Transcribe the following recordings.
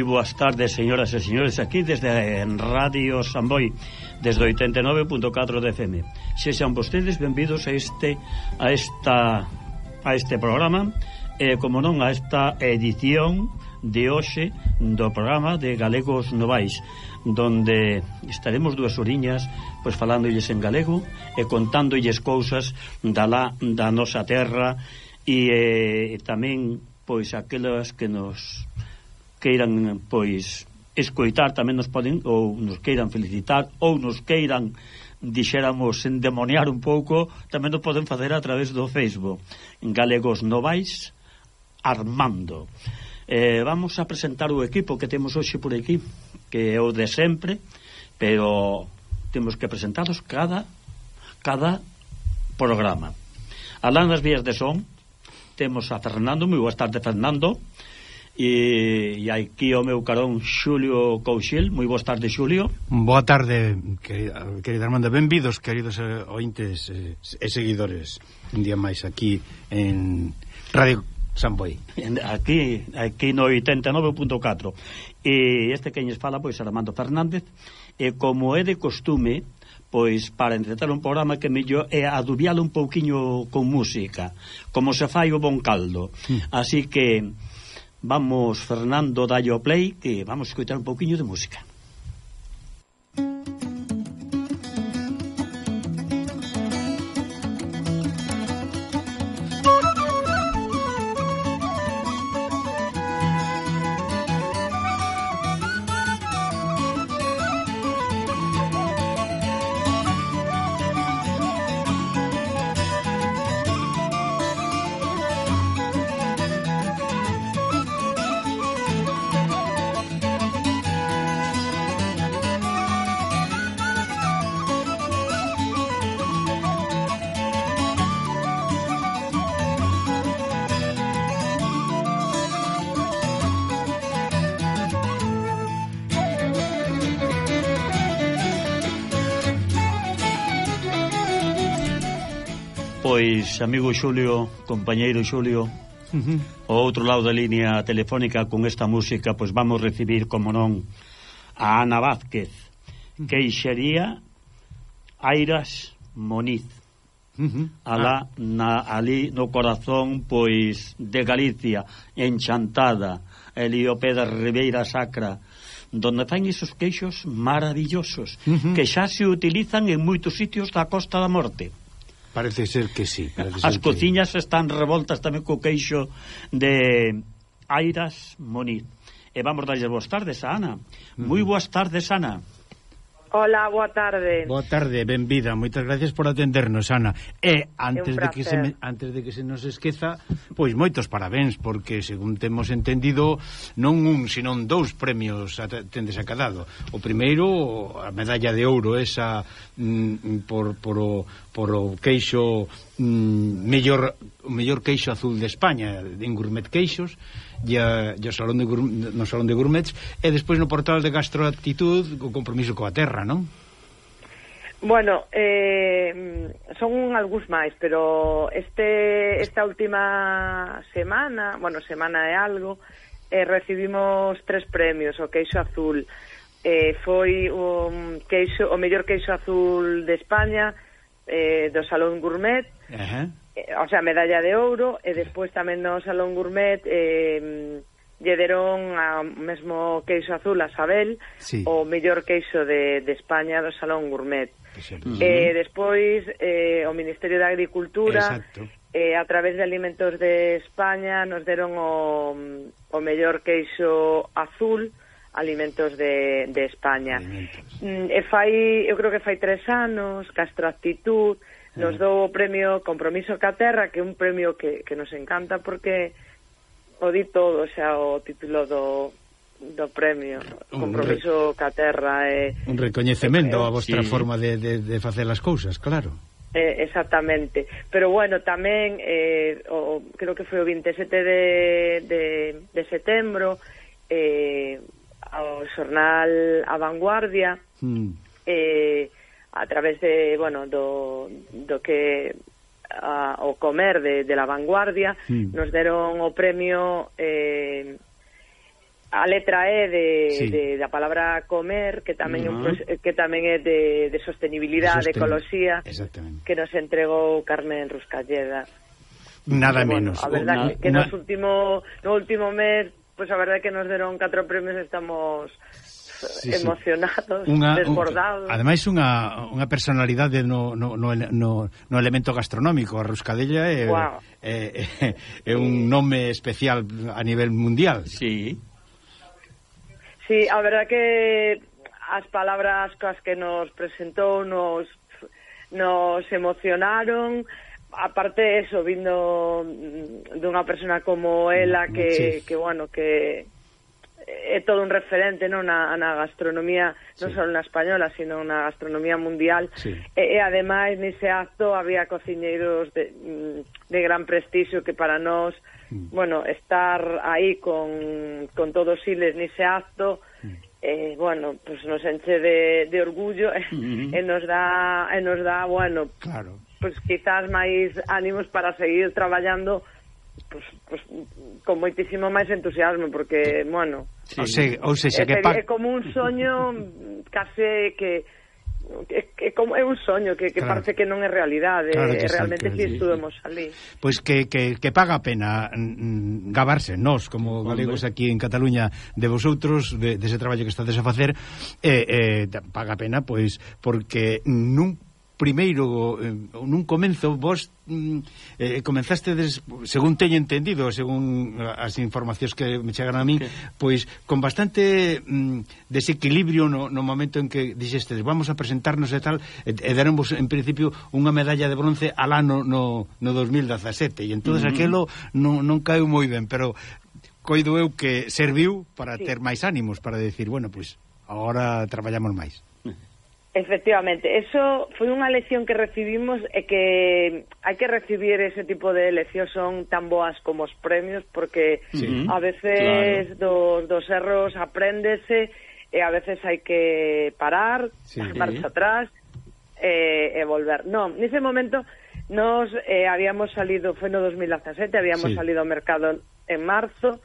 moi boas tardes, señoras e señores, aquí desde Radio Samboy, desde 89.4 de FM. Sexan vostedes benvidos a este a esta a este programa, e eh, como non a esta edición de hoxe do programa de Galegos Novais donde estaremos dúas oriñas pois falándolles en galego e contándolles cousas da, la, da nosa terra e, e tamén pois aquelas que nos queiran pois escoitar tamén nos poden ou nos queiran felicitar ou nos queiran dixéramos endemoniar un pouco, tamén nos poden facer a través do Facebook. En Galegos Novais Armando. Eh, vamos a presentar o equipo que temos hoxe por aquí, que é o de sempre, pero temos que presentaros cada cada programa. Alá nas vías de son temos a Fernando, moi boas tardes Fernando. E, e aquí o meu carón Xulio Couchil, moi boas tardes Xulio. Boa tarde, querida, querida Armando, Benvidos, queridos eh, ointes eh, e eh, seguidores Un día máis aquí en Radio Samboy Aquí, aquí no 89.4 E este queñes fala, pois, Armando Fernández. E como é de costume, pois para entretar un programa que mello é adubialo un pouquiño con música Como se fai o bon caldo. Hmm. Así que Vamos, Fernando, dallo play, que vamos coitar un pouquiño de música. Pois, amigo Xulio, compañeiro Xulio, uh -huh. o outro lado da línea telefónica con esta música, pois vamos recibir, como non, a Ana Vázquez, queixería Airas Moniz. Uh -huh. Alá, na, ali no corazón pois de Galicia enchantada Elio Pedra Ribeira Sacra donde fan esos queixos maravillosos uh -huh. que xa se utilizan en moitos sitios da Costa da Morte Parece ser que sí. Parece As cociñas que... están revoltas tamén co queixo de Airas Moniz. E vamos darlle boas tardes a Ana. Mm. Moi boas tardes, Ana. Hola, boa tarde. Boa tarde, benvida. Moitas gracias por atendernos, Ana. E antes de que se me, antes de que se nos esqueza, pois moitos parabéns porque según temos entendido, non un, senón dous premios tendes acadado. O primeiro, a medalla de ouro esa mm, por por o por o queixo mm, mellor o mellor queixo azul de España, en Gourmet Queixos e, a, e a Salón de Gour, no Salón de Gourmets e despois no portal de Gastroactitud o compromiso coa terra, non? Bueno, eh, son algúns máis, pero este esta última semana, bueno, semana é algo, eh, recibimos tres premios, o queixo azul. Eh, foi o, queixo, o mellor queixo azul de España, eh, do Salón Gourmet, uh -huh o sea, medalla de ouro e despois tamén no Salón Gourmet eh, lle deron ao mesmo queixo azul a Sabel sí. o mellor queixo de, de España do Salón Gourmet. Exemplo. Eh, despois eh, o Ministerio de Agricultura Exacto. eh, a través de Alimentos de España nos deron o, o mellor queixo azul Alimentos de, de España. Alimentos. Mm, e fai, eu creo que fai tres anos, Castro Actitud, nos dou o premio Compromiso Caterra, que é un premio que, que nos encanta porque o di todo, xa o título do, do premio Compromiso ca re... Caterra é un recoñecemento a vostra sí. forma de, de, de facer as cousas, claro. Eh, exactamente, pero bueno, tamén eh, o, creo que foi o 27 de, de, de setembro eh, ao xornal A Vanguardia mm. eh, a través de, bueno, do, do que a, o comer de, de la vanguardia mm. nos deron o premio eh, a letra E de, sí. de da palabra comer, que tamén uh -huh. un, ah. que tamén é de, de sostenibilidade, de ecoloxía, que nos entregou Carmen Ruscalleda. Nada bueno, menos. A verdade que, que una... nos último, no último mes, pois pues a verdade que nos deron catro premios estamos sí, emocionados, unha, desbordados. Un, ademais unha unha personalidade no no no no, no elemento gastronómico, a Ruscadella é wow. é, é, é un nome especial a nivel mundial. Sí. Sí, a verdad que as palabras coas que nos presentou nos nos emocionaron, aparte eso vindo mm, dunha persona como ela mm, que sí. que bueno, que é todo un referente non na, na gastronomía, non sí. só na española, sino na gastronomía mundial. Sí. E, e ademais, nese acto había cociñeiros de, mm, de gran prestixio que para nós, mm. bueno, estar aí con, con todos eles nese acto, mm. eh, bueno, pues nos enche de, de orgullo mm -hmm. e nos dá, e nos dá bueno, claro. pues quizás máis ánimos para seguir traballando pues, pues, con moitísimo máis entusiasmo porque, bueno, sí. o se, ou seja, que pa... é como un soño case que é, como, é un soño que, que claro. parece que non é realidade claro que realmente si sí, estuvemos ali Pois que, que, que paga a pena gabarse nós como Hombre. galegos aquí en Cataluña de vosotros de, de ese traballo que estades a facer eh, eh, paga a pena pois porque nun primeiro eh, nun comenzo vos mm, eh, comenzaste des, según teño entendido, según as informacións que me chegan a min, okay. pois con bastante mm, desequilibrio no, no momento en que dixestes, vamos a presentarnos e tal, e, e daremos en principio unha medalla de bronce al ano no, no 2017, e entonces mm -hmm. aquelo non, non caeu moi ben, pero coido eu que serviu para sí. ter máis ánimos, para decir, bueno, pois agora traballamos máis. Efectivamente, eso foi unha lección que recibimos e que hai que recibir ese tipo de leccións son tan boas como os premios porque sí, a veces claro. dos, dos erros apréndese e a veces hai que parar, sí. marcha atrás e, e volver. Non, nese momento nos eh, habíamos salido, foi no 2017, habíamos sí. salido ao mercado en marzo,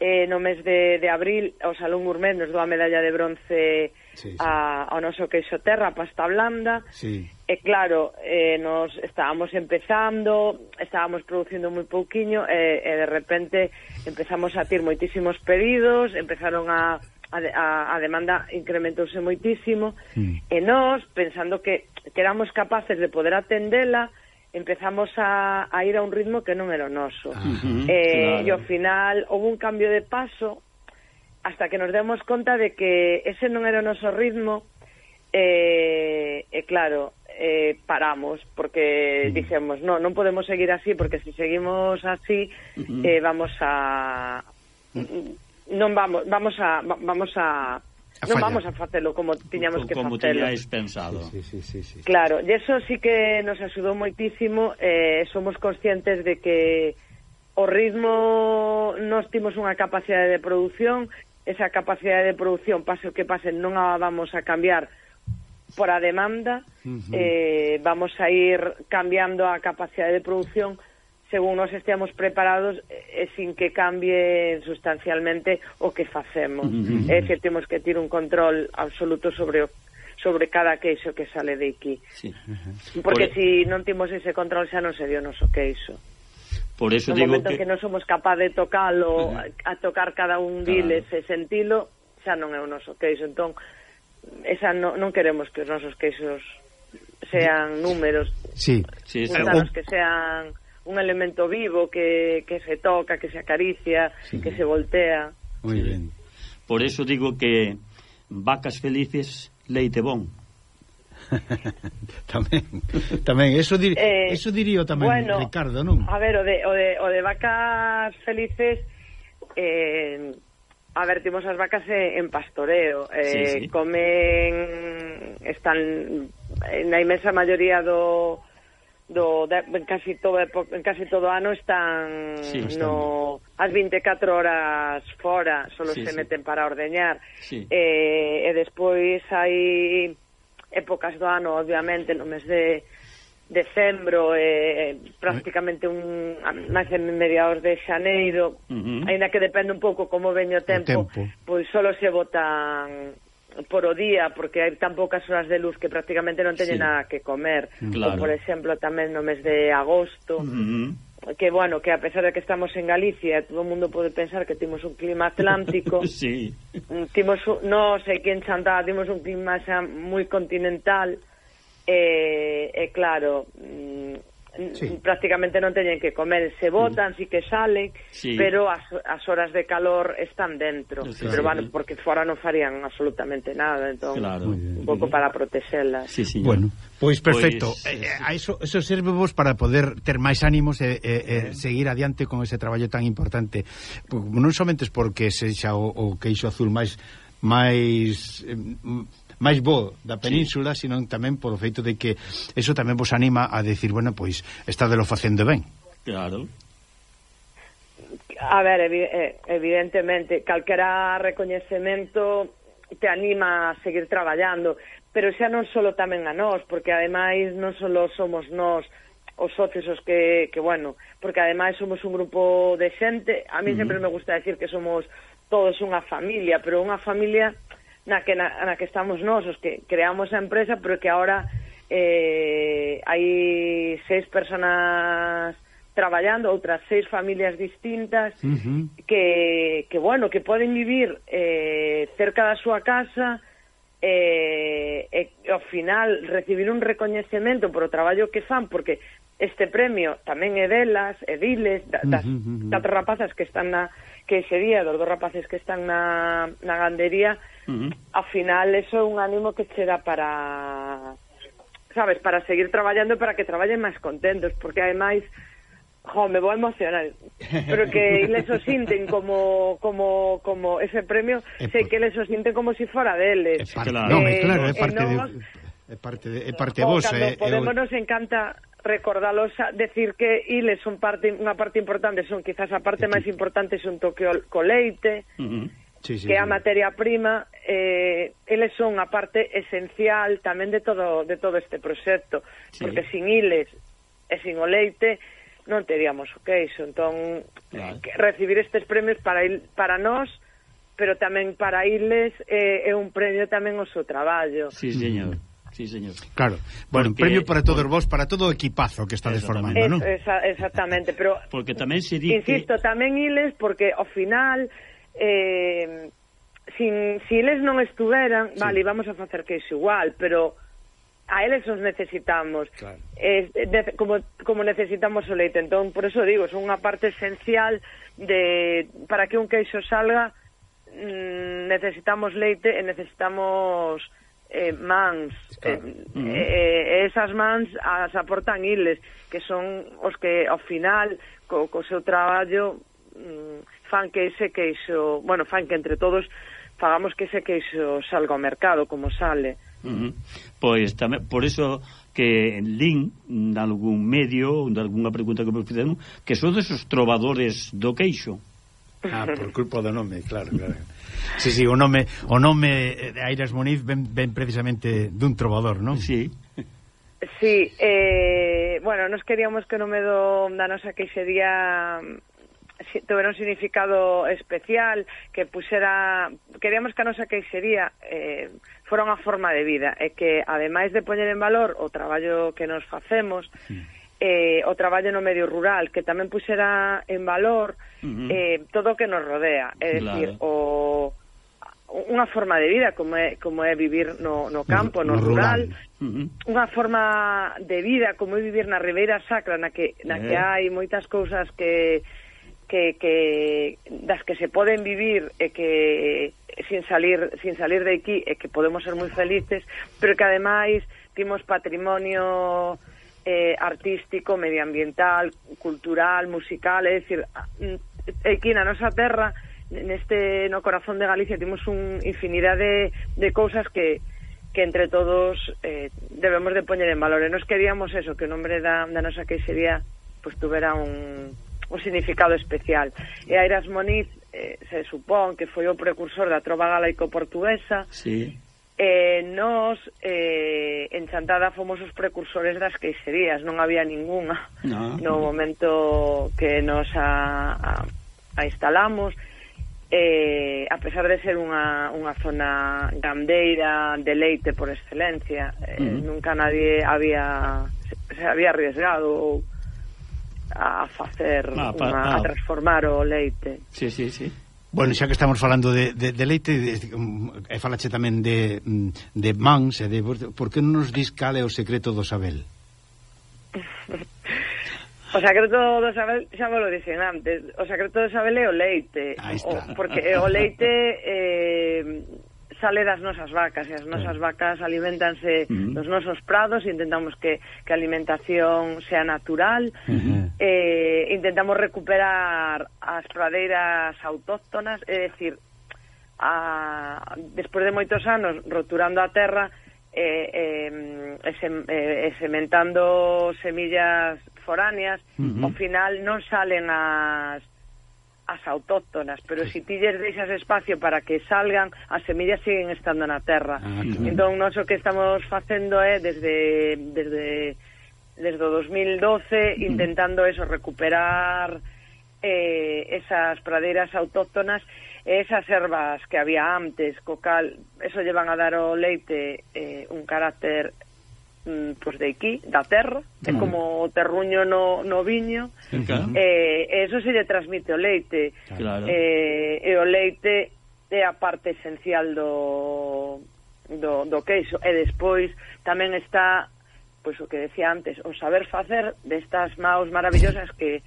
eh, no mes de, de abril o Salón Gourmet nos dou a medalla de bronce sí, sí. A, ao noso queixo terra, pasta blanda. Sí. E claro, eh, nos estábamos empezando, estábamos producindo moi pouquiño e, e de repente empezamos a tir moitísimos pedidos, empezaron a a, a, a demanda incrementouse moitísimo mm. e nós, pensando que, que éramos capaces de poder atendela, empezamos a, a ir a un ritmo que non era o noso. Uh -huh, eh, claro. E ao final houve un cambio de paso hasta que nos demos conta de que ese non era o noso ritmo e, eh, eh, claro, eh, paramos porque uh -huh. dixemos, no, non podemos seguir así porque se si seguimos así uh -huh. eh, vamos a... Non vamos, vamos a... Vamos a non vamos a facelo como tiñamos que como facelo. Como pensado. Sí, sí, sí, sí, sí. Claro, e eso sí que nos axudou moitísimo, eh, somos conscientes de que o ritmo nos timos unha capacidade de produción, esa capacidade de produción, pase o que pase, non a vamos a cambiar por a demanda, uh -huh. eh, vamos a ir cambiando a capacidade de produción según nos esteamos preparados e sin que cambie sustancialmente o que facemos. Uh. É que temos que ter un control absoluto sobre o sobre cada queixo que sale de aquí. Sí. Porque Por... si non timos ese control xa non se dio noso queixo. Por eso no digo momento que... que non somos capaz de tocalo, uh a tocar cada un diles claro. e sentilo, xa non é o noso queixo. Entón, esa no, non queremos que os nosos queixos sean números, sí, sí, sí. que sean un elemento vivo que, que se toca, que se acaricia, sí. que se voltea. Muy sí. bien. Por eso digo que vacas felices, leite bon. tamén, tamén, eso, dir, eh, eso diría tamén bueno, Ricardo, non? A ver, o de, o de, o de vacas felices, eh, a ver, timos as vacas en pastoreo, eh, sí, sí. comen, están, eh, na inmensa maioría do do de, en casi todo en casi todo ano están, sí, están. no as 24 horas fora, solo sí, se sí. meten para ordeñar. Sí. Eh, e despois hai épocas do ano, obviamente, no mes de decembro eh, prácticamente un máis de mediados de xaneiro, uh -huh. aínda que depende un pouco como veño o tempo, o tempo. pois solo se botan por o día, porque hai tan poucas horas de luz que prácticamente non teñen sí. nada que comer. Claro. Ou, por exemplo, tamén no mes de agosto, uh -huh. que, bueno, que a pesar de que estamos en Galicia, todo o mundo pode pensar que temos un clima atlántico, sí. Mm, temos, no sei quen chantada, temos un clima xa moi continental, eh, e, eh, eh, claro, mm, sí. prácticamente non teñen que comer, se botan, sí, que salen, sí. pero as, as horas de calor están dentro, sí, pero sí. bueno, porque fora non farían absolutamente nada, entón claro. un pouco para protexelas. Sí, sí, bueno, pois perfecto. Pois, eh, sí. a eso eso serve vos para poder ter máis ánimos e eh, eh, seguir adiante con ese traballo tan importante. Non somente porque sexa o, o queixo azul máis máis eh, máis bo da península, sí. tamén polo feito de que eso tamén vos anima a decir, bueno, pois, estadelo facendo ben. Claro. A ver, eh, evidentemente, calquera recoñecemento te anima a seguir traballando, pero xa non só tamén a nós, porque ademais non só somos nós os socios os que, que bueno, porque ademais somos un grupo de xente, a mí uh -huh. sempre me gusta decir que somos todos unha familia, pero unha familia na que, na, na que estamos nós, os que creamos a empresa, pero que ahora eh, hai seis personas traballando, outras seis familias distintas, uh -huh. que, que, bueno, que poden vivir eh, cerca da súa casa, eh, e ao final recibir un recoñecemento por o traballo que fan, porque este premio tamén é delas, é diles, da, das, das rapazas que están na, que ese día dos dos rapaces que están na, na gandería uh -huh. ao final eso é un ánimo que che dá para sabes, para seguir traballando para que traballen máis contentos porque ademais Jo, me vou a emocionar. Pero que eles o sinten como, como, como ese premio, é sei por... que eles o sinten como se si fora deles. É parte, eh, no, claro, é eh, parte eh, de é parte de, é parte o, vos, eh, podemos eu... nos encanta recordalos, decir que Iles son parte unha parte importante, son quizás a parte máis importante xunto que o co leite, uh -huh. sí, sí, que sí. a materia prima, eh, eles son a parte esencial tamén de todo de todo este proxecto, sí. porque sin Iles e sin o leite non teríamos o queixo, entón claro. que recibir estes premios para il, para nós pero tamén para Iles eh, é un premio tamén ao seu traballo. Sí, señor. Mm Sí, señor. Claro. Bueno, porque, premio para todos vos, para todo o equipazo que estades formando, non? Esa, exactamente, pero Porque tamén se di Insisto, tamén iles porque ao final eh sin si eles non estuveran, sí. vale, vamos a facer que iso igual, pero a eles os necesitamos. Claro. Eh, de, como, como necesitamos o leite. Entón, por eso digo, son unha parte esencial de para que un queixo salga mm, necesitamos leite e necesitamos eh, mans claro. eh, mm. eh, esas mans as aportan iles que son os que ao final co, co seu traballo mm, fan que ese queixo bueno, fan que entre todos fagamos que ese queixo salga ao mercado como sale mm. Pois tamén, por iso que en lin algún medio, nalgúna pregunta que me fizeron, que sodes os trovadores do queixo. Ah, por culpa do nome, claro, claro. Sí, sí, o nome, o nome de Aires Moniz ven, ven precisamente dun trovador, non? Sí. Sí, eh, bueno, nos queríamos que o nome do, da nosa queixería mm, tivera un significado especial que puxera queríamos que a nosa queixería eh, fora unha forma de vida e que ademais de poñer en valor o traballo que nos facemos sí eh, o traballo no medio rural, que tamén puxera en valor uh -huh. eh, todo o que nos rodea, é claro. dicir, o unha forma de vida como é como é vivir no no campo, no, no rural, rural. Uh -huh. unha forma de vida como é vivir na Ribeira Sacra na que na eh. que hai moitas cousas que que que das que se poden vivir e que sin salir sin salir de aquí e que podemos ser moi felices, pero que ademais timos patrimonio eh, artístico, medioambiental, cultural, musical, é dicir, aquí ah, mm, eh, na nosa terra, neste no corazón de Galicia temos un infinidade de, de cousas que que entre todos eh, debemos de poñer en valor. E nos queríamos eso, que o nombre da, da nosa queixería pues, tuvera un, un significado especial. E Airas Moniz eh, se supón que foi o precursor da trova galaico-portuguesa, sí. Eh, nos eh, en Chantada fomos os precursores das queixerías, non había ningunha no, no momento que nos a, a, a instalamos eh, a pesar de ser unha, unha zona gandeira de leite por excelencia eh, uh -huh. nunca nadie había se había arriesgado a facer ah, pa, unha, ah, a transformar o leite. Sí, sí, sí. Bueno, xa que estamos falando de, de, de leite mm, e falache tamén de, mm, de mans e de... Por que non nos dis cal é o secreto do Sabel? O secreto do Sabel, xa vos lo dixen antes, o secreto do Sabel é o leite. O, porque o leite... Eh, sale das nosas vacas e as nosas vacas alimentanse uh -huh. dos nosos prados intentamos que, que a alimentación sea natural uh -huh. eh, intentamos recuperar as pradeiras autóctonas é dicir a, despois de moitos anos roturando a terra eh, eh, e, sem, eh, sementando semillas foráneas, uh -huh. ao final non salen as as autóctonas, pero se si ti lles deixas espacio para que salgan, as semillas siguen estando na terra. Ah, claro. Entón, nós o que estamos facendo é desde desde desde o 2012 mm. intentando eso recuperar eh, esas praderas autóctonas e esas ervas que había antes, co cal eso llevan a dar ao leite eh, un carácter Mm, pues de aquí, da terra, é mm. como o terruño no, no viño, sí, e eh, eso se lle transmite o leite. Claro. Eh, e o leite é a parte esencial do, do, do queixo. E despois tamén está, pois o que decía antes, o saber facer destas maus maravillosas que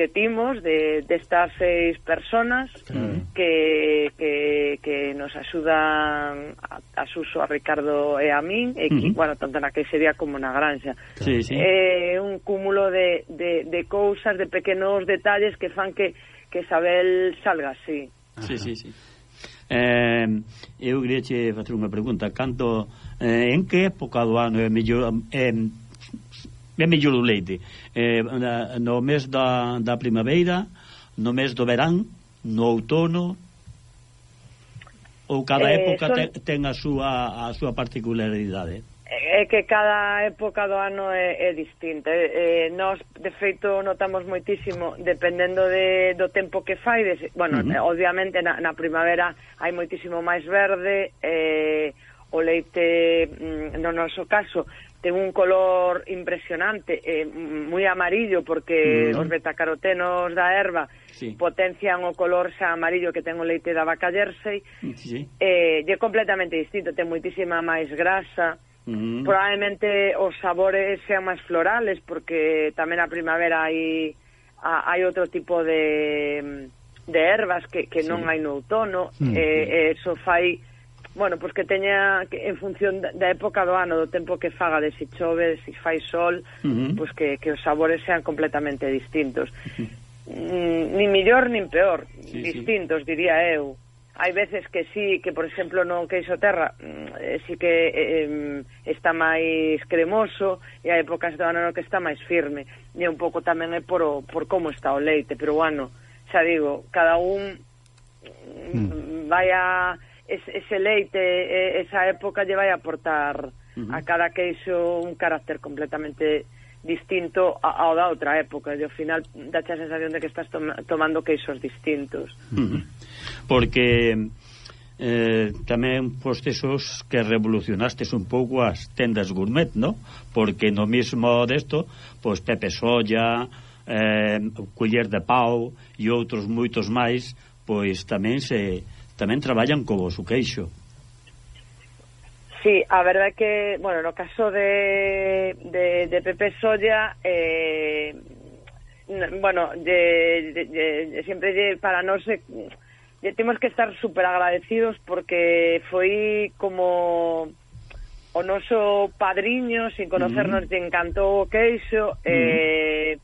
que timos de destas seis personas mm. que, que, que nos axudan a, a Suso, a Ricardo e a min, e que, mm. bueno, tanto na que sería como na granxa. Sí, sí. É eh, un cúmulo de, de, de cousas, de pequenos detalles que fan que, que Isabel salga así. Sí, sí, sí. Eh, eu queria facer unha pregunta. Canto, eh, en que época do ano é mellor... Eh, é mellor o leite eh, no mes da, da primavera no mes do verán no outono ou cada eh, época son... te, ten a súa a súa particularidade eh, é que cada época do ano é, é distinta. Eh, eh, nós, de feito, notamos moitísimo, dependendo de, do tempo que fai, de, bueno, uh eh, -huh. obviamente na, na primavera hai moitísimo máis verde, eh, o leite, mm, no noso caso, ten un color impresionante, eh, moi amarillo, porque mm. os betacarotenos da erva sí. potencian o color xa amarillo que ten o leite da vaca jersey, mm, sí. eh, é completamente distinto, ten moitísima máis grasa, mm. probablemente os sabores sean máis florales, porque tamén a primavera hai, a, hai outro tipo de de ervas que, que sí. non hai no outono, mm. eh, eh eso fai bueno, pois que teña que, en función da época do ano, do tempo que faga, de se si chove, de se si fai sol, uh -huh. pois que, que os sabores sean completamente distintos. Uh -huh. Mm, ni mellor, nin peor, sí, distintos, sí. diría eu. Hai veces que sí, que por exemplo no queixo terra mm, eh, sí que eh, está máis cremoso e hai épocas do ano no que está máis firme. E un pouco tamén é por, o, por como está o leite, pero bueno, xa digo, cada un mm. vai a ese, ese leite, esa época lle vai aportar uh -huh. a cada queixo un carácter completamente distinto ao da outra época e ao final dache a sensación de que estás tom tomando queixos distintos uh -huh. porque eh, tamén postesos que revolucionastes un pouco as tendas gourmet, no? Porque no mismo desto, pois Pepe Solla, eh, Culler de Pau e outros moitos máis, pois tamén se tamén traballan co vos, o queixo. Sí, a verdade que, bueno, no caso de, de, de Pepe Solla, eh, bueno, de, de, de, sempre de, para nós eh, temos que estar super agradecidos porque foi como o noso padriño, sin conocernos, mm -hmm. encantou o queixo, mm -hmm. eh,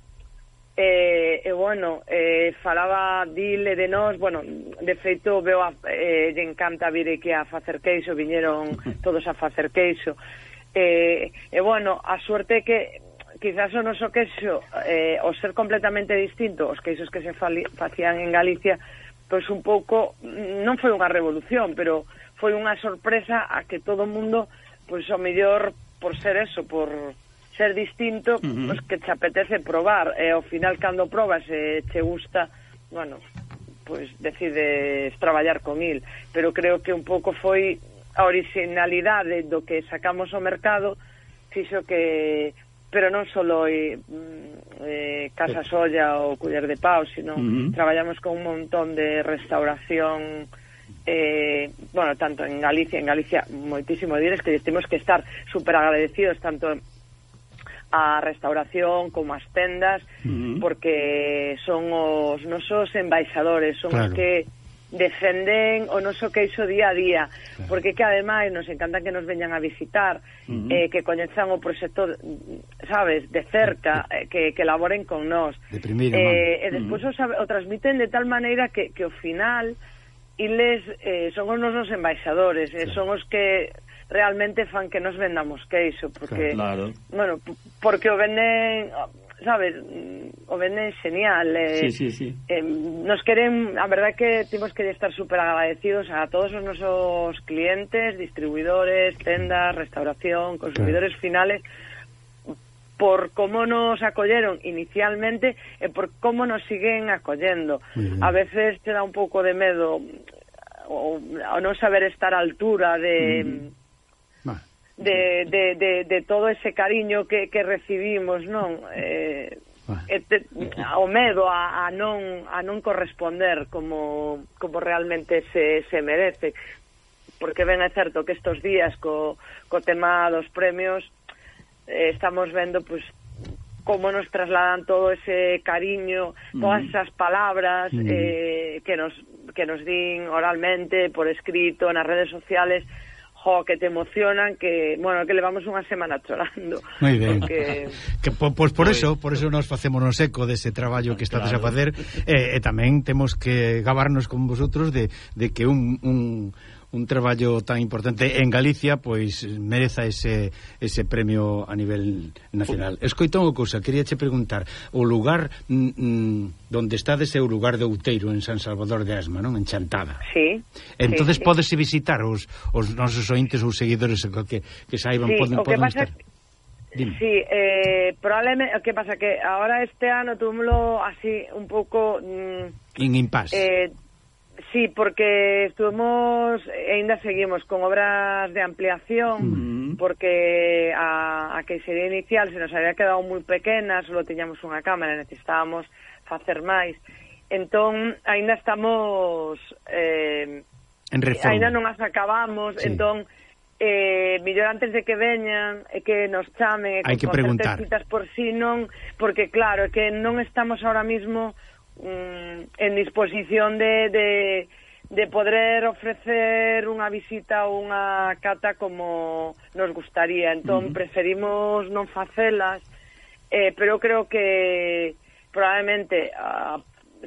E, e bueno, eh, falaba dile de nós, bueno, de feito veo a, eh, lle encanta vir aquí a facer queixo, viñeron todos a facer queixo. E, e bueno, a suerte que quizás o noso queixo, eh, o ser completamente distinto os queixos que se facían en Galicia, pois un pouco, non foi unha revolución, pero foi unha sorpresa a que todo o mundo, pois o mellor por ser eso, por ser distinto, uh -huh. pois que te apetece probar, e ao final cando probas e che gusta, bueno, pois decides traballar con il, pero creo que un pouco foi a originalidade do que sacamos ao mercado fixo que pero non só mm, eh, Casa Solla ou Culler de Pau, sino uh -huh. traballamos con un montón de restauración eh, bueno, tanto en Galicia, en Galicia moitísimo dires que temos que estar super agradecidos tanto a restauración como as tendas uh -huh. porque son os nosos embaixadores, son claro. os que defenden o noso queixo día a día claro. porque que ademais nos encanta que nos veñan a visitar uh -huh. eh, que coñezan o proxecto sabes, de cerca eh, que, que laboren con nós de primeira, eh, e despois uh -huh. o, o transmiten de tal maneira que, que ao final iles eh, son os nosos embaixadores, eh, son os que realmente fan que nos vendamos queixo, porque claro. bueno, porque o venden sabes, o venden genial eh, sí, sí, sí. Eh, nos queren, a verdad que temos que estar super agradecidos a todos os nosos clientes, distribuidores tendas, restauración, consumidores claro. finales por como nos acolleron inicialmente e por como nos siguen acollendo. Uh -huh. A veces te dá un pouco de medo o, o non saber estar a altura de... Uh -huh de, de, de, de todo ese cariño que, que recibimos, non? Eh, e te, medo a, a non a non corresponder como como realmente se se merece. Porque ben é certo que estos días co co tema dos premios eh, estamos vendo pues, como nos trasladan todo ese cariño, todas esas palabras eh, que nos que nos din oralmente, por escrito, nas redes sociales, jo, que te emocionan, que, bueno, que levamos unha semana chorando. Moi ben. Porque... Que, po, pois por eso, por eso nos facémonos eco dese traballo que estades claro. a facer, e, eh, eh e tamén temos que gabarnos con vosotros de, de que un, un un traballo tan importante en Galicia, pois mereza ese, ese premio a nivel nacional. Escoito unha cousa, quería che preguntar, o lugar mm, mm donde estades é o lugar de Outeiro, en San Salvador de Asma, non? En Chantada. Sí. Entonces sí, sí. podese visitar os, os nosos ointes ou seguidores que, que saiban, sí, poden, poden estar... Que... Dime. Sí, eh, probablemente, que pasa? Que ahora este ano túmulo así un pouco... Mm, en impasse. Eh, Sí, porque estuvimos e ainda seguimos con obras de ampliación uh -huh. porque a, a que sería inicial se nos había quedado moi pequena, só teñamos unha cámara, necesitábamos facer máis. Entón, aínda estamos... Eh, en reforma. Aínda non as acabamos, sí. entón, eh, millor antes de que veñan, e que nos chamen, e eh, que, que preguntar. citas por si non, porque claro, é que non estamos ahora mismo mm, en disposición de, de, de poder ofrecer unha visita ou unha cata como nos gustaría. Entón, uh -huh. preferimos non facelas, eh, pero creo que probablemente a,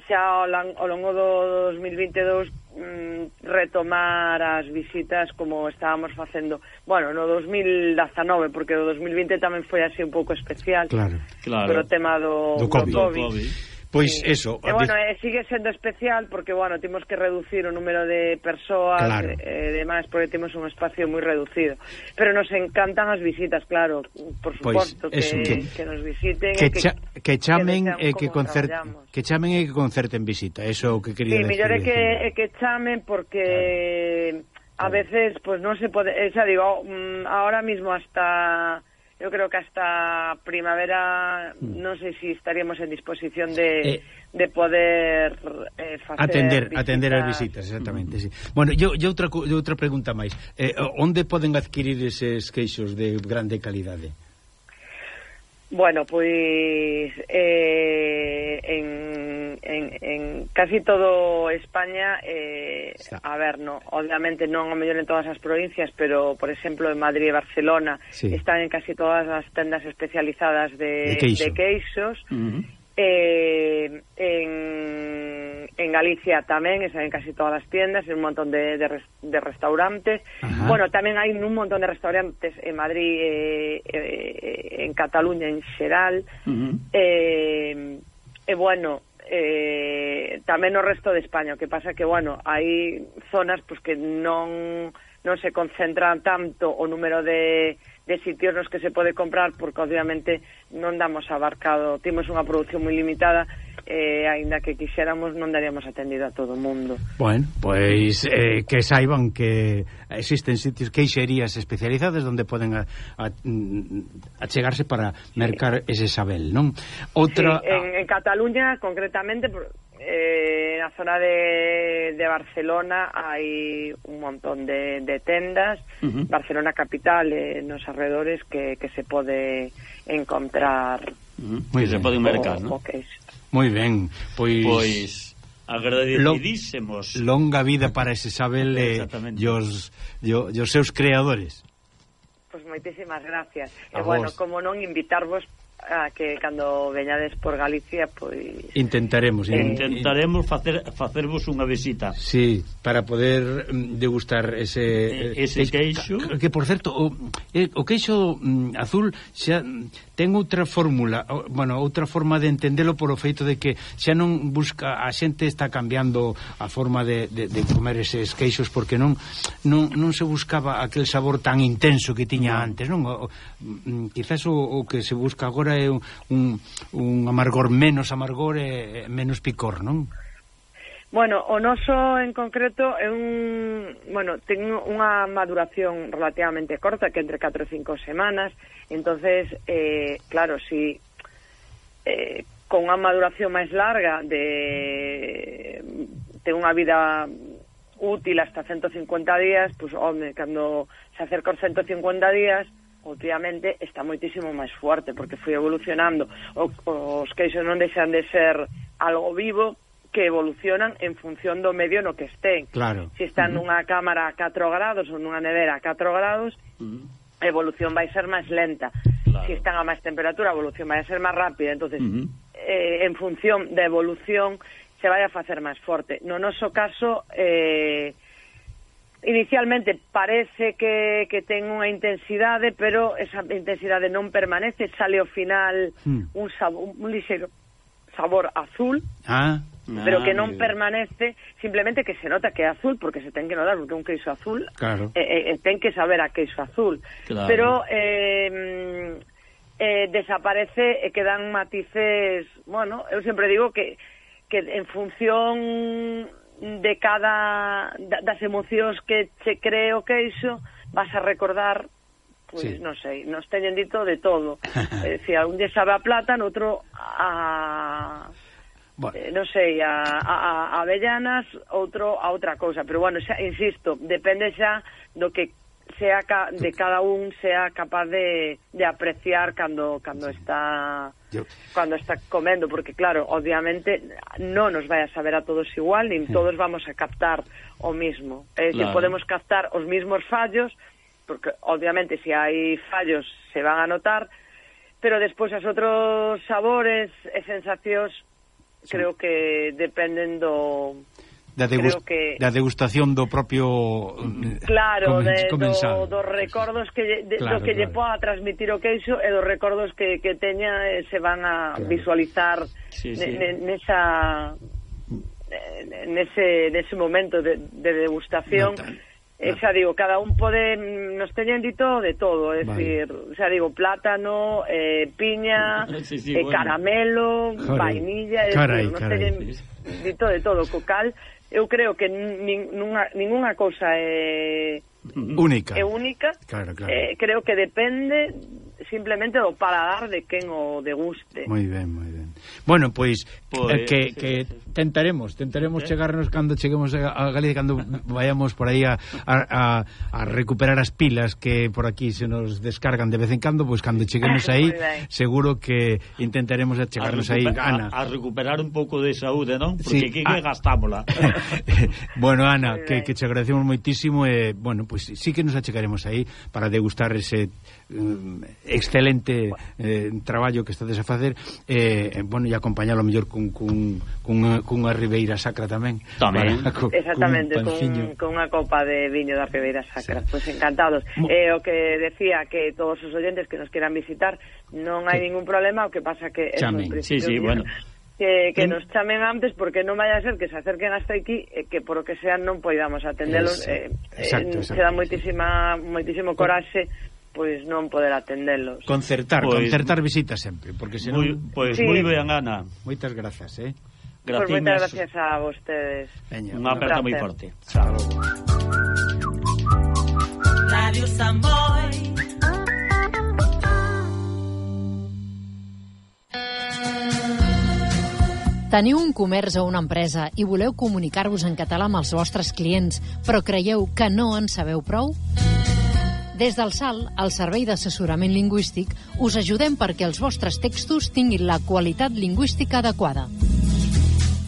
xa ao longo do 2022 mm, retomar as visitas como estábamos facendo, bueno, no 2019, porque o 2020 tamén foi así un pouco especial. Claro, claro. Pero o tema do, do COVID. Do COVID. Do COVID Pois sí. eso. E, bueno, eh, sigue sendo especial porque, bueno, temos que reducir o número de persoas claro. eh, demais porque temos un espacio moi reducido. Pero nos encantan as visitas, claro, por pois suposto, eso, que, que, que nos visiten que, que, cha, que chamen e que, que que chamen e que concerten visita, eso o que quería sí, decir. Sí, mellor é que, é que chamen porque claro. a veces, pues non se pode, eh, xa digo, mm, ahora mismo hasta yo creo que hasta primavera hmm. no sé si estaríamos en disposición de, eh, de poder eh, facer atender visitas. atender as visitas, exactamente, mm. sí. Bueno, yo, yo outra yo outra pregunta máis. Eh, onde poden adquirir eses queixos de grande calidade? Bueno, pois eh, en, en, en casi todo España, eh, Está. a ver, no, obviamente non o mellor en todas as provincias, pero, por exemplo, en Madrid e Barcelona sí. están en casi todas as tendas especializadas de, de, queixo. de queixos, uh -huh eh, en, en Galicia tamén, en casi todas as tiendas, en un montón de, de, res, de restaurantes. Ajá. Bueno, tamén hai un montón de restaurantes en Madrid, eh, eh, en Cataluña en xeral. Uh -huh. eh, e bueno, eh, tamén no resto de España, o que pasa que, bueno, hai zonas pues, que non non se concentran tanto o número de de sitios nos que se pode comprar porque obviamente non damos abarcado, temos unha produción moi limitada eh, aínda que quixéramos non daríamos atendido a todo o mundo. Bueno, pois eh, que saiban que existen sitios queixerías especializadas onde poden a, a, mm, achegarse para mercar sí. ese sabel, non? Outra sí, en, en Cataluña concretamente eh, na zona de, de Barcelona hai un montón de, de tendas, uh -huh. Barcelona capital e eh, nos arredores que, que se pode encontrar. Uh -huh. Se pode mercar, ¿no? Moi ben, pois... pois agradecidísimos. Longa vida para Isabel e eh, os, os seus creadores. Pois moitísimas gracias. A eh, e vos. bueno, como non invitarvos a que cando veñades por Galicia pois intentaremos eh, intentaremos facer facervos unha visita. Sí, para poder mm, degustar ese ese eh, queixo que por certo o, eh, o queixo mm, azul xa mm, ten outra fórmula, bueno, outra forma de entendelo por o feito de que xa non busca a xente está cambiando a forma de, de, de comer eses queixos porque non, non non se buscaba aquel sabor tan intenso que tiña antes, non? O, mm, quizás o, o que se busca agora é un, un, un amargor menos amargor e menos picor, non? Bueno, o noso en concreto é un, bueno, ten unha maduración relativamente corta, que entre 4 e 5 semanas, entonces, eh, claro, si eh, con unha maduración máis larga de ten unha vida útil hasta 150 días, pues, home, cando se acerca aos 150 días, obviamente está moitísimo máis fuerte, porque foi evolucionando. O, os queixos non deixan de ser algo vivo, que evolucionan en función do medio no que estén. Claro. Se están uh -huh. nunha cámara a 4 grados ou nunha nevera a 4 grados, uh -huh. a evolución vai ser máis lenta. Claro. Se están a máis temperatura, a evolución vai ser máis rápida. entonces uh -huh. eh, en función da evolución, se vai a facer máis forte. No noso caso, eh, inicialmente parece que, que ten unha intensidade, pero esa intensidade non permanece, sale ao final mm. un, sabor, un lixero sabor azul. Ah, pero que non permanece, simplemente que se nota que é azul, porque se ten que notar, porque un queixo azul claro. eh, eh, eh ten que saber a queixo azul. Claro. Pero eh, eh, desaparece e eh, quedan matices, bueno, eu sempre digo que que en función de cada das emocións que che creo que iso vas a recordar pois pues, sí. non sei, nos teñen dito de todo. eh, si un día sabe a plata, noutro a Bueno. Eh, non sei, a, a, a avellanas outro, a outra cousa, pero bueno, xa, insisto, depende xa do que sea ca, de cada un sea capaz de, de apreciar cando cando sí. está Yo... cando está comendo, porque claro, obviamente non nos vai a saber a todos igual, nin hmm. todos vamos a captar o mismo. É eh, claro. Podemos captar os mismos fallos, porque obviamente se si hai fallos se van a notar, pero despois os outros sabores e sensacións creo que dependen do da, degust, que, da degustación do propio eh, claro, comen, de, comensal. Do, dos recordos que de, claro, do que claro. lle poda transmitir o queixo e dos recordos que, que teña eh, se van a claro. visualizar sí, sí. Nesa nese, nese momento de, de degustación No, E xa digo, cada un pode mm, nos teñen dito de todo, é vale. decir, xa digo, plátano, eh, piña, sí, sí, eh, bueno. caramelo, caray, vainilla, é caray, decir, nos caray. teñen dito de todo, co cal eu creo que nin, nunha, ninguna cousa é única. É única. Claro, claro. Eh, creo que depende simplemente do paladar de quen o deguste. Moi ben, moi ben. Bueno, pois pues, eh, que, sí, que sí, sí tentaremos, tentaremos ¿Eh? chegarnos cando cheguemos a Galicia, cando vayamos por aí a, a, a recuperar as pilas que por aquí se nos descargan de vez en cando, pois cando cheguemos ah, aí seguro que intentaremos achegarnos aí, Ana. A, a recuperar un pouco de saúde, non? Porque sí, que, que a... gastámola. bueno, Ana, que, que che agradecemos moitísimo e, eh, bueno, pois pues, sí que nos achegaremos aí para degustar ese um, excelente eh, traballo que estades a facer eh, bueno, e acompañalo mellor cun, cun, cun cunha, cunha Ribeira Sacra tamén. Tamén. Para, co, Exactamente, cun, panciño. cun, copa de viño da Ribeira Sacra. Sí. Pois pues encantados. Mo... Eh, o que decía que todos os oyentes que nos queran visitar non hai ningún problema, o que pasa que... Chamen, sí, sí, bueno que, que nos chamen antes porque non vai a ser que se acerquen hasta aquí e que por o que sean non poidamos atendelos eh, eh, exacto, exacto, se dá moitísima, moitísimo coraxe pois non poder atendelos concertar, pois, concertar visitas sempre porque senón... moi, pois sí. moi ben Ana moitas grazas eh Pois pues moitas gracias a vostedes. Veña, Unha aperta moi forte. Chao. Radio Samboy Teniu un comerç o una empresa i voleu comunicar-vos en català amb els vostres clients, però creieu que no en sabeu prou? Des del SAL, el Servei d'Assessorament Lingüístic, us ajudem perquè els vostres textos tinguin la qualitat lingüística adequada.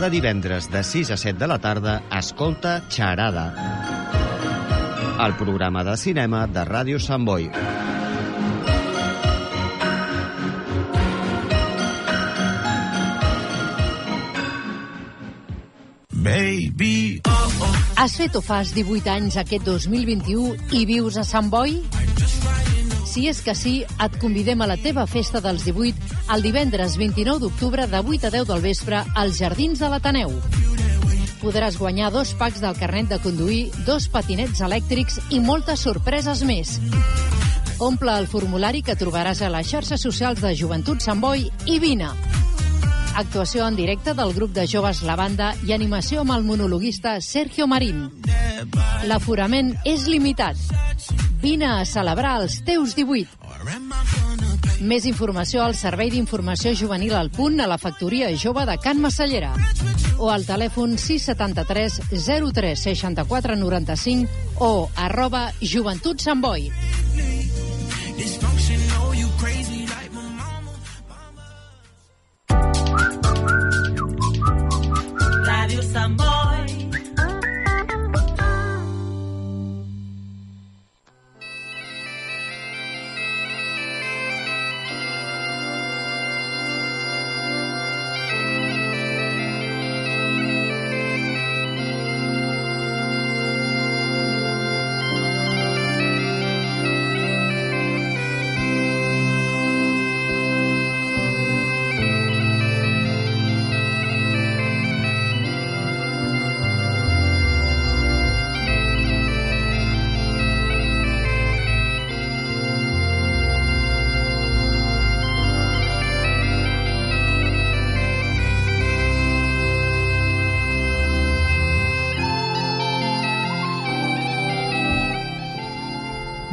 Cada divendres de 6 a 7 de la tarda, escolta Xarada, el programa de cinema de Ràdio Sant Boi. Baby, oh, oh. Has fet o fas 18 anys aquest 2021 i vius a Sant Boi? Si és que sí, et convidem a la teva festa dels 18 el divendres 29 d'octubre de 8 a 10 del vespre als Jardins de l'Ateneu. Podràs guanyar dos packs del carnet de conduir, dos patinets elèctrics i moltes sorpreses més. Omple el formulari que trobaràs a les xarxes socials de Joventut Sant Boi i vine. Actuació en directe del grup de joves La Banda i animació amb el monologuista Sergio Marín. L'aforament és limitat. Vine a celebrar els teus 18. Més informació al Servei d'Informació Juvenil al Punt a la Factoria Jove de Can Massallera o al telèfon 673 03 64 95 o arroba Joventut.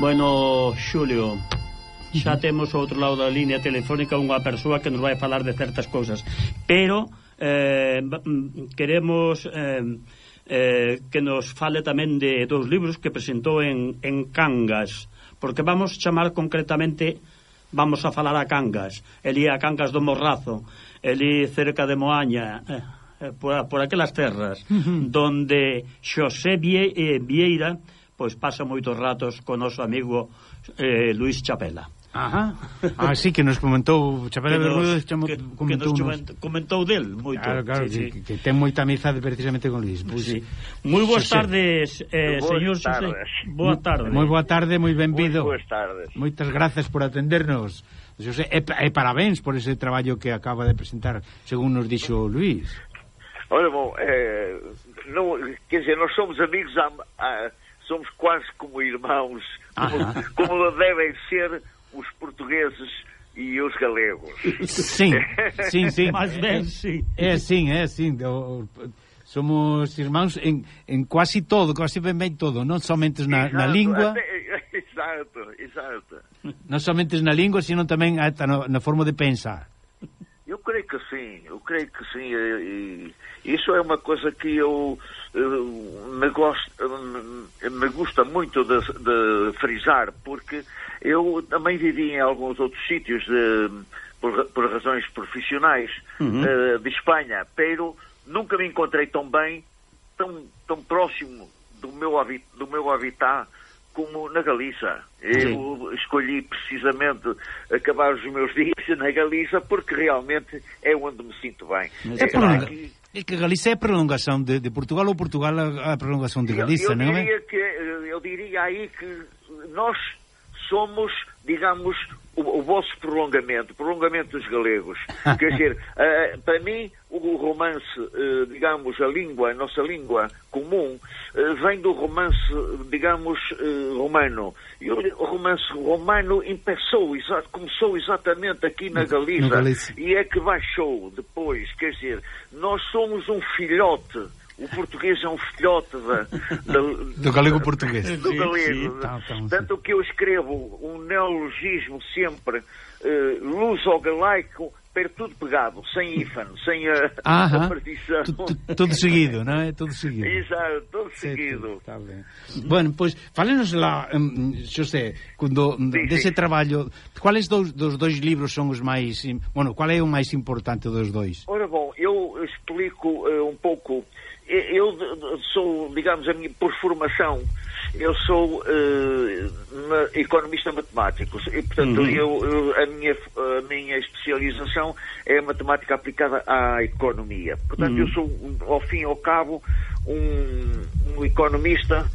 Bueno, Xulio, xa temos ao outro lado da línea telefónica unha persoa que nos vai falar de certas cousas, pero eh, queremos eh, eh, que nos fale tamén de dous libros que presentou en, en Cangas, porque vamos chamar concretamente vamos a falar a Cangas, elí a Cangas do Morrazo, elí cerca de Moaña, eh, eh por, por aquelas terras, uh -huh. donde Xosé Vie, eh, Vieira pois pasa moitos ratos con noso amigo eh, Luis Chapela. Ajá. Ah, sí, que nos comentou Chapela Bermúdez chamo, que, comentou, que nos comentou, del moito. Claro, claro, sí, sí. Que, que ten moita amizade precisamente con Luis. Pois, sí. Moi boas Xosé. tardes, eh, boas señor Xosé. Boa tarde. Moi boa tarde, moi benvido. Moi boas tardes. Moitas grazas por atendernos. Xosé, e, e parabéns por ese traballo que acaba de presentar, según nos dixo Luis. Olha, bom, eh, não, quer dizer, nós somos amigos há, há somos quase como irmãos, como, como devem ser os portugueses e os galegos. Sim, sim, sim. Mais bem, sim. É assim, é assim. Somos irmãos em, em quase todo, quase bem bem todo, não somente na, exato, na língua. Exato, exato. Não somente na língua, sino também na, na forma de pensar. Eu creio que sim, eu creio que sim. E, e isso é uma coisa que eu me, gosto, me gusta muito de, de, frisar, porque eu também vivi em alguns outros sítios de, por, por, razões profissionais uhum. uh, de Espanha, pero nunca me encontrei tão bem, tão, tão próximo do meu, do meu habitat como na Galiza. Eu Sim. escolhi precisamente acabar os meus dias na Galiza porque realmente é onde me sinto bem. Mas é, prolonga... aqui... é que Galiza é a prolongação de, de, Portugal ou Portugal a prolongação de Galiza, eu, eu não é? Que, eu diria aí que nós somos, digamos, o, o vosso prolongamento, o prolongamento dos galegos. Quer dizer, uh, para mim, o romance, uh, digamos, a língua, a nossa língua comum, uh, vem do romance, digamos, romano. E o, romance romano exa começou exatamente aqui na Galiza, e é que baixou depois. Quer dizer, nós somos um filhote o português é um filhote da, da, do galego português. Do galego. Tá, tá, Tanto que eu escrevo um neologismo sempre uh, luso-galaico, pero tudo pegado, sem hífen, sem a, a partição. Tudo seguido, não é? Tudo seguido. Exato, tudo seguido. Está bem. Bueno, pois, falenos lá, um, José, quando, sí, desse sí. traballo, quais dos, dos dois livros são os mais... Bueno, qual é o mais importante dos dois? Ora bom, eu explico uh, um pouco eu sou, digamos, a minha, por formação, eu sou uh, economista matemático e, portanto, uhum. eu, eu, a, minha, a minha especialização é a matemática aplicada à economia. Portanto, uhum. eu sou, ao fim e ao cabo, um, um economista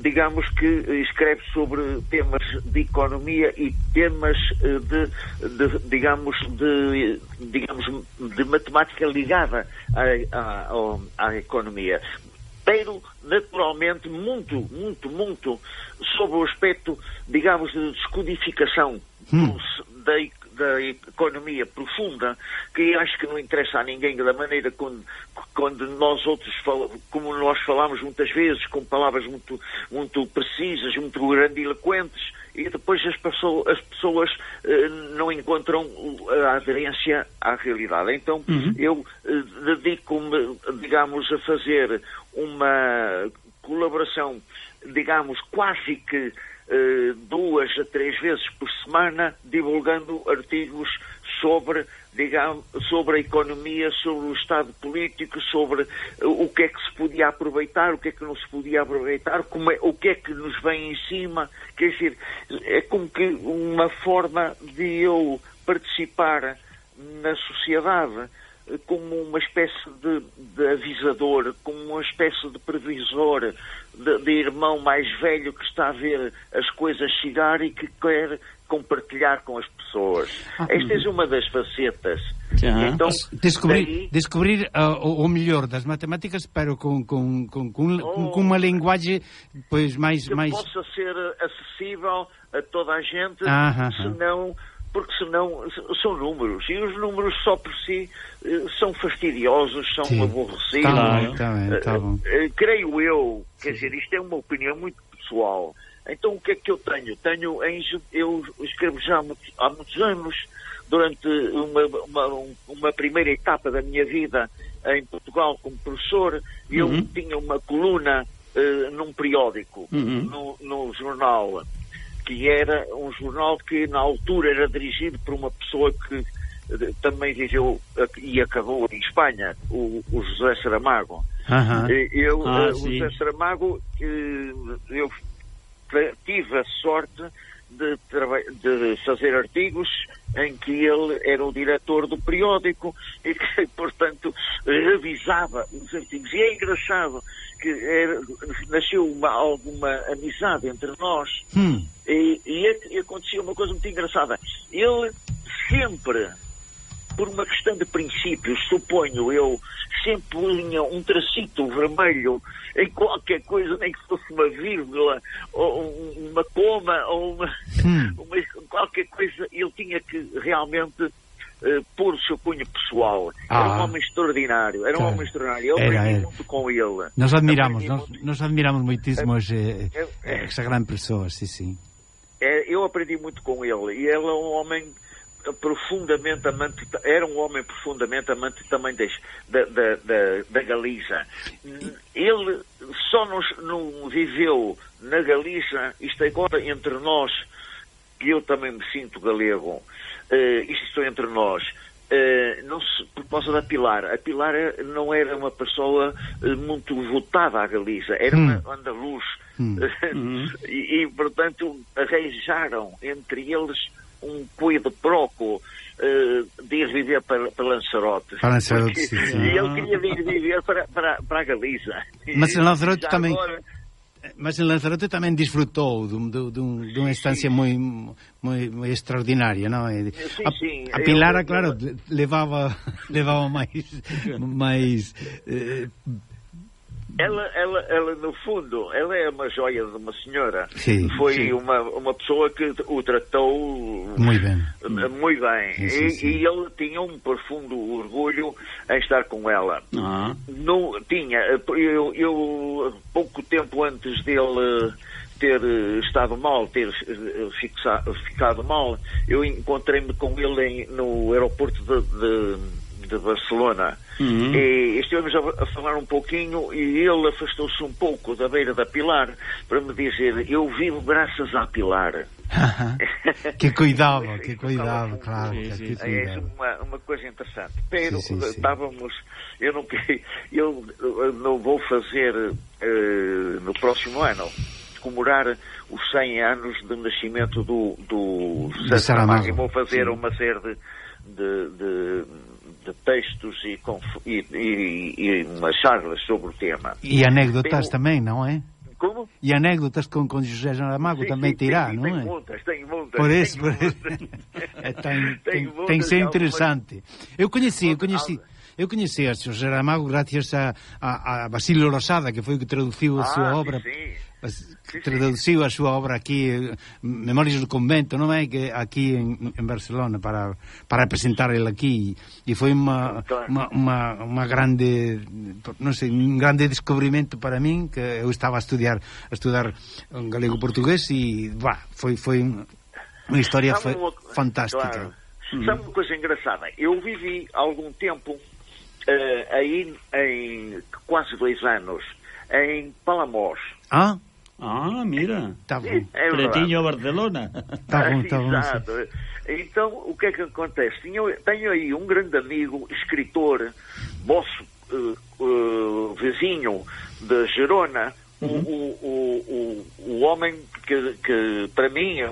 digamos que escreve sobre temas de economia e temas eh, de, de digamos de digamos de matemática ligada à, à, à economia pero naturalmente muito muito muito sobre o aspecto digamos de descodificação hum. da, da economia profunda, que acho que não interessa a ninguém da maneira quando, quando nós outros, como nós falamos muitas vezes, com palavras muito, muito precisas, muito grandiloquentes, e depois as pessoas, as pessoas eh, não encontram a aderência à realidade. Então uhum. eu eh, dedico-me, digamos, a fazer uma colaboração, digamos, quase que eh, duas a três vezes por semana divulgando artigos sobre, digamos, sobre a economia, sobre o Estado político, sobre uh, o que é que se podia aproveitar, o que é que não se podia aproveitar, é, o que é que nos vem em cima. Quer dizer, é como que uma forma de eu participar na sociedade como uma espécie de, de, avisador, como uma espécie de previsor, de, de, irmão mais velho que está a ver as coisas chegar e que quer compartilhar com as pessoas. Ah, Esta é uma das facetas. Então, descobrir, daí... descobrir uh, o, o melhor das matemáticas, pero com, com, com, com, oh, com uma linguagem pois, mais... Que mais... possa ser acessível a toda a gente, ah, senão porque senão são números, e os números só por si eh, são fastidiosos, são Sim. aborrecidos. Tá bem, tá bem, tá bom. Uh, creio eu, quer dizer, isto é uma opinião muito pessoal. Então o que é que eu tenho? Tenho em, eu escrevo já há muitos anos, durante uma, uma, uma primeira etapa da minha vida em Portugal como professor, eu uhum. tinha uma coluna uh, num periódico, uhum. no, no jornal que era um jornal que na altura era dirigido por uma pessoa que eh, também viveu e acabou em Espanha, o, o José Saramago. Uhum. Eu, ah, uh, o José Saramago, eu tive a sorte de, de, fazer artigos em que ele era o diretor do periódico e que, portanto, revisava os artigos. E é engraçado que era, nasceu uma, alguma amizade entre nós hum. e, e, e acontecia uma coisa muito engraçada. Ele sempre por uma questão de princípios, suponho eu, sempre punha um tracito vermelho em qualquer coisa, nem que fosse uma vírgula, ou uma coma, ou uma, hum. uma qualquer coisa, ele tinha que realmente uh, pôr o seu cunho pessoal. Ah. Era um homem extraordinário, era claro. um homem extraordinário. Eu aprendi era. muito com ele. Nós admiramos, nós, muito... nós admiramos muitíssimo é, é, é, essa grande pessoa, sim, sim. É, eu aprendi muito com ele e ele é um homem profundamente amante, era um homem profundamente amante também da, da, da, da Galiza. Ele só nos, não viveu na Galiza, isto agora entre nós, que eu também me sinto galego, uh, isto entre nós, uh, não se, por causa da Pilar. A Pilar não era uma pessoa uh, muito votada à Galiza, era hum. uma andaluz. Hum. e, e, portanto, arranjaram entre eles um quid proco uh, de ir viver para, para Lanzarote. Para Lanzarote, porque, sim, E Ele queria vir viver para, para, para a Galiza. Mas em Lanzarote tamén... também... Agora... Mas em Lanzarote também desfrutou de, um, de, de, um, de uma moi muito, muito, extraordinária, não eh, é? Sim, sim. A, a Pilara, eu... claro, levava, levava mais, mais eh, ela, ela, ela, no fundo, ela é uma joia de uma senhora. Sim, Foi sim. Uma, uma pessoa que o tratou muito bem. Muito bem. Sim, sim, e, e, ele tinha um profundo orgulho em estar com ela. Uhum. Não, tinha, eu, eu, pouco tempo antes dele ter estado mal, ter fixa, ficado mal, eu encontrei-me com ele em, no aeroporto de, de de Barcelona. Uhum. E estivemos a, a, falar um pouquinho e ele afastou-se um pouco da beira da Pilar para me dizer: Eu vivo graças à Pilar. que cuidava, que cuidava, claro. Sim, sim, sim. É uma, uma coisa interessante. Pero estávamos, eu não, eu não vou fazer uh, no próximo ano comemorar os 100 anos de nascimento do, do Saramago. Vou fazer uma série de, de, de de textos e, e, e, e umas charlas sobre o tema. E anécdotas também, não é? Como? E anécdotas com, com José Saramago sim, também sim, terá, sim, não tem é? Muitas, tem muitas. Por isso, por isso. é, tem, tem, tem, tem que ser interessante. Eu conheci, eu conheci. Eu conheci a José Saramago graças a, a, a Basílio Rosada, que foi o que traduziu a ah, sua obra. Sim traduciu a súa obra aquí Memorias do Convento, non é que aquí en, en Barcelona para para presentar el aquí e foi unha unha unha grande non sei, un grande descubrimento para min que eu estaba a estudiar a estudar galego portugués e va, foi foi unha historia foi uma, fantástica. Claro. Uhum. Sabe uma coisa engraçada? Eu vivi algum tempo uh, aí em quase dois anos em Palamós. Ah? Ah, mira. Tá bom. É Pretinho Barcelona. Tá bom, tá bom. Exato. Então, o que é que acontece? Tenho, tenho aí um grande amigo, escritor, vosso uh, uh, vizinho de Gerona, uhum. o, o, o, o, homem que, que para mim é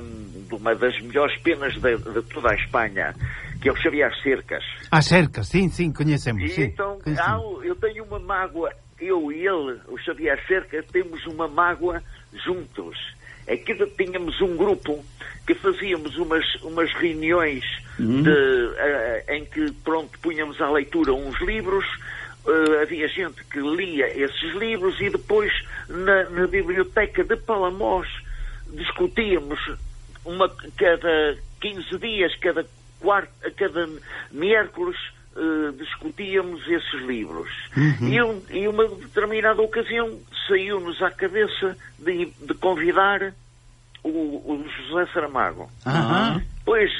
uma das melhores penas de, de toda a Espanha, que é o Xavier Cercas. Ah, Cercas, sim, sim, conhecemos. E sim, então, há, eu tenho uma mágoa eu e ele, o Xavier Cerca, temos uma mágoa juntos. É que tínhamos um grupo que fazíamos umas, umas reuniões uhum. de, uh, em que, pronto, punhamos à leitura uns livros, uh, havia gente que lia esses livros e depois na, na biblioteca de Palamós discutíamos uma, cada 15 dias, cada, quarto, cada miércoles, uh, discutíamos esses livros. Uhum. E, um, e uma determinada ocasião saiu-nos à cabeça de, de convidar o, o, José Saramago. Uhum. Pois,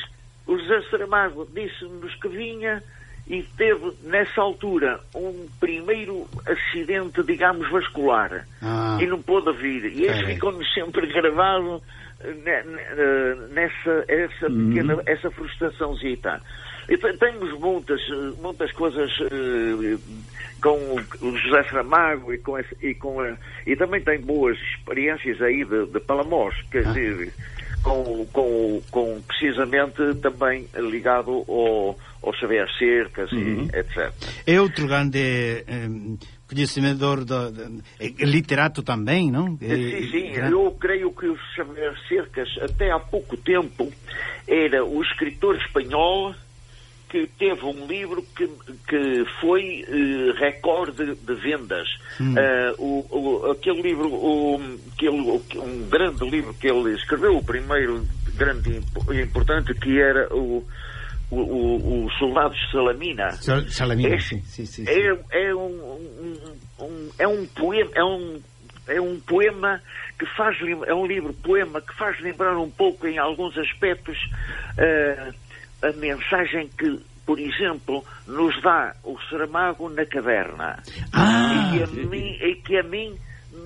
o José Saramago disse-nos que vinha e teve, nessa altura, um primeiro acidente, digamos, vascular. Ah. E não pôde vir. E esse ficou-nos sempre gravado nessa essa pequena, uhum. essa frustraçãozita. E temos muitas, muitas coisas uh, com o José Saramago e com, esse, e com a, e também tem boas experiências aí de, de Palamos, quer ah. dizer, com, com, com precisamente também ligado ao, ao Xavier Cercas uhum. e etc. É outro grande eh, conhecedor, do, de, é literato também, não? É, sim, sim. Eu creio que o Xavier Cercas, até há pouco tempo, era o escritor espanhol que teve um livro que, que foi uh, recorde de vendas. Uh, o, o, aquele livro, o, aquele, um grande livro que ele escreveu, o primeiro grande e importante, que era o, o, o Soldados Salamina. Salamina, é, sim, sim, sim, É, é, um, um, um, é um poema, é um, é um poema que faz, é um livro poema que faz lembrar um pouco em alguns aspectos uh, a mensagem que, por exemplo, nos dá o Saramago na caverna. Ah, e, que a mim, e que a mim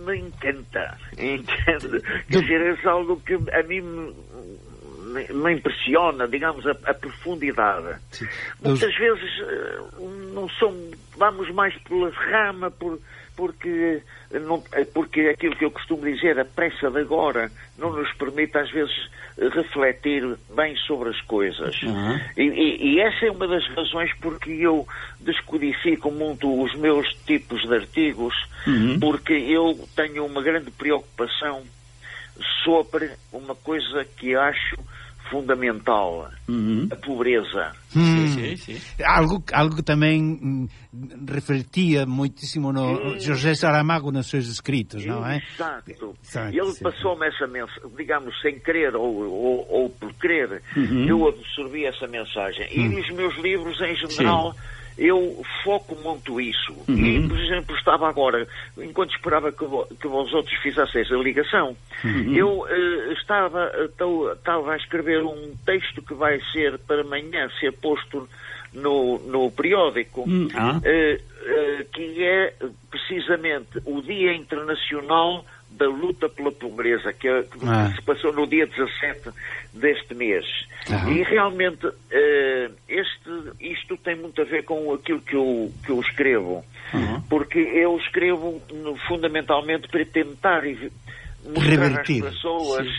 me encanta. Entende? Quer dizer, é algo que a mim me, me impressiona, digamos, a, a profundidade. Sim. Muitas vezes eh, não são, vamos mais pela rama, por porque, não, é porque aquilo que eu costumo dizer, a pressa de agora, não nos permite às vezes refletir bem sobre as coisas. Uhum. E, e, e, essa é uma das razões porque eu descodifico muito os meus tipos de artigos, uhum. porque eu tenho uma grande preocupação sobre uma coisa que acho fundamental, uhum. a pobreza. Hum. Sim, sim, sim. Algo, algo que também hum, refletia muitíssimo no José Saramago nos seus escritos, não é? Exato. Exato Ele passou-me essa mensagem, digamos, sem querer ou, ou, ou por querer, uhum. eu absorvi essa mensagem. E hum. nos meus livros, em geral eu foco muito isso. Uhum. E, por exemplo, estava agora, enquanto esperava que, que vós outros fizessem essa ligação, uhum. eu uh, estava, uh, estava a escrever um texto que vai ser para amanhã ser posto no, no periódico, uhum. uh, que é precisamente o Dia Internacional da luta pela pobreza, que, é, que ah. se passou no dia 17 deste mês. E realmente uh, este, isto tem muito a ver com aquilo que eu, que eu escrevo. Uhum. Porque eu escrevo fundamentalmente para tentar mostrar Revertir. às pessoas Sim.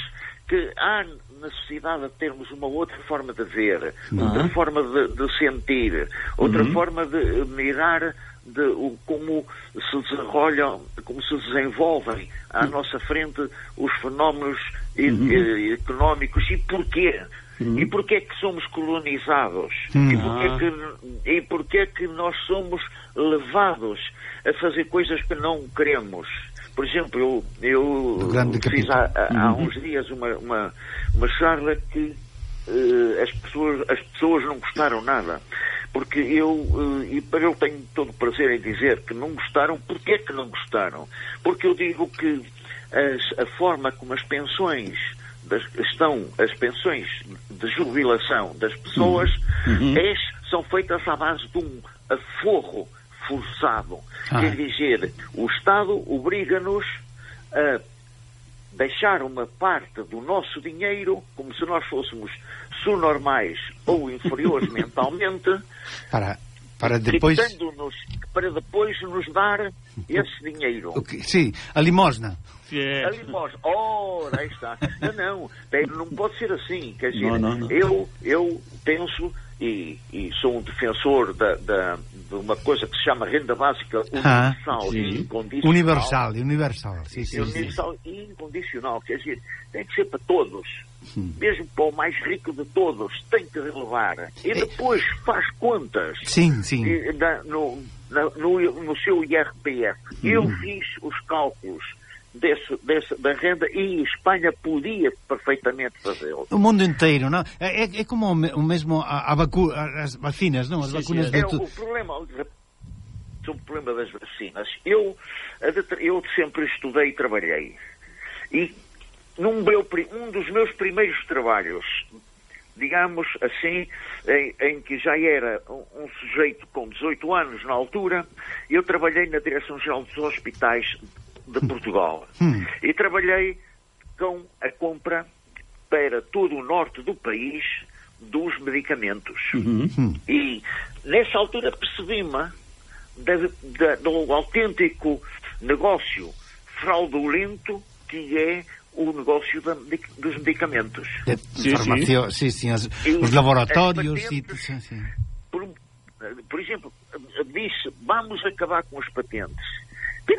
que há necessidade de termos uma outra forma de ver, uhum. outra forma de, de sentir, outra uhum. forma de mirar de o, como se desenvolvem, como se desenvolvem à uhum. nossa frente os fenómenos uhum. económicos e porquê. Uhum. E porquê é que somos colonizados? Uhum. E, porquê é que, e porquê é que nós somos levados a fazer coisas que não queremos? Por exemplo, eu, eu fiz há, há, uhum. uns dias uma, uma, uma charla que uh, as, pessoas, as pessoas não gostaram nada porque eu, uh, e para eu tenho todo o prazer em dizer que não gostaram, porquê que não gostaram? Porque eu digo que as, a forma como as pensões das, estão, as pensões de jubilação das pessoas uhum. é, são feitas à base de um aforro forçado. Ah. Quer dizer, o Estado obriga-nos a deixar uma parte do nosso dinheiro, como se nós fôssemos subnormais ou inferiores mentalmente, para, para depois... para depois nos dar esse dinheiro. Okay. Sim, a limosna. A limosna. Ora, aí está. Não, não, não pode ser assim. Quer dizer, não, não, não. Eu, eu penso e, e, sou um defensor da, da, de uma coisa que se chama renda básica ah, universal ah, e incondicional. Universal, universal. Sim, sim, universal sim. e incondicional. Quer dizer, tem que ser para todos. Hum. Mesmo para o mais rico de todos, tem que relevar. E é. depois faz contas. Sim, sim. no, no, no, seu IRPF. Hum. Eu fiz os cálculos desse, desse, da renda e Espanha podia perfeitamente fazê-lo. O mundo inteiro, não? É, é, é como o mesmo a, a vacu as vacinas, não? As vacinas sim. De... É, o problema, o problema das vacinas. Eu, eu sempre estudei e trabalhei. E num meu, um dos meus primeiros trabalhos, digamos assim, em, em que já era um, um, sujeito com 18 anos na altura, eu trabalhei na Direção-Geral dos Hospitais de Portugal. Hum. E trabalhei com a compra para todo o norte do país dos medicamentos. Uhum. Hum. E nessa altura percebi-me do autêntico negócio fraudulento que é o negócio da, de, dos medicamentos. De, sim, sim. sim, sim os, os laboratórios. Patentes, e, sim, por, por, exemplo, disse, vamos acabar com as patentes.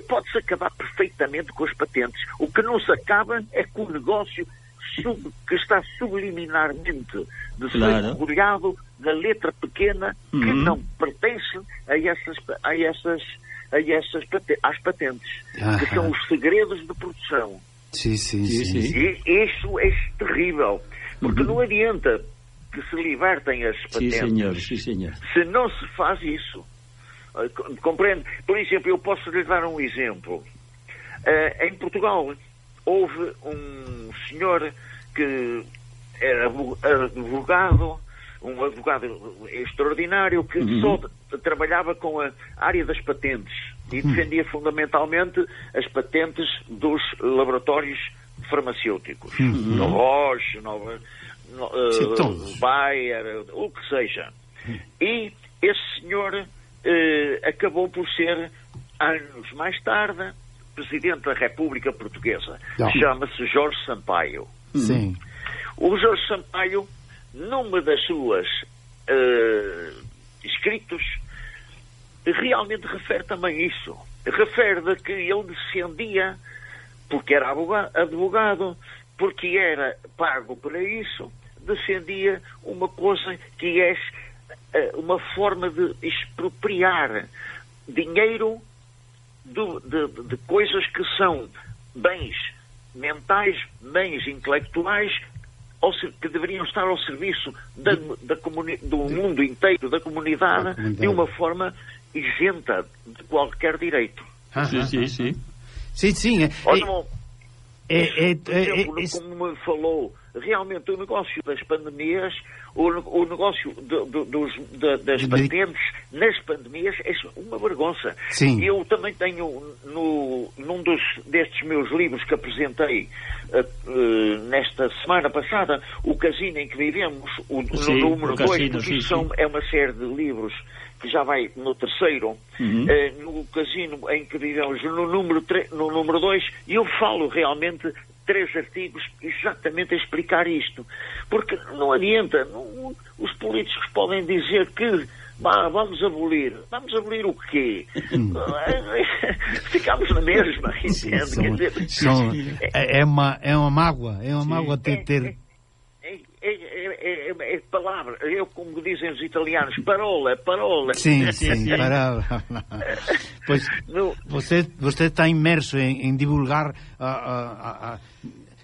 Pode-se acabar perfeitamente com as patentes. O que não se acaba é com o negócio sub, que está subliminarmente de claro. ser da letra pequena uhum. que não pertence a essas, a essas, a essas às patentes, ah, que são os segredos de produção. Sim, sim, sim. sim. E isso é terrível, porque uhum. não adianta que se libertem as patentes. Sim, senhor, sim, senhor. Se não se faz isso. Ah, compreende? Por exemplo, eu posso lhe dar um exemplo. Uh, em Portugal houve um senhor que era advogado, um advogado extraordinário que uhum. só trabalhava com a área das patentes e uhum. defendia fundamentalmente as patentes dos laboratórios farmacêuticos. Uhum. No Roche, no, no uh, Bayer, o que seja. E esse senhor uh, acabou por ser, anos mais tarde, Presidente da República Portuguesa. Chama-se Jorge Sampaio. Sim. O Jorge Sampaio, numa das suas uh, escritos, realmente refere também isso. Refere de que ele defendia, porque era advogado, porque era pago para isso, defendia uma coisa que é uma forma de expropriar dinheiro de, de, de coisas que são bens mentais, bens intelectuais que deveriam estar ao serviço da, da do mundo inteiro, da comunidade, de uma forma isenta de qualquer direito. Ah, sim, sim, sim. Sim, sim. É, é, é, é, como me falou, realmente o negócio das pandemias, o, o negócio de, de, dos, de, das patentes nas pandemias é uma vergonha. Sim. Eu também tenho no, num dos, destes meus livros que apresentei uh, uh, nesta semana passada, o casino em que vivemos, o, sim, no número 2, porque são, é uma série de livros que já vai no terceiro, uhum. uh, no casino em que vivemos, no número 2, no número dois, e eu falo realmente três artigos exatamente a explicar isto. Porque não adianta, não, os políticos podem dizer que bah, vamos abolir. Vamos abolir o quê? Ficamos na mesma, entende? São, dizer, são, é, é, uma, é uma mágoa, é uma mágoa ter... ter... É, é, é, é, palavra, eu como dizem os italianos, parola, parola. Sim, sim, parola. pois no, você, você está imerso em, em divulgar a, a, a,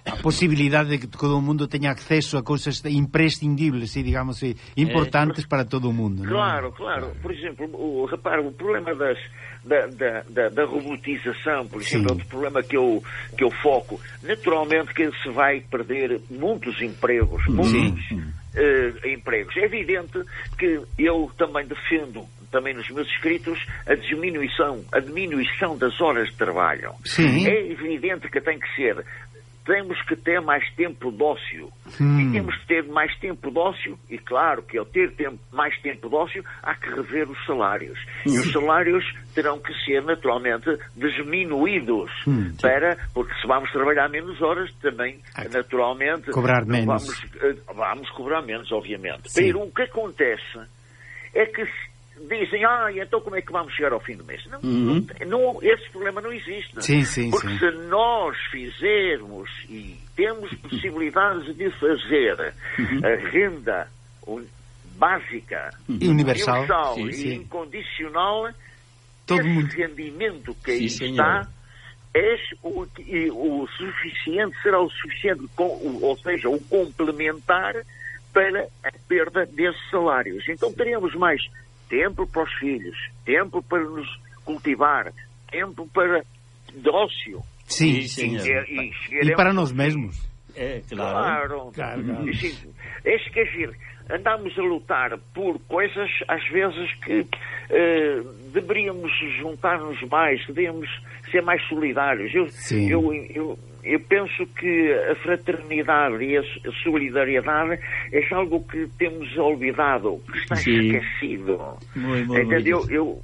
a posibilidade de que todo o mundo teña acceso a cousas imprescindibles e, digamos, importantes é, para todo o mundo. Claro, não? claro. Por exemplo, o, repara, o problema das da, da, da, da robotização, por exemplo, é outro problema que eu, que eu foco. Naturalmente que se vai perder muitos empregos, muitos uh, empregos. É evidente que eu também defendo também nos meus escritos, a diminuição, a diminuição das horas de trabalho. Sim. É evidente que tem que ser temos que ter mais tempo de ócio. Hum. E temos que ter mais tempo de ócio, e claro que ao ter tempo, mais tempo de ócio, há que rever os salários. Hum. E os salários terão que ser naturalmente diminuídos hum. para, porque se vamos trabalhar menos horas, também naturalmente cobrar menos. Vamos, eh, vamos cobrar menos, obviamente. Sim. Pero o que acontece é que dizem, ah, então como é que vamos chegar ao fim do mês? Não, uhum. não, esse problema não existe. Sim, sim, Porque sim. se nós fizermos e temos possibilidades de fazer uhum. a renda básica, uhum. universal, universal sim, e incondicional, Todo esse mundo... rendimento que aí está és o, e o suficiente, será o suficiente, ou seja, o complementar para a perda desses salários. Então teremos mais tempo para os filhos, tempo para nos cultivar, tempo para de ócio. Sim, sim. E, e, e, para nós mesmos. É, claro. Claro. claro, claro. É que é andamos a lutar por coisas, às vezes, que uh, deveríamos juntar-nos mais, deveríamos ser mais solidários. Eu, eu, eu, eu, penso que a fraternidade e a solidariedade é algo que temos olvidado, que está Sim. esquecido. Muito, muito Entendeu? Eu,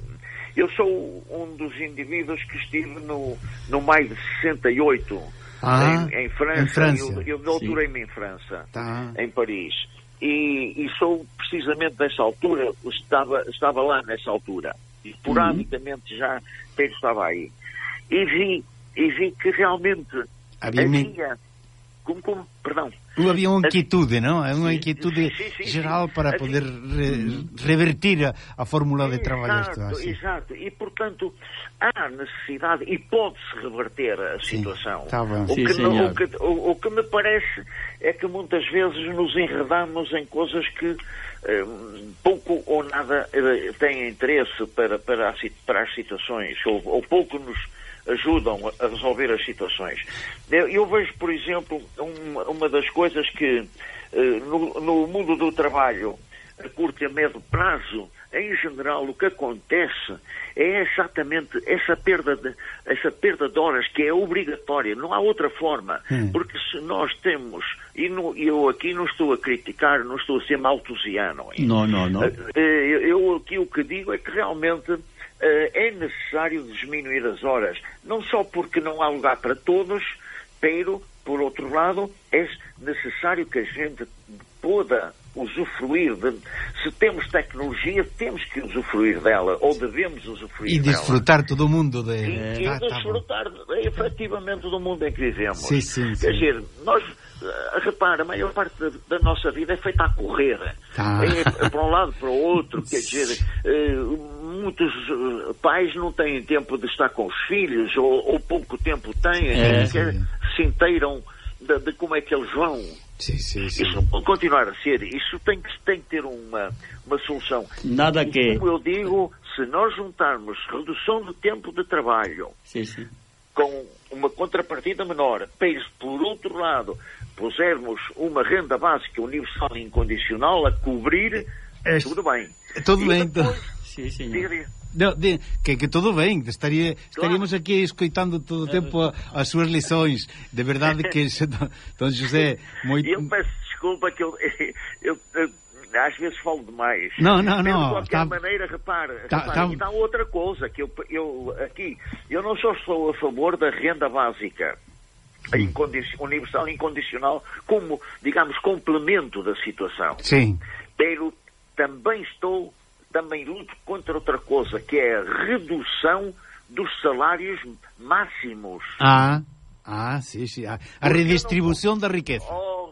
eu sou um dos indivíduos que estive no, no maio de 68, ah, em, em França. Em França. Eu, eu doutorei-me em França, tá. em Paris. E, e, sou precisamente dessa altura, estava, estava lá nessa altura. Esporadicamente uhum. já Pedro estava aí. E vi, e vi que realmente havia, havia como, como, perdão. Havia uma inquietude, não? Uma inquietude sim, sim, sim, geral para poder re, revertir a, a fórmula de trabalho. Exato, assim. exato. E, portanto, há necessidade e pode-se reverter a situação. Tá bom. O, que, não, o, que, o, o, que me parece é que muitas vezes nos enredamos em coisas que eh, pouco ou nada eh, têm interesse para, para, para as situações, ou, ou pouco nos ajudam a resolver as situações. Eu, eu vejo, por exemplo, uma, uma das coisas que eh, no, no, mundo do trabalho a curto e a médio prazo, em geral, o que acontece é exatamente essa perda de, essa perda de horas que é obrigatória, não há outra forma. Hum. Porque se nós temos, e no, eu aqui não estou a criticar, não estou a ser maltusiano. Não, não, não. Eh, eh, eu aqui o que digo é que realmente é necessário diminuir as horas, não só porque não há lugar para todos, pero, por outro lado, é necessário que a gente possa usufruir de, se temos tecnologia, temos que usufruir dela, ou devemos usufruir e dela. E desfrutar todo o mundo de... E, e ah, tá desfrutar tá efetivamente do mundo em que vivemos. Sim, sim, Quer sim. dizer, nós, repara, a maior parte da, da, nossa vida é feita a correr. Tá. É, é para um lado, para o outro, quer dizer, uh, muitos eh, pais não têm tempo de estar com os filhos, ou, ou pouco tempo têm, é, se inteiram de, de, como é que eles vão. Sim, sim, sim. Isso não pode continuar a ser. Isso tem que, tem que ter uma, uma solução. Nada que. Como eu digo, se nós juntarmos redução do tempo de trabalho sim, sim. com uma contrapartida menor, mas, por outro lado, pusermos uma renda básica universal e incondicional a cobrir, é, tudo bem. Tudo e bem, depois, então señor. No, de, que, que todo ben, estaría, estaríamos claro. aquí escoitando todo o tempo as súas lições. De verdade que don José, moi... Eu peço desculpa que eu, eu, eu às vezes falo demais. Não, não, não. De qualquer tá, maneira, repare, tá, repare tá... e dá outra coisa, que eu, eu aqui, eu não só estou a favor da renda básica, universal incondicional, como, digamos, complemento da situação. Sim. Pero também estou também luto contra outra coisa, que é a redução dos salários máximos. Ah, ah sim, sim. A, a redistribuição não... da riqueza. Oh,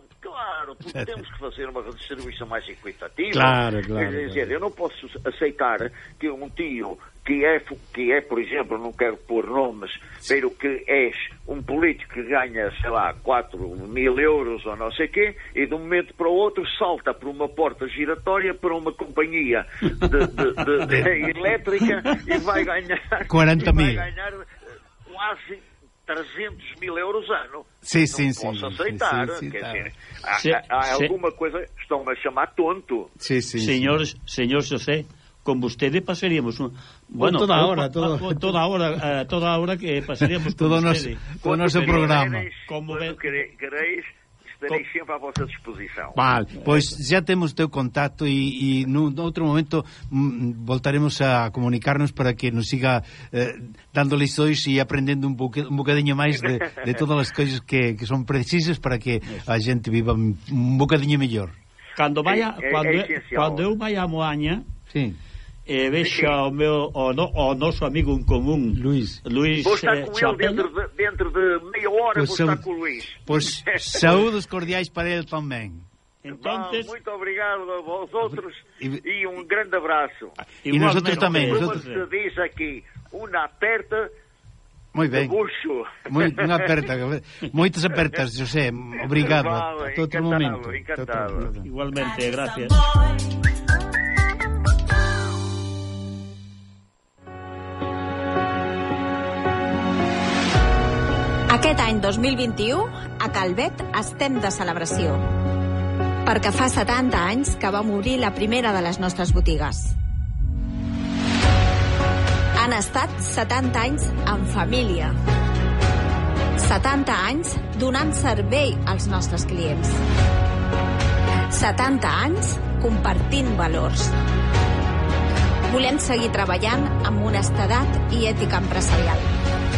claro, porque temos que fazer uma redistribuição mais equitativa. Claro, claro. Quer dizer, claro. eu não posso aceitar que um tio que é, que é, por exemplo, não quero pôr nomes, pero que és um político que ganha, sei lá, 4 mil euros ou não sei quê, e de um momento para o outro salta por uma porta giratória para uma companhia de, de, de, de elétrica e vai ganhar 40 mil. Vai ganhar eh, quase 300 mil euros ano. Sim, sim, não sim. posso aceitar. Sim, sim, quer tá. dizer, há, se, há alguma coisa estão-me a chamar tonto. Sim, sim. Senhores, senhor José, con vostede pasaríamos un... Bueno, toda a hora, todo... Con toda hora, a toda hora que pasaríamos todo con Nos, todo o noso programa. Como queréis, estarei sempre à vossa disposição. Vale, pois já temos teu contacto e, e no outro momento mm, voltaremos a comunicarnos para que nos siga eh, dando lições e aprendendo un, boque, un bocadinho máis de, de todas as coisas que, que son precisas para que a gente viva un bocadinho mellor. Cando vaya, é, é, cando, é cando eu vaya a Moaña, Sí. Eh, e vexa o meu o, no, o noso amigo en común Luís, Luís vou estar eh, con dentro de, dentro de meia hora pois vou estar saúde, con Luís pois saúdos cordiais para ele tamén Entonces, Va, moito obrigado a vos outros um e, e un grande abrazo. E nós outros tamén. Como se diz aquí, unha aperta Moi ben. Moi, unha aperta. Moitas apertas, José. Obrigado. Vale, a outro momento. Encantado. Igualmente, gracias. Aquest any 2021, a Calvet estem de celebració. Perquè fa 70 anys que va morir la primera de les nostres botigues. Han estat 70 anys en família. 70 anys donant servei als nostres clients. 70 anys compartint valors. Volem seguir treballant amb honestedat i ètica empresarial,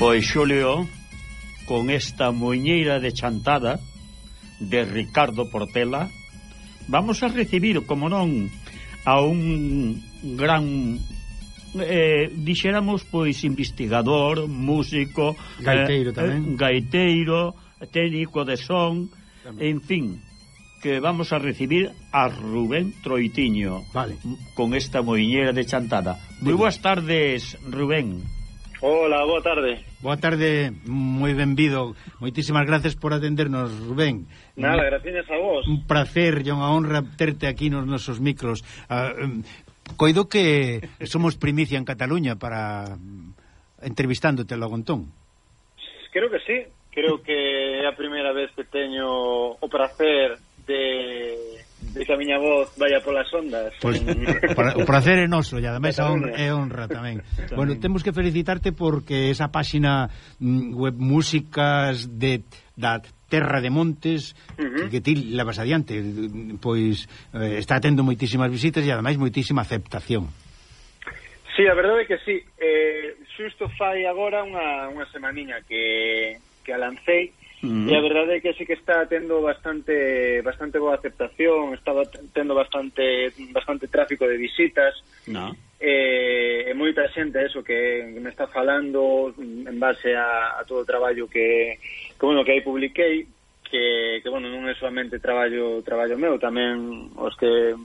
Pois Xulio, con esta muñeira de chantada de Ricardo Portela, vamos a recibir, como non, a un gran eh, dixéramos pois investigador, músico, gaiteiro eh, tamén, eh, gaiteiro, técnico de son, tamén. en fin, que vamos a recibir a Rubén Troitiño vale. con esta moiñera de chantada. Moi boas tardes, Rubén. Hola, boa tarde. Boa tarde, moi benvido. Moitísimas gracias por atendernos, Rubén. Nada, gracias a vos. Un placer e unha honra terte aquí nos nosos micros. Uh, coido que somos primicia en Cataluña para mm, entrevistándote logo entón. Creo que sí, creo que é a primeira vez que teño o placer de Deixa a miña voz vaya polas ondas. Pois para, o placer é noso e ademais a honra, é honra tamén. tamén. Bueno, temos que felicitarte porque esa páxina mm, web músicas de da Terra de Montes uh -huh. que ti levas adiante, pois eh, está tendo moitísimas visitas e ademais moitísima aceptación. Sí, a verdade é que sí. Eh, xusto fai agora unha, unha semaninha que, que a lancei Mm. E a verdade é que sí que está tendo bastante bastante boa aceptación, está tendo bastante bastante tráfico de visitas. No. Eh, e, e moita xente eso que me está falando en base a, a todo o traballo que, que bueno, que aí publiquei, que, que bueno, non é solamente traballo traballo meu, tamén os que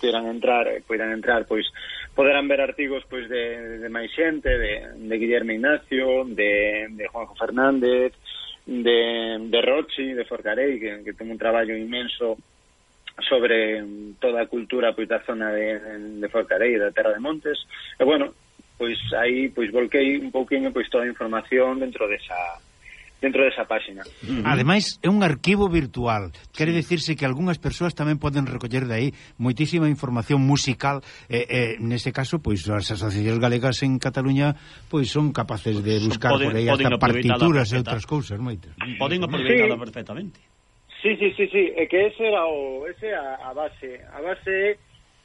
poderán entrar, poidan entrar, pois poderán ver artigos pois de, de máis xente, de, de Guillermo Ignacio, de, de Juanjo Fernández, de, de Rochi, de Forcarei, que, que ten un traballo inmenso sobre mm, toda a cultura pois da zona de, de Forcarei, da Terra de Montes. E, bueno, pois aí pois volquei un pouquiño pois toda a información dentro desa dentro desa páxina. Ademais, é un arquivo virtual. Quere decirse que algunhas persoas tamén poden recoller de aí moitísima información musical. Eh, eh, nese caso, pois, as asociacións galegas en Cataluña pois son capaces de buscar poden, por aí hasta partituras e outras cousas, moitas. Poden aproveitarla sí. perfectamente. Sí, sí, sí, sí, é que ese era o, ese a, a base. A base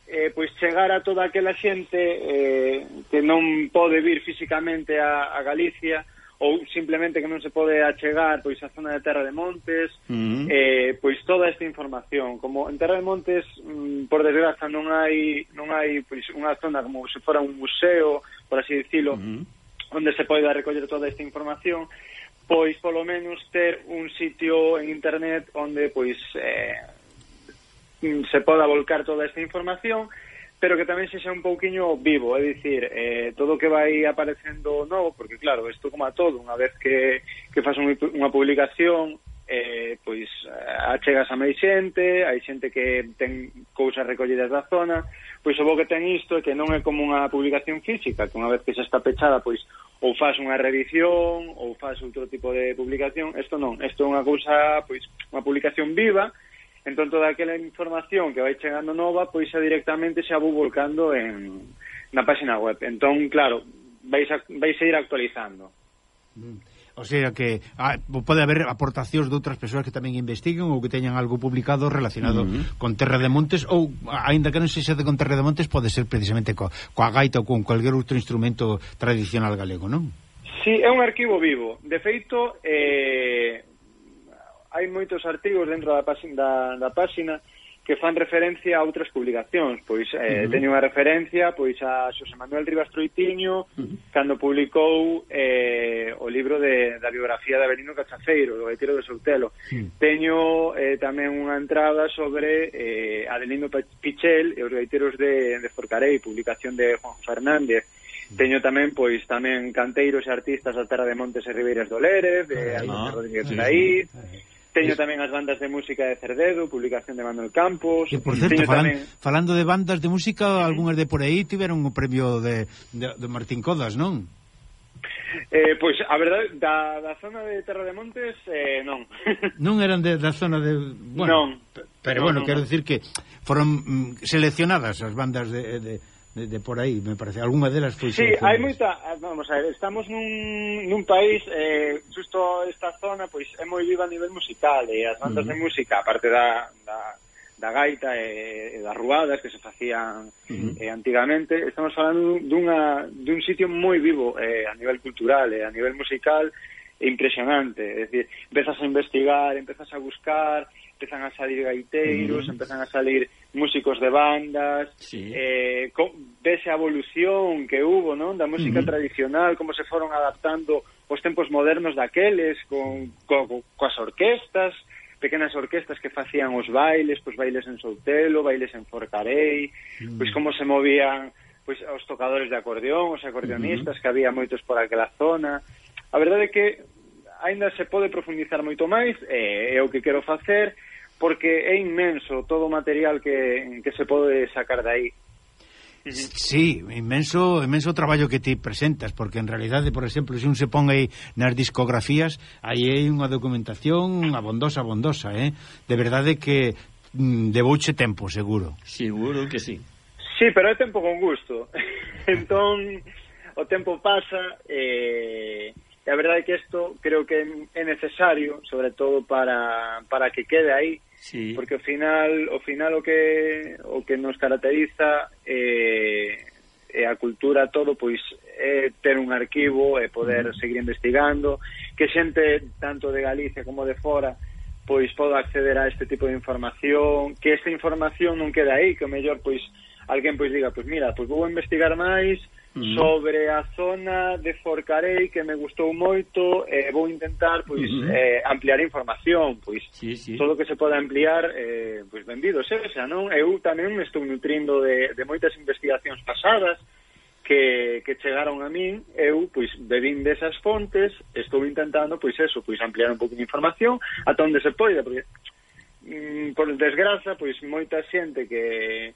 é eh, pois chegar a toda aquela xente eh, que non pode vir físicamente a, a Galicia ou simplemente que non se pode achegar pois a zona de Terra de Montes, mm eh, pois toda esta información, como en Terra de Montes, mm, por desgraza non hai non hai pois unha zona como se fora un museo, por así dicilo, mm onde se poida recoller toda esta información, pois polo menos ter un sitio en internet onde pois eh, mm, se poda volcar toda esta información pero que tamén se xa un pouquiño vivo, é dicir, eh, todo que vai aparecendo novo, porque claro, isto como a todo, unha vez que, que fas un, unha publicación, eh, pois eh, achegas a máis xente, hai xente que ten cousas recollidas da zona, pois o bo que ten isto é que non é como unha publicación física, que unha vez que xa está pechada, pois ou faz unha reedición, ou faz outro tipo de publicación, isto non, isto é unha cousa, pois, unha publicación viva, Entón, toda aquela información que vai chegando nova, pois xa directamente xa vou volcando en, na página web. Entón, claro, vais, a, vais a ir actualizando. Mm. O sea que ah, pode haber aportacións de outras persoas que tamén investiguen ou que teñan algo publicado relacionado uh -huh. con Terra de Montes ou, aínda que non se xa de con Terra de Montes, pode ser precisamente co, coa gaita ou con cualquier outro instrumento tradicional galego, non? Sí, é un arquivo vivo. De feito, eh, hai moitos artigos dentro da páxina, da, da páxina que fan referencia a outras publicacións. Pois eh, uh -huh. teño unha referencia pois a Xosé Manuel Rivas Troitiño, uh -huh. cando publicou eh, o libro de, da biografía de Avelino Cachafeiro, do Retiro de Soutelo. Uh -huh. Teño eh, tamén unha entrada sobre eh, Adelino Pichel e os gaiteros de, de Forcarei, publicación de Juan Fernández. Uh -huh. Teño tamén pois tamén canteiros e artistas da terra de Montes e Ribeiras do Lérez, de Alonso uh -huh. Rodríguez Traí, uh -huh. Teño tamén as bandas de música de Cerdedo, publicación de Manuel Campos... Que, por certo, falan, tamén... falando de bandas de música, algunhas de por aí tiveron o premio de, de, de Martín Codas, non? Eh, pois, a verdade, da, da zona de Terra de Montes, eh, non. Non eran de, da zona de... Bueno, non. Pero, no, bueno, no, quero no. decir que foron mm, seleccionadas as bandas de... de de, de por aí, me parece. Alguma delas foi... Sí, hai moita... Ah, vamos a ver, estamos nun, nun país, eh, justo esta zona, pois é moi viva a nivel musical, e as bandas uh -huh. de música, aparte da, da, da gaita e, e das ruadas que se facían uh -huh. eh, antigamente, estamos falando dunha, dun sitio moi vivo eh, a nivel cultural e eh, a nivel musical, impresionante. É dicir, empezas a investigar, empezas a buscar, empezan a salir gaiteiros, mm. empezan a salir músicos de bandas, sí. eh, vese a evolución que hubo, non? Da música mm. tradicional, como se foron adaptando os tempos modernos daqueles, con, con, coas orquestas, pequenas orquestas que facían os bailes, pois bailes en Soutelo, bailes en Forcarei, mm. pois como se movían pois os tocadores de acordeón, os acordeonistas, mm que había moitos por aquela zona. A verdade é que aínda se pode profundizar moito máis, e é o que quero facer, porque é inmenso todo o material que, que se pode sacar de aí. Sí, inmenso, inmenso traballo que ti presentas, porque en realidade, por exemplo, se un se pon aí nas discografías, aí hai unha documentación abondosa, abondosa, eh? De verdade que mm, debouche tempo, seguro. Seguro que sí. Sí, pero é tempo con gusto. entón, o tempo pasa, eh, e a verdade é que isto creo que é necesario, sobre todo para, para que quede aí, Sí. Porque ao final, o final o que o que nos caracteriza é eh, é a cultura todo pois é ter un arquivo e poder mm. seguir investigando que xente tanto de Galicia como de fora pois poda acceder a este tipo de información que esta información non queda aí que o mellor pois alguén pois diga pois mira, pois vou investigar máis sobre a zona de Forcarei que me gustou moito e eh, vou intentar pois mm. eh, ampliar información, pois sí, sí. todo o que se poda ampliar eh, pois bendido sexa, non? Eu tamén me estou nutrindo de, de moitas investigacións pasadas que, que chegaron a min, eu pois bebín desas fontes, estou intentando pois eso, pois ampliar un pouco de información ata onde se poida, porque mm, por desgraza, pois moita xente que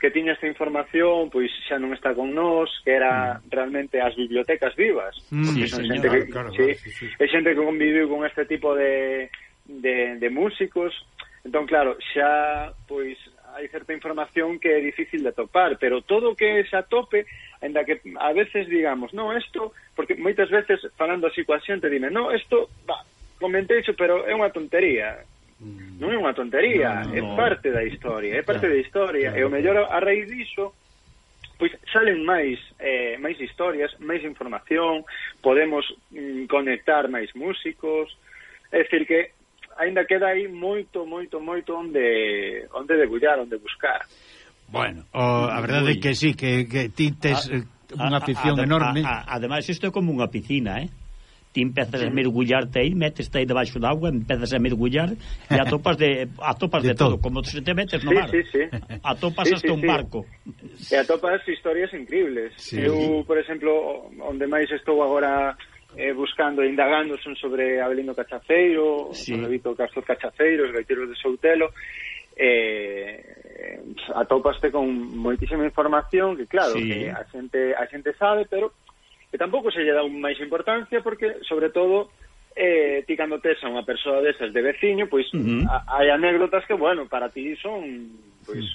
que tiña esta información pois xa non está con nós, que era mm. realmente as bibliotecas vivas. Mm, sí, son xente que, ah, claro, sí, claro, sí, sí. é xente que conviviu con este tipo de, de, de músicos. Entón, claro, xa pois hai certa información que é difícil de topar, pero todo o que se atope, ainda que a veces digamos, no, isto, porque moitas veces falando así coa xente dime, no, isto, va, comentei iso, pero é unha tontería Non é unha tontería, no, no, é parte da historia, é parte claro, da historia, claro. e o mellor a raíz diso pois salen máis eh, máis historias, máis información, podemos mm, conectar máis músicos, é dicir que aínda queda aí moito, moito, moito onde onde degullar, onde buscar. Bueno, o, a verdade é que sí, que, que ti tes ah, unha afición a, a, enorme. A, a, ademais, isto é como unha piscina, eh? ti empezas a mergullarte aí, metes aí debaixo da agua, empezas a mergullar e atopas de atopas de, de todo. todo, como se te metes no mar. Sí, sí, sí. Atopas sí, hasta sí, un sí. barco. E atopas historias increíbles. Sí. Eu, por exemplo, onde máis estou agora eh, buscando e indagando son sobre Abelino Cachaceiro, sí. Vito Castro Cachaceiro, os gaiteros de Soutelo, eh, atopaste con moitísima información que claro, sí. que a xente a xente sabe, pero E tampouco se lle dá máis importancia porque, sobre todo, eh, ti cando tes a unha persoa desas de veciño, pois uh -huh. A, hai anécdotas que, bueno, para ti son, pois,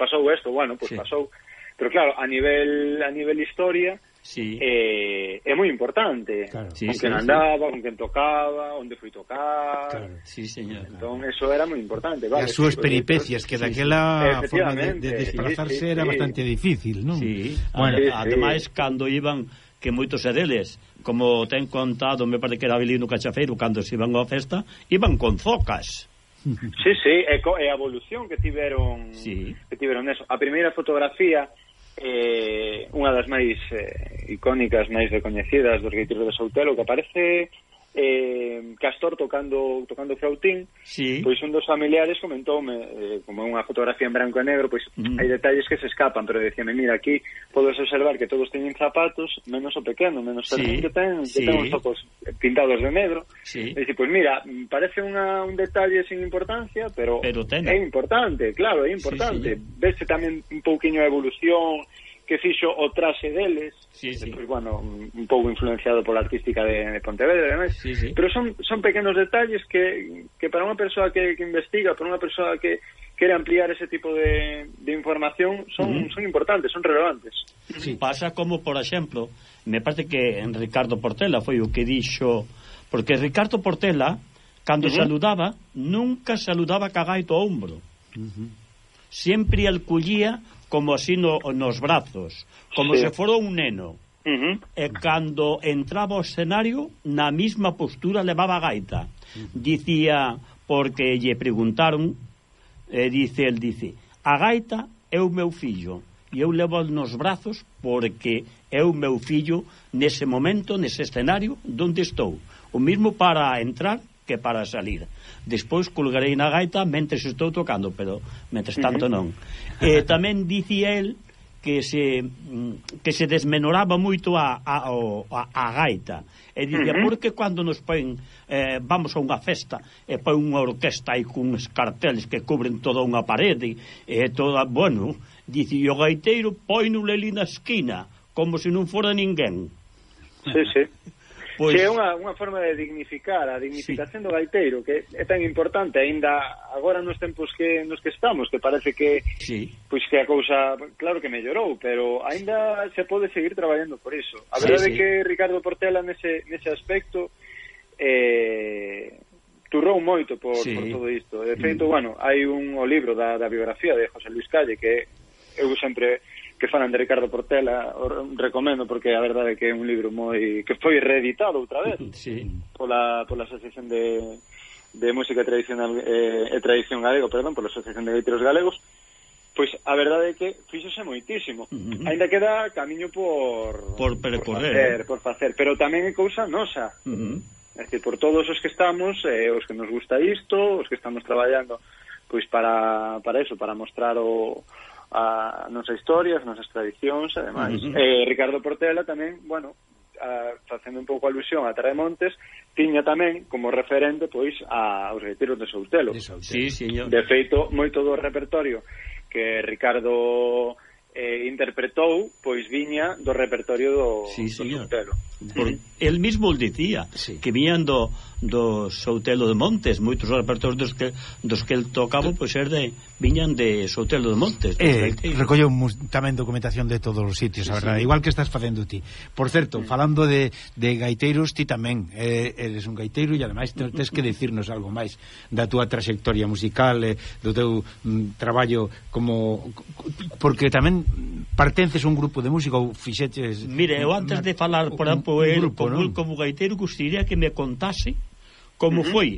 pasou isto, bueno, pois sí. pasou. Pero claro, a nivel a nivel historia, sí. eh, é moi importante. Claro. Sí, con sí, quen sí, andaba, sí. con quen tocaba, onde foi tocar... Claro, sí, señor. Entón, eso era moi importante. Vale, as súas sí, peripecias, que sí, daquela sí, forma de, de desplazarse sí, sí, era sí. bastante difícil, non? Sí. Ah, bueno, sí, ademais, sí. cando iban que moitos deles, como ten contado, me parece que era Abelino Cachafeiro, cando se iban á festa, iban con focas. Sí, sí, é, co, é a evolución que tiveron sí. que tiveron eso. A primeira fotografía eh, unha das máis eh, icónicas, máis recoñecidas dos gaiteiros de Soutelo, que aparece eh, Castor tocando tocando flautín sí. pois un dos familiares comentoume eh, como unha fotografía en branco e negro pois mm. hai detalles que se escapan pero decíame mira aquí podes observar que todos teñen zapatos menos o pequeno menos o que ten sí. que ten os topos pintados de negro sí. e dixi pois mira parece unha, un detalle sin importancia pero, pero é importante claro é importante sí, sí. vese tamén un pouquiño a evolución que fixo o traxe deles Sí, sí. Pois, bueno, un pouco influenciado pola artística de, de Pontevedra, non? Sí, sí. Pero son, son pequenos detalles que, que para unha persoa que, que investiga, para unha persoa que quere ampliar ese tipo de, de información, son, uh -huh. son importantes, son relevantes. Sí, pasa como, por exemplo, me parece que en Ricardo Portela foi o que dixo... Porque Ricardo Portela, cando uh -huh. saludaba, nunca saludaba cagaito ao ombro. Uh -huh. collía alcullía como así no, nos brazos, como sí. se fora un neno. Uh -huh. E cando entraba ao escenario, na mesma postura levaba a gaita. Dicía, porque lle preguntaron, e dice, el dice, a gaita é o meu fillo, e eu levo nos brazos porque é o meu fillo nese momento, nese escenario, donde estou. O mismo para entrar que para salir. Despois colgarei na gaita mentre estou tocando, pero mentre tanto non. E tamén dicía el que se mm, que se desmenoraba moito a a, a, a gaita. E dicía, uh -huh. porque cando nos poen eh, vamos a unha festa e poen unha orquesta aí cuns carteles que cubren toda unha parede e toda, bueno, dice, o gaiteiro poinule ali na esquina como se non fora ninguén. Sí, sí. Pois... Que é unha, unha forma de dignificar, a dignificación sí. do gaiteiro, que é tan importante aínda agora nos tempos que nos que estamos, que parece que sí. pois que a cousa, claro que mellorou, pero aínda se pode seguir traballando por iso. A verdade sí, sí. que Ricardo Portela nese, nese aspecto eh, turrou moito por, sí. por todo isto. De feito, mm. bueno, hai un o libro da, da biografía de José Luis Calle que eu sempre que falan de Ricardo Portela, recomendo porque a verdade é que é un libro moi que foi reeditado outra vez sí. pola, pola Asociación de, de Música Tradicional eh, e Tradición Galego, perdón, pola Asociación de Gaiteros Galegos, pois a verdade é que fíxose moitísimo. Mm-hmm. Uh -huh. Ainda queda camiño por por percorrer, por, facer, por facer, pero tamén é cousa nosa. Uh -huh. É dicir, por todos os que estamos, eh, os que nos gusta isto, os que estamos traballando pois para, para eso, para mostrar o, a nosa historia, as nosas tradicións, ademais. Uh -huh. eh, Ricardo Portela tamén, bueno, a, facendo un pouco alusión a Terremontes, tiña tamén como referente pois a, aos retiros de Soutelo. De, Soutelo. Sí, señor. de feito, moito do repertorio que Ricardo eh, interpretou, pois viña do repertorio do, sí, señor. do Soutelo. Por, uh -huh. el mismo dicía sí. que viñan do do Soutelo de Montes moitos repertorios dos que, dos que el tocaba eh. pois pues, de, viñan de Soutelo de Montes eh, pois, recolleu tamén documentación de todos os sitios a verdade, sí. igual que estás facendo ti por certo, mm. falando de, de gaiteiros ti tamén eh, eres un gaiteiro e ademais tens que decirnos algo máis da túa trayectoria musical eh, do teu mm, traballo como porque tamén pertences a un grupo de música ou fixeches Mire, eu antes de falar por exemplo, un, un grupo, el, como, ¿no? como gaiteiro gustaría que me contase como uh -huh. foi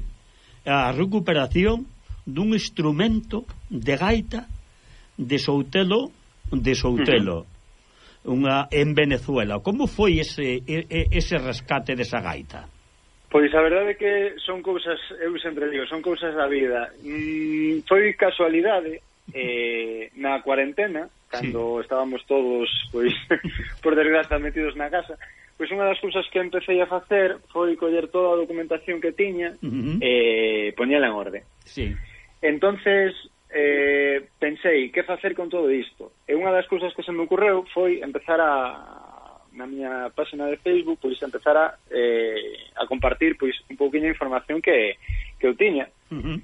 a recuperación dun instrumento de gaita de Soutelo de Soutelo uh -huh. unha en Venezuela. Como foi ese ese rescate desa gaita? Pois a verdade é que son cousas, eu sempre digo, son cousas da vida. Mm, foi casualidade eh, na cuarentena, cando sí. estábamos todos, pois, por desgraza, metidos na casa, Pois unha das cousas que empecé a facer foi coller toda a documentación que tiña uh -huh. e poñela en orde. Sí. Entonces eh, pensei, que facer con todo isto? E unha das cousas que se me ocorreu foi empezar a na miña página de Facebook, pois empezar a, eh, a compartir pois un pouquiño de información que, que eu tiña. Uh -huh.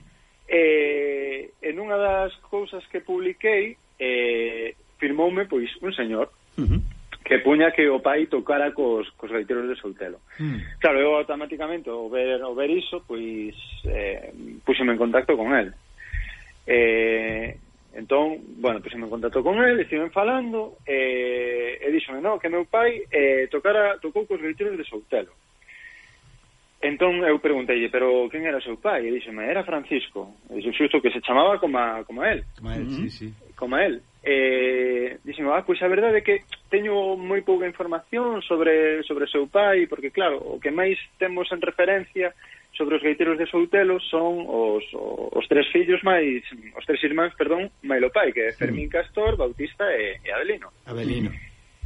eh, en unha das cousas que publiquei, eh, firmoume pois un señor. Uh -huh que puña que o pai tocara cos, cos gaiteros de Soutelo. Mm. Claro, eu automáticamente, ao ver, ao ver iso, pois, eh, puxeme en contacto con él. Eh, entón, bueno, puxeme en contacto con él, estiven falando, eh, e díxome, no, que meu pai eh, tocara, tocou cos gaiteros de Soutelo. Entón eu pregunteille, pero quen era o seu pai? E díxeme, era Francisco. E dixo, xusto que se chamaba como, como él. Como él, uh -huh. sí, sí. Como él. Eh, díxeme, ah, pois a verdade é que teño moi pouca información sobre sobre o seu pai, porque claro, o que máis temos en referencia sobre os gaiteros de Soutelo son os, os tres fillos máis, os tres irmáns, perdón, Mailo o pai, que é Fermín. Mm. Castor, Bautista e, e Abelino. Abelino.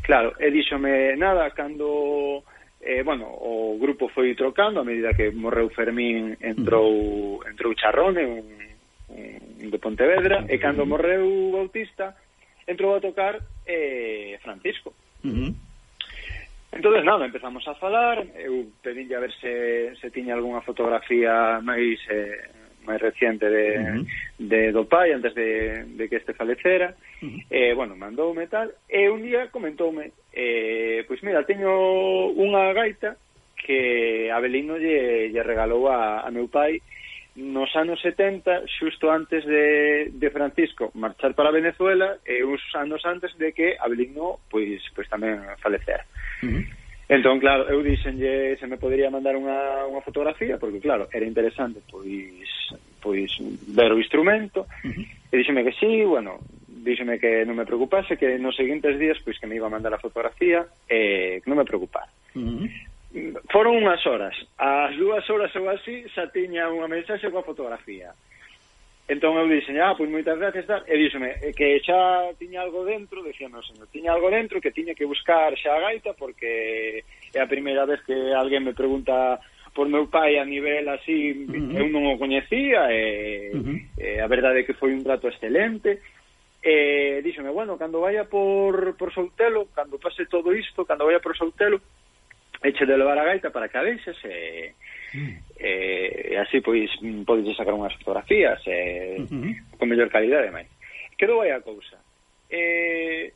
Claro, e díxome, nada, cando eh, bueno, o grupo foi trocando a medida que morreu Fermín entrou entrou Charrone un, un de Pontevedra e cando morreu Bautista entrou a tocar eh, Francisco. Uh -huh. entonces nada, empezamos a falar eu pedinlle a ver se, se tiña algunha fotografía máis eh, máis reciente de, uh -huh. de do pai antes de, de que este falecera uh -huh. eh, bueno, mandoume tal e un día comentoume eh, pois mira, teño unha gaita que Abelino lle, lle regalou a, a meu pai nos anos 70, xusto antes de, de Francisco marchar para Venezuela e uns anos antes de que Abelino pois, pois tamén falecera. Uh -huh. Entón, claro, eu dixenlle se me podería mandar unha, unha fotografía, porque, claro, era interesante, pois, pois ver o instrumento, uh -huh. e díxeme que sí, bueno, díxeme que non me preocupase, que nos seguintes días, pois que me iba a mandar a fotografía, e eh, que non me preocupara. Uh -huh. Foron unhas horas, as dúas horas ou así, xa tiña unha mensaxe coa fotografía. Entón eu dixen, ah, pois moitas gracias, tal. e díxome eh, que xa tiña algo dentro, dixeme o señor, tiña algo dentro que tiña que buscar xa a gaita, porque é a primeira vez que alguén me pregunta por meu pai a nivel así, uh -huh. eu non o coñecía, e, uh -huh. e a verdade é que foi un trato excelente, e díxome, bueno, cando vaya por, por Soutelo, cando pase todo isto, cando vaya por Soutelo, eche de levar a gaita para que a veces, e, Mm. Eh, e así, pois, mm, podes sacar unhas fotografías eh, uh -huh. con mellor calidade, máis. Quedou aí a cousa. Eh,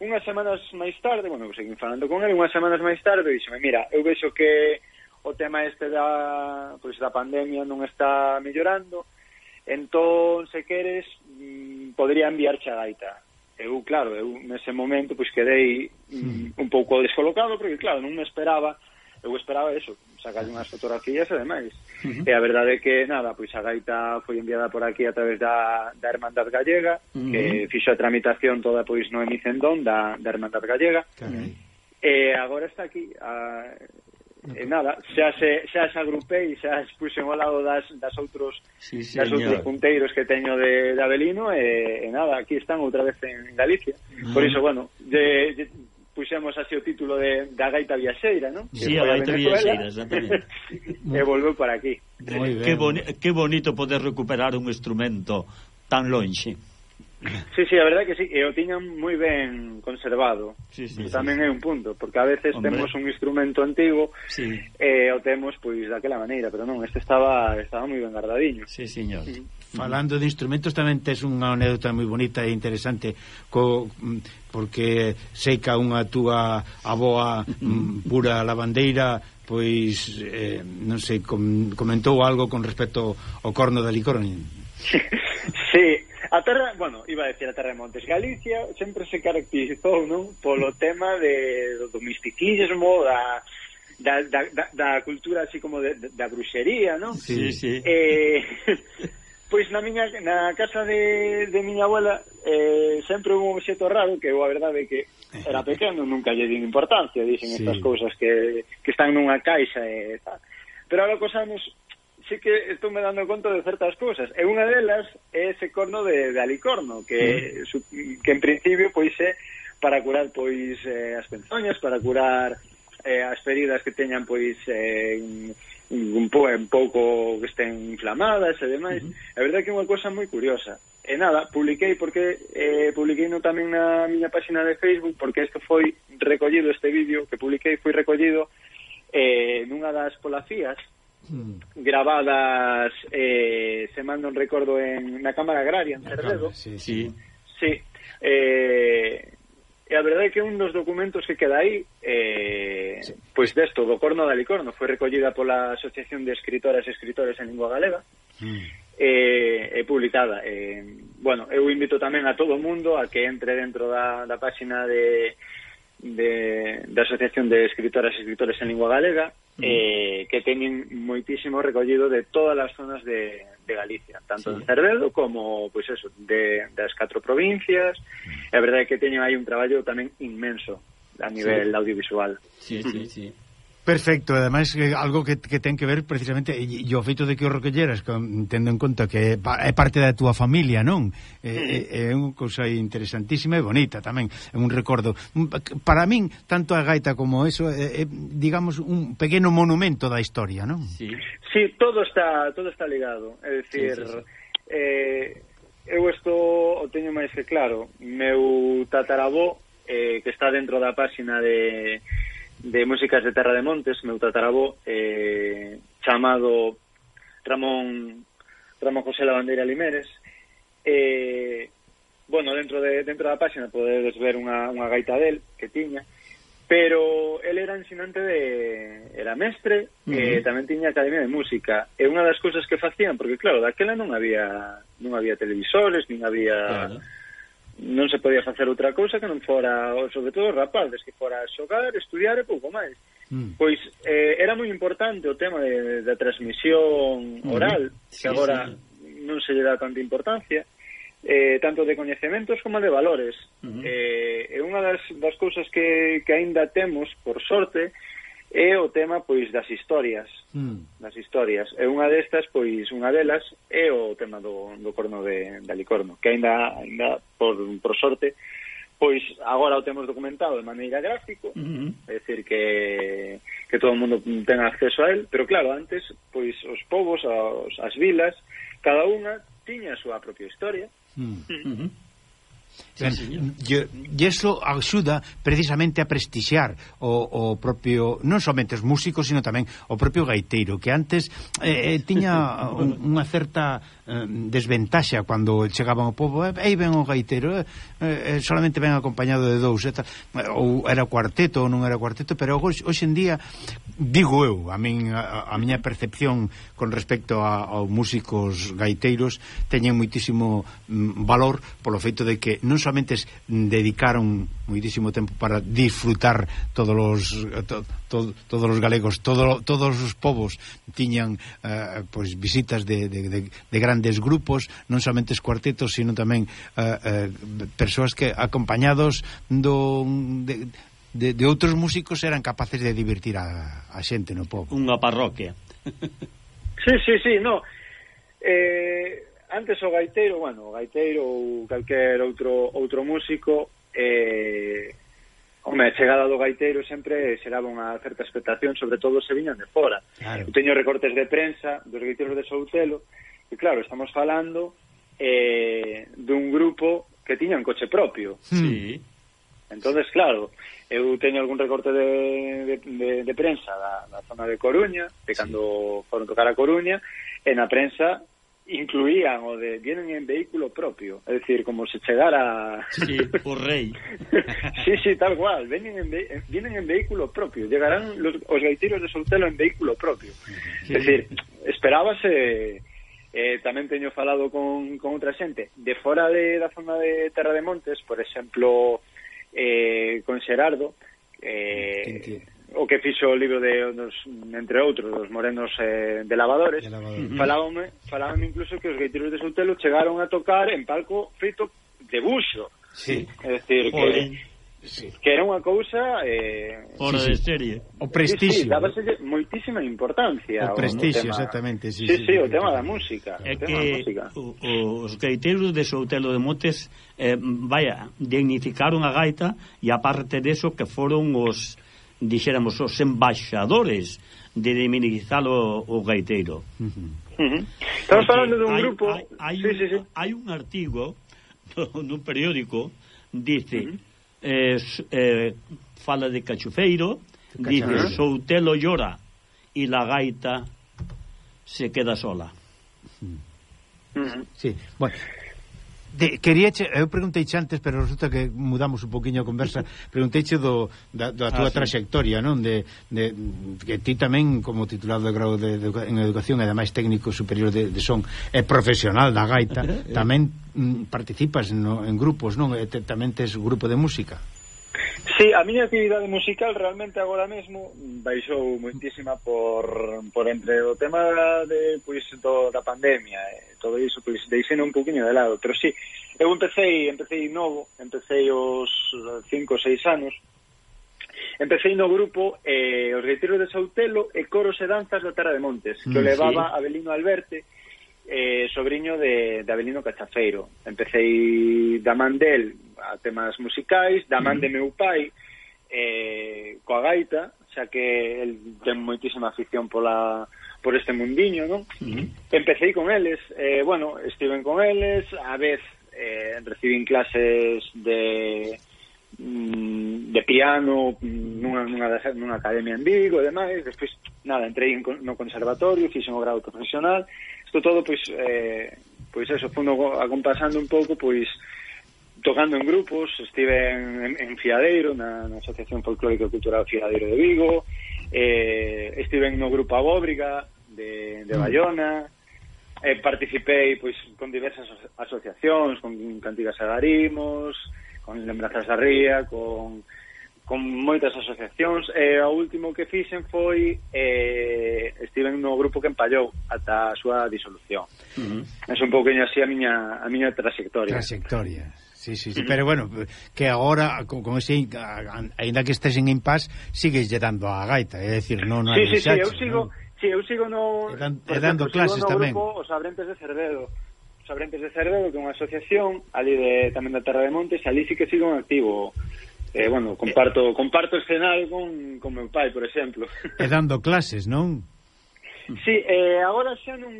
unhas semanas máis tarde, bueno, eu seguín falando con ele, unhas semanas máis tarde, dixeme, mira, eu vexo que o tema este da, pois, da pandemia non está mellorando, entón, se queres, mm, podría enviarche a gaita. Eu, claro, eu nese momento, pois, quedei mm, un pouco descolocado, porque, claro, non me esperaba eu esperaba eso, sacar unhas fotografías e demais. Uh -huh. E a verdade é que, nada, pois a gaita foi enviada por aquí a través da, da Hermandad Gallega, uh -huh. que fixo a tramitación toda pois no Emicendón da, da Hermandad Gallega. Carai. E agora está aquí, a, e nada, xa se, xa se agrupei, xa se puxen ao lado das, das outros sí, das outros punteiros que teño de, de Avelino e, e nada, aquí están outra vez en Galicia. Por iso, bueno, de, de, puxemos así o título de, da gaita viaxeira, non? Sí, a gaita viaxeira, exactamente. e volveu para aquí. Que, boni que bonito poder recuperar un instrumento tan lonxe. Sí, sí, a verdade que sí, e o tiñan moi ben conservado. Sí, sí, tamén sí, é un punto, porque a veces Hombre. temos un instrumento antigo sí. e o temos pois daquela maneira, pero non, este estaba estaba moi ben guardadiño. Sí, señor. Sí. Falando de instrumentos tamén tes unha anécdota moi bonita e interesante co mm, porque sei que unha túa aboa mm, pura lavandeira pois eh, non sei com, comentou algo con respecto ao corno da licorne. Sí, A Terra, bueno, iba a decir a Terra de Montes. Galicia sempre se caracterizou, non? Polo tema de, do misticismo, da, da, da, da, da cultura así como de, da bruxería, non? Sí, sí. Eh, pois na miña na casa de, de miña abuela eh, sempre un obxeto raro que eu a verdade que era pequeno nunca lle din importancia, dicen sí. estas cousas que, que están nunha caixa e tal. Pero agora cos anos sí que estou me dando conta de certas cousas. E unha delas é ese corno de, de alicorno, que, mm. su, que en principio pois é para curar pois eh, as penzoñas, para curar eh, as feridas que teñan pois eh, un, po, un pouco que estén inflamadas e demais. Mm -hmm. A verdade que é unha cousa moi curiosa. E nada, publiquei porque eh, publiquei no tamén na miña páxina de Facebook porque isto foi recollido, este vídeo que publiquei foi recollido eh, nunha das polacías mm. gravadas, eh, se manda un recordo en na Cámara Agraria, en Cerdedo. Sí, sí. sí. Eh, e a verdade é que un dos documentos que queda aí eh, sí. pois desto, do Corno da Licorno foi recollida pola Asociación de Escritoras e Escritores en Lingua Galega mm. eh, e publicada eh, bueno, eu invito tamén a todo o mundo a que entre dentro da, da páxina de, de, da Asociación de Escritoras e Escritores en Lingua Galega mm. eh, que teñen moitísimo recollido de todas as zonas de, de Galicia, tanto sí. en Cervedo como, pois pues eso, de, das catro provincias. É verdade que teñen aí un traballo tamén inmenso a nivel sí. audiovisual. Sí, sí, sí. Perfecto, ademais eh, algo que, que ten que ver precisamente e, e o feito de que o roquelleras tendo en conta que é parte da túa familia, non? É, eh, é eh, unha cousa interesantísima e bonita tamén, é un recordo. Mm, para min, tanto a gaita como eso é, é digamos un pequeno monumento da historia, non? Sí, sí todo está todo está ligado, é dicir, sí, sí, sí. eh eu isto o teño máis que claro. Meu tataravó eh, que está dentro da páxina de de músicas de Terra de Montes, meu tatarabó, eh, chamado Ramón Ramón José Lavandeira Limeres. Eh, bueno, dentro de dentro da páxina podedes ver unha, unha gaita del que tiña, pero el era ensinante de era mestre, uh -huh. eh, tamén tiña academia de música. E unha das cousas que facían, porque claro, daquela non había non había televisores, nin había claro non se podía facer outra cousa que non fora, sobre todo rapazes que fora xogar, estudiar e pouco máis. Mm. Pois eh, era moi importante o tema de, da transmisión oral, mm. sí, que agora sí. non se lle dá tanta importancia, eh, tanto de coñecementos como de valores. Mm. Eh, é unha das, das cousas que, que aínda temos, por sorte, é é o tema pois das historias, mm. das historias. E unha destas, pois unha delas é o tema do, do corno de, de Alicorno, que aínda aínda por por sorte pois agora o temos documentado de maneira gráfico, mm -hmm. é dicir que que todo o mundo ten acceso a él, pero claro, antes pois os povos, as, as vilas, cada unha tiña a súa propia historia. Mm. Mm -hmm, hmm. hmm. Sí. E, iso axuda precisamente a prestixiar o, o propio, non somente os músicos, sino tamén o propio gaiteiro, que antes eh, eh tiña un, unha certa eh, desventaxa cando chegaban ao povo, eh, aí ven o gaiteiro, eh, eh, eh, solamente ven acompañado de dous, eh, ou era cuarteto ou non era cuarteto, pero hoxe, hoxe en día, digo eu, a, min, a, a miña percepción con respecto a, aos músicos gaiteiros, teñen moitísimo mm, valor polo feito de que non somente dedicaron moitísimo tempo para disfrutar todos os to, to, todos os galegos, todo, todos os povos tiñan eh, pois visitas de, de, de, de grandes grupos, non somente os cuartetos, sino tamén eh, eh, persoas que acompañados do de, de, de outros músicos eran capaces de divertir a, a xente no povo. Unha parroquia. sí, sí, sí, no. Eh antes o gaiteiro, bueno, o gaiteiro ou calquer outro outro músico eh, Home, a chegada do gaiteiro sempre xeraba unha certa expectación, sobre todo se viñan de fora. Claro. Eu teño recortes de prensa dos gaiteiros de Soutelo, e claro, estamos falando eh, dun grupo que tiña un coche propio. Hmm. Sí. Entonces, claro, eu teño algún recorte de, de, de, de prensa da, da zona de Coruña, de cando sí. foron tocar a Coruña, e na prensa incluían o de vienen en vehículo propio, es decir, como se chegara sí, por rei. sí, sí, tal cual, vienen en, ve... vienen en vehículo propio, llegarán los, os gaitiros de Soltelo en vehículo propio. Sí. Es decir, esperábase Eh, eh tamén teño falado con, con outra xente de fora de, da zona de Terra de Montes, por exemplo, eh, con Xerardo, eh, o que fixo o libro de dos, entre outros dos morenos eh, de lavadores, de lavadores. falábame, falábame incluso que os gaiteiros de Soutelo chegaron a tocar en palco feito de buxo. Sí. É dicir, que, sí. que era unha cousa eh, fora sí, sí. de serie. O prestixio. Sí, sí, dábase moitísima importancia. O prestixio, tema... exactamente, sí. Sí, sí, sí, o tema da música, é o tema que da música. O, os gaiteiros de Soutelo de Montes eh, vaya, dignificaron a gaita e aparte deso que foron os dixéramos os embaixadores de diminizalo o, o gaiteiro. Uh -huh. Uh -huh. Estamos falando dun grupo... Hai, hai, sí, un, sí, sí. hai un artigo nun periódico dice uh -huh. eh, eh, fala de Cachufeiro, dice Soutelo llora e la gaita se queda sola. Uh -huh. Sí, bueno, de, queríache, eu pregunteiche antes, pero resulta que mudamos un poquinho a conversa, pregunteiche do, da, da túa ah, sí. trayectoria, non? De, de, que ti tamén, como titulado de grau de, de, en Educación, e ademais técnico superior de, de son, é profesional da gaita, tamén mm, participas no, en grupos, non? E te, tamén tes grupo de música. Sí, a miña actividade musical realmente agora mesmo baixou moitísima por, por entre o tema de, pois, do, da pandemia e todo iso, pois, deixen un poquinho de lado. Pero sí, eu empecé, empecé novo, empecé os 5 ou 6 anos, empecé no grupo eh, Os Retiros de Sautelo e Coros e Danzas da Terra de Montes, que mm, levaba sí. Abelino Alberte, eh, sobrinho de, de Avelino Cachafeiro. Empecéi da man del a temas musicais, da man de meu pai eh, coa gaita, xa que el ten moitísima afición pola por este mundiño, non? Uh -huh. Empecéi con eles, eh, bueno, estiven con eles, a vez eh, recibín clases de Mm, de piano mm, nunha, nunha, nunha academia en Vigo e demais, despois, nada, entrei no conservatorio, fixen o grado profesional isto todo, pois, eh, pois eso, fundo acompasando un pouco, pois, tocando en grupos, estive en, en, Fiadeiro, na, na Asociación Folclórica e Cultural Fiadeiro de Vigo, eh, estive no Grupo Abóbriga de, de mm. Bayona, eh, participei pois, con diversas asociacións, con Cantigas Agarimos, con Lembranzas da Ría, con con moitas asociacións e o último que fixen foi eh, estiven no grupo que empallou ata a súa disolución uh -huh. é un pouquinho así a miña, a miña trayectoria trayectoria Sí, sí, sí. Uh -huh. pero bueno, que agora con, como se, ainda que estés en impas sigues lle dando a gaita é dicir, non no, sí, sí, sí, eu sigo, ¿no? sí, eu sigo no, e dan, e dando clases no tamén grupo, os abrentes de Cervedo Sobrentes de Cervelo, que é unha asociación ali de, tamén da Terra de Montes, ali sí que sigo activo Eh, bueno, comparto comparto escenario con, con meu pai, por exemplo. E dando clases, non? Sí, eh, agora xa non,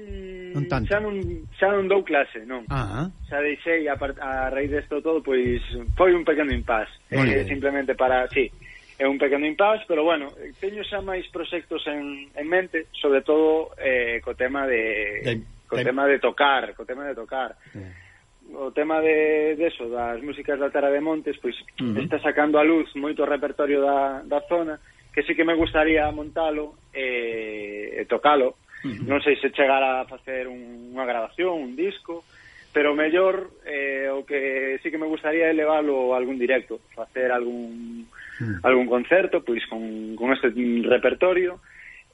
non tanto. xa non xa non dou clase, non. Ah. Xa deixei a, a raíz desto todo, pois foi un pequeno impás. Eh, simplemente para, sí, é un pequeno impás, pero bueno, teño xa máis proxectos en, en mente, sobre todo eh, co tema de, de co Ten... tema de tocar, co tema de tocar. Yeah. O tema de, de eso, das músicas da Terra de Montes, pois uh -huh. está sacando a luz moito repertorio da, da zona, que sí que me gustaría montalo e, e tocalo. Uh -huh. Non sei se chegar a facer un, unha grabación, un disco, pero mellor eh, o que sí que me gustaría é leválo a algún directo, facer algún uh -huh. algún concerto pois con, con este repertorio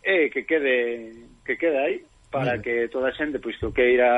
e eh, que quede que quede aí para Mira. que toda a xente pois que o queira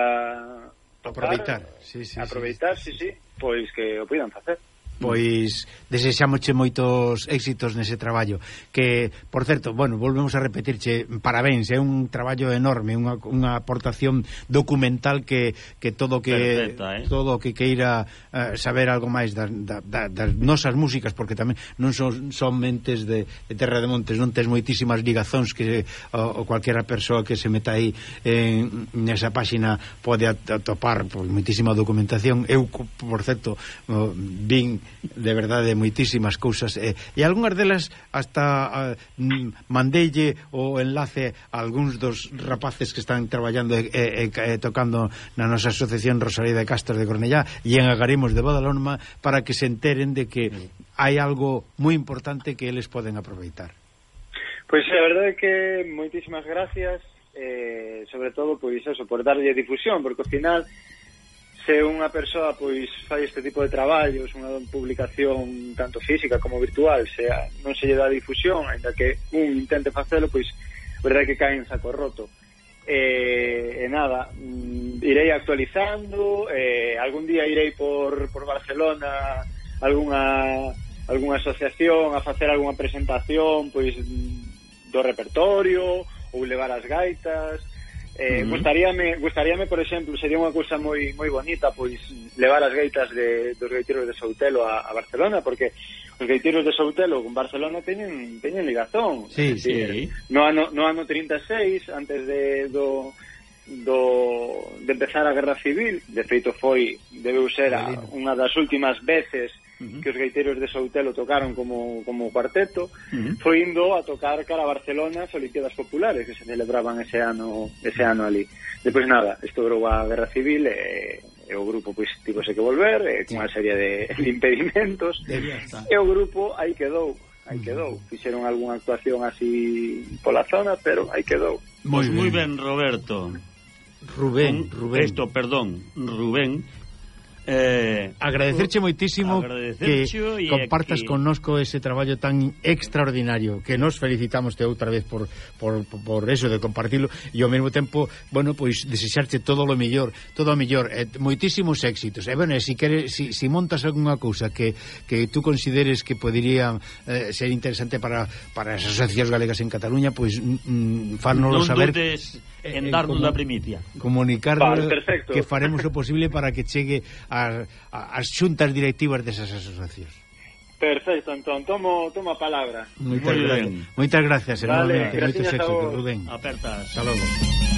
tocar, aproveitar, sí, sí, aproveitar, sí, sí, sí, sí, pois que o poidan facer pois desexamoche moitos éxitos nese traballo que, por certo, bueno, volvemos a repetirche parabéns, é un traballo enorme unha, unha aportación documental que, que todo que Perfecta, eh? todo que queira uh, saber algo máis das, da, da, das nosas músicas porque tamén non son, son mentes de, de Terra de Montes, non tes moitísimas ligazóns que o, o cualquera persoa que se meta aí en, nesa páxina pode atopar pois, moitísima documentación eu, por certo, vin de verdade moitísimas cousas. Eh, e algunhas delas hasta eh, mandelle o enlace a algúns dos rapaces que están traballando e, e, e tocando na nosa asociación Rosalía de Castro de Cornellá e en Agaremos de Badalonma para que se enteren de que hai algo moi importante que eles poden aproveitar. Pois pues, a verdade é que moitísimas gracias eh, sobre todo pois eso, por darlle difusión, porque ao final se unha persoa pois fai este tipo de traballos, unha publicación tanto física como virtual, se non se lle dá difusión, aínda que un intente facelo, pois verdade que cae en saco roto. E, e nada, mm, irei actualizando, eh, algún día irei por, por Barcelona algunha algunha asociación a facer algunha presentación pois do repertorio ou levar as gaitas Eh, uh -huh. gustaríame, gustaríame, por exemplo, sería unha cousa moi moi bonita, pois levar as gaitas de, dos gaiteiros de Soutelo a, a Barcelona, porque os gaiteiros de Soutelo con Barcelona teñen teñen ligazón. Sí, sí. No ano, no ano 36, antes de, do, do de empezar a Guerra Civil, de feito foi, debeu ser a, unha das últimas veces uh -huh. que os gaiteiros de Soutelo tocaron como, como cuarteto, uh -huh. foi indo a tocar cara a Barcelona as Olimpiadas Populares que se celebraban ese ano ese ano ali. Depois nada, estourou a Guerra Civil e, e o grupo pois tivose que volver e, con unha serie de, de impedimentos e o grupo aí quedou aí quedou. Fixeron algunha actuación así pola zona, pero aí quedou. Moi pois pues ben. moi ben, Roberto. Rubén, Rubén. Esto, perdón, Rubén, Eh, Agradecerche moitísimo que compartas que... connosco ese traballo tan extraordinario que nos felicitamos te outra vez por, por, por eso de compartirlo e ao mesmo tempo, bueno, pois desexarte todo o mellor, todo o mellor eh, moitísimos éxitos, e eh, bueno, se si queres si, si montas algunha cousa que, que tú consideres que podería eh, ser interesante para, para as asociacións galegas en Cataluña, pois mm, mm farnoslo saber dudes en, darnos a primicia. Comunicar vale, que faremos o posible para que chegue as, as xuntas directivas desas asociacións. Perfecto, entón, tomo, tomo a palabra. Moitas, gra moitas gracias, enormemente, vale, moitos éxitos, Rubén. Apertas. hasta logo.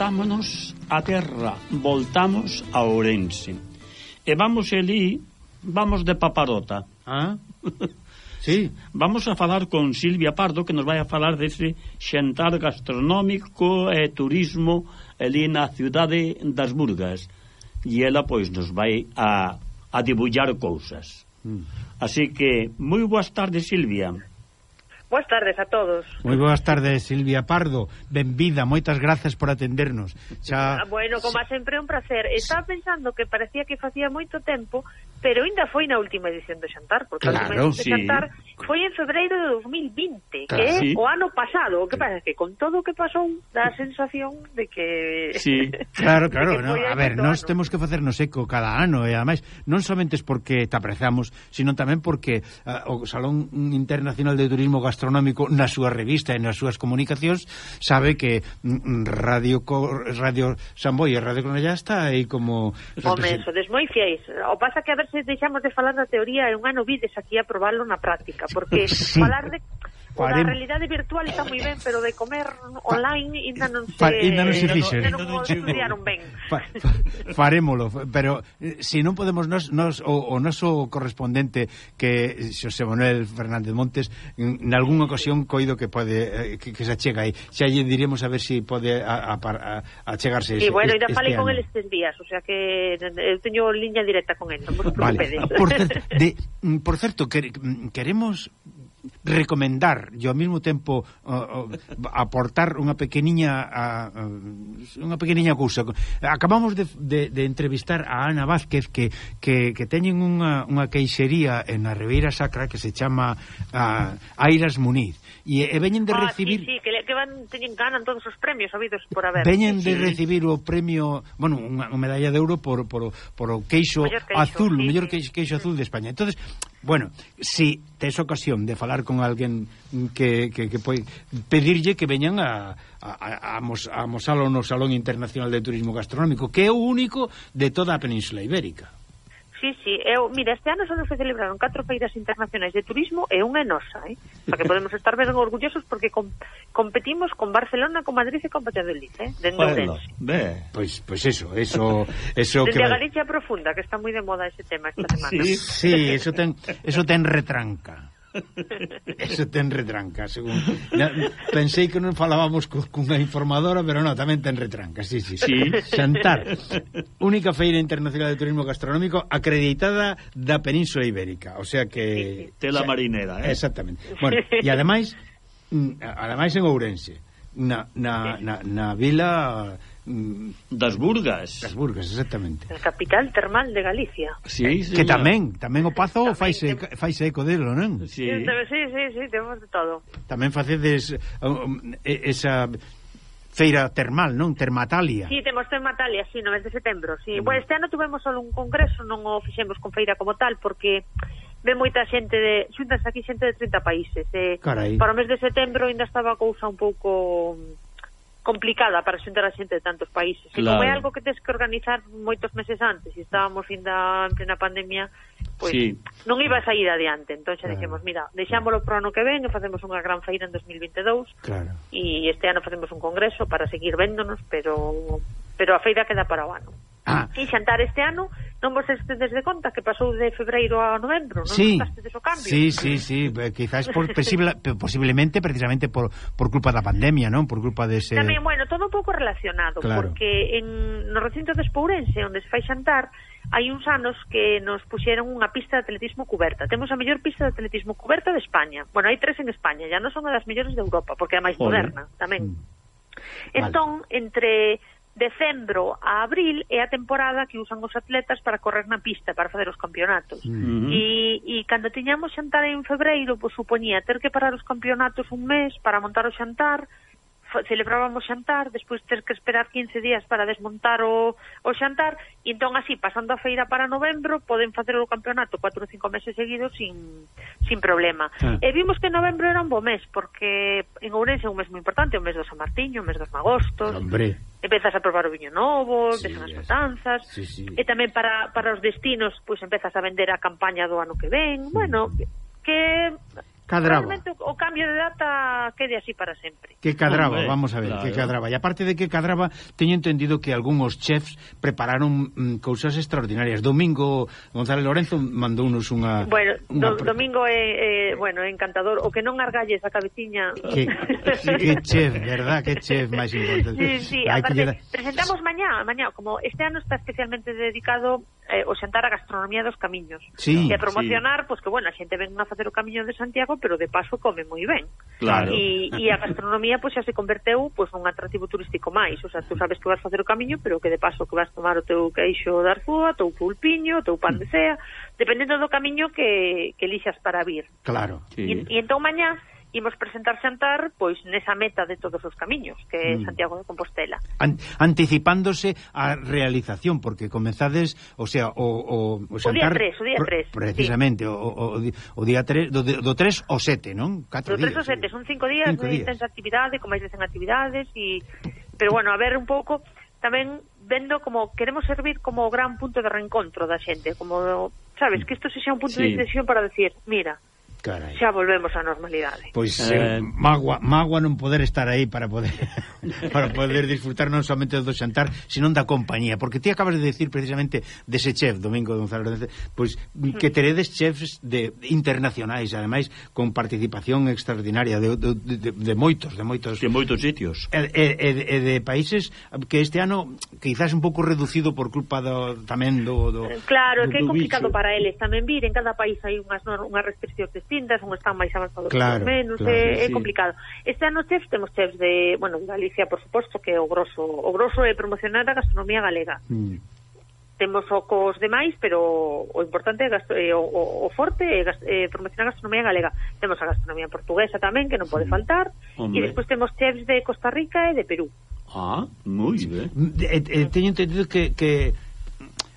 voltámonos a terra, voltamos a Ourense. E vamos elí, vamos de paparota. Ah? Sí. Vamos a falar con Silvia Pardo que nos vai a falar dese xentar gastronómico e turismo ali na cidade das Burgas. E ela pois nos vai a a dibullar cousas. Mm. Así que moi boas tardes Silvia. Boas tardes a todos. Moi boas tardes, Silvia Pardo. Benvida, moitas grazas por atendernos. Xa... Ah, bueno, como xa... sempre, un placer. Estaba pensando que parecía que facía moito tempo, pero ainda foi na última edición do Xantar, porque claro, a última edición do Xantar foi en febreiro de 2020, claro, que é sí. o ano pasado. O que pasa que con todo o que pasou, dá a sensación de que... Sí, claro, claro. no, a ver, nós temos que facernos eco cada ano, eh, e ademais, non somente porque te apreciamos, sino tamén porque uh, o Salón Internacional de Turismo Gastronómico na súa revista e nas súas comunicacións sabe que mm, mm Radio Radio Samboy e Radio Cornellá está aí como... Home, sodes moi fiéis. O pasa que a ver se deixamos de falar da teoría e un ano vides aquí a probarlo na práctica. porque hablar de 40... A realidade virtual está moi ben, pero de comer online ainda non se... Ainda non se fixo. Ainda non estudiaron ben. Fa, fa, farémolo, pero se si non podemos nos, nos o, o noso correspondente que Xosé Manuel Fernández Montes en algunha ocasión coido que pode eh, que, que se achega aí. Xa lle diremos a ver se si pode achegarse a, a, a, a, a E sí, bueno, ainda falei con el estes días, o sea que eh, eu teño liña directa con el, non vos preocupedes. Vale. Por certo, de, mm, por certo que, mm, queremos recomendar e ao mesmo tempo uh, uh, aportar unha pequeniña uh, unha pequeniña cousa. Acabamos de, de, de entrevistar a Ana Vázquez que, que, que teñen unha, unha queixería en a Ribeira Sacra que se chama uh, Airas Muniz e, e veñen de recibir ah, sí, sí, que, le, que van teñen ganan todos os premios habidos por haber. Veñen sí, de recibir o premio, bueno, unha, unha medalla de ouro por por por o queixo, queixo azul, sí, o mellor queixo, queixo azul de España. Entonces, Bueno, si tes ocasión de falar con alguén que, que, que poi pedirlle que veñan a, a, a, mos, a mosalo no Salón Internacional de Turismo Gastronómico, que é o único de toda a Península Ibérica. Sí, sí, eu, mira, este ano só se celebraron catro feiras internacionais de turismo e unha nosa, eh? Para que podemos estar ben orgullosos porque com, competimos con Barcelona, con Madrid e con Valladolid, eh? Dende bueno, ve. Pois, pois eso, eso, eso Desde que... a Galicia profunda, que está moi de moda ese tema esta semana. Sí, sí eso ten, eso ten retranca. Eso ten retranca, según. Na, pensei que non falábamos co, cunha informadora, pero non, tamén ten retranca, sí, sí. sí. Xantar, única feira internacional de turismo gastronómico acreditada da Península Ibérica, o sea que... Tela marinera, eh? Exactamente. Bueno, e ademais, mm, ademais en Ourense, na, na, na, na vila Mm, das Burgas. Das Burgas, exactamente. El capital termal de Galicia. Sí, eh, sí, que tamén, tamén o Pazo tamén, faise, tem... faise eco delo, non? Sí, sí, sí, sí temos de todo. Tamén facedes um, um esa feira termal, non? Termatalia. Sí, temos Termatalia, sí, no mes de setembro, sí. Bueno, este ano tuvemos só un congreso, non o fixemos con feira como tal, porque ve moita xente de xuntas aquí xente de 30 países. Eh, Carai. Para o mes de setembro ainda estaba a cousa un pouco complicada para xuntar a xente de tantos países. E claro. como é algo que tens que organizar moitos meses antes, e estábamos ainda en plena pandemia, pois sí. non iba a sair adiante. Entón xa claro. dixemos, mira, deixámolo pro ano que ven e facemos unha gran feira en 2022. Claro. E este ano facemos un congreso para seguir véndonos, pero pero a feira queda para o ano. Ah. E xantar este ano non vos estedes de conta que pasou de febreiro a novembro, non sí. notastedes o cambio? Sí, sí, sí, eh, quizás por posible, posiblemente precisamente por, por culpa da pandemia, non? Por culpa dese... De Tamén, bueno, todo un pouco relacionado, claro. porque en, no recinto de Espourense, onde se fai xantar, hai uns anos que nos puxeron unha pista de atletismo cuberta. Temos a mellor pista de atletismo cuberta de España. Bueno, hai tres en España, ya non son a das mellores de Europa, porque é a máis moderna tamén. Mm. Entón, vale. entre decembro a abril é a temporada que usan os atletas para correr na pista, para facer os campeonatos. Uh mm. mm-hmm. -huh. E, e cando tiñamos xantar en febreiro, pois supoñía ter que parar os campeonatos un mes para montar o xantar, celebrábamos xantar, despois ter que esperar 15 días para desmontar o, o xantar, e entón así, pasando a feira para novembro, poden facer o campeonato 4 ou 5 meses seguidos sin, sin problema. Ah. E vimos que novembro era un bo mes, porque en Ourense é un mes moi importante, o mes do San Martiño, o mes dos Magostos, Hombre. empezas a probar o viño novo, sí, empezan as matanzas, sí, sí. e tamén para, para os destinos, pois empezas a vender a campaña do ano que ven, bueno, que Cadraba. Realmente o cambio de data quede así para sempre. Que cadraba, Hombre, vamos a ver, claro. que cadraba. E aparte de que cadraba, teño entendido que algúns chefs prepararon mm, cousas extraordinarias. Domingo González Lorenzo mandou unos unha... Bueno, unha... Do, Domingo é, eh, bueno, encantador. O que non argalle esa cabeciña... Que, sí, que chef, verdad, que chef máis importante. Sí, sí, Hay aparte, da... presentamos mañá, mañá, como este ano está especialmente dedicado eh, o xantar a gastronomía dos camiños. Sí, e a promocionar, sí. pois pues, que, bueno, a xente ven a facer o camiño de Santiago pero de paso come moi ben. Claro. E, e a gastronomía pois pues, xa se converteu pois pues, nun atractivo turístico máis, o sea, tú sabes que vas facer o camiño, pero que de paso que vas tomar o teu queixo de arzúa, teu pulpiño, teu pan de mm. cea, dependendo do camiño que que elixas para vir. Claro. Sí. E, e entón mañá imos presentar Xantar pois nesa meta de todos os camiños que é mm. Santiago de Compostela An anticipándose a realización porque comezades, o sea o, o, o, Xantar, o día 3, o día 3 precisamente, sí. o, o, o día 3 do, do 3 ao 7, non? 4 do 3 ao 7, son 5 días de intensa actividade con máis de 100 actividades e pero bueno, a ver un pouco tamén vendo como queremos servir como gran punto de reencontro da xente como, sabes, que isto se xa un punto sí. de decisión para decir, mira Carai. xa volvemos á normalidade. Pois eh, eh, magua, magua non poder estar aí para poder para poder disfrutar non somente do xantar, senón da compañía, porque ti acabas de decir precisamente dese chef Domingo González, pois mm. que teredes chefs de internacionais, ademais con participación extraordinaria de, de, de, de moitos, de moitos de moitos sitios. E, e, e de países que este ano quizás un pouco reducido por culpa do, tamén do, do Claro, do, do que é complicado bicho. para eles tamén vir, en cada país hai unhas unhas restriccións distintas, un están máis avanzados claro, menos, claro, é, é complicado. Este ano chefs temos chefs de, bueno, de Galicia, por suposto, que é o grosso, o grosso é promocionar a gastronomía galega. Mm. Temos o cos demais, pero o importante é o, o, o forte é, é promocionar a gastronomía galega. Temos a gastronomía portuguesa tamén, que non pode sí. faltar, Hombre. e despois temos chefs de Costa Rica e de Perú. Ah, moi ben. Mm, eh, eh, teño entendido que, que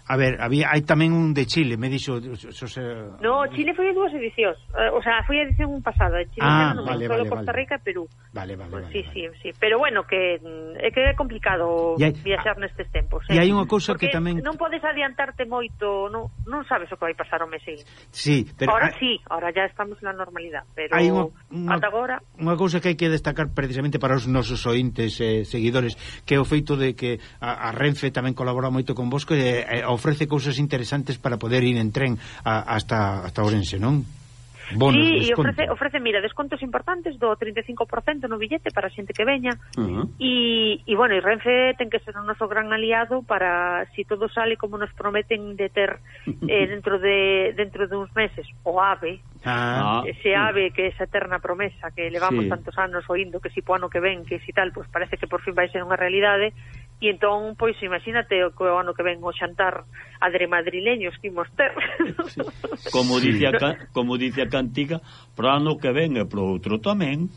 A ver, había hai tamén un de Chile, me dixo Xosé... No, Chile foi dúas edicións. Eh, o sea, foi a edición pasada, Chile ah, no vale, vale, Costa Rica e Perú. Vale, vale, pues, vale. Sí, vale. sí, sí, pero bueno, que é que é complicado hai, viaxar nestes tempos, eh? E hai eh. unha cousa Porque que tamén non podes adiantarte moito, non, non sabes o que vai pasar o mes seguinte. Sí, pero Ahora hai... sí, ahora ya estamos na normalidade, pero hai unha, unha, ata agora unha cousa que hai que destacar precisamente para os nosos ointes e eh, seguidores, que é o feito de que a, a Renfe tamén colabora moito con vosco e eh, ofrece cousas interesantes para poder ir en tren a, hasta, hasta Orense, non? Bonos, sí, desconto. e ofrece, ofrece, mira, descontos importantes do 35% no billete para a xente que veña uh -huh. e, e, bueno, e Renfe ten que ser o noso gran aliado para, si todo sale como nos prometen de ter eh, dentro de dentro de uns meses, o AVE, ah. ah. ese AVE que esa eterna promesa que levamos sí. tantos anos oindo, que si po ano que ven, que si tal, pues parece que por fin vai ser unha realidade, E entón, pois, imagínate o que o ano que ven o xantar adre madrileños que imos ter. Como, dice a, como dice a cantiga, pro ano que ven e pro outro tamén.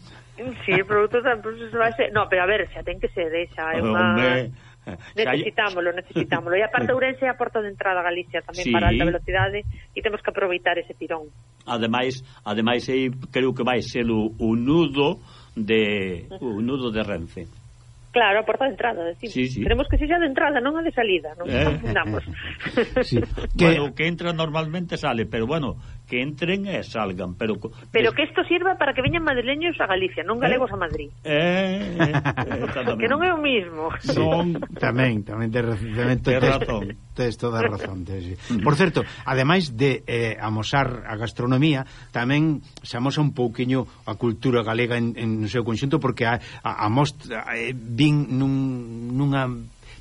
Sí, pro outro tamén, pro vai base... No, pero a ver, xa ten que ser, eh, xa é unha... Eh, necesitámoslo, necesitámoslo. E aparte Ourense é a porta de entrada a Galicia tamén sí. para alta velocidade e temos que aproveitar ese tirón. Ademais, ademais aí creo que vai ser o, o nudo de o nudo de Renfe. Claro, a porta de entrada, decimos. Sí, sí. Queremos que sexa de entrada, non a de salida, non eh, confundamos. Eh, sí. que... Bueno, que entra normalmente sale, pero bueno, que entren e salgan, pero Pero que isto sirva para que veñan madrileños a Galicia, non eh? galegos eh, a Madrid. Eh, eh que non é o mismo. Son tamén, tamén de tamén Tes razón. Tes toda a razón, tes. Mm. Por certo, ademais de eh, amosar a gastronomía, tamén se amosa un pouquiño a cultura galega en, en no seu conxunto porque a, a, a mostra eh, vin nun, nunha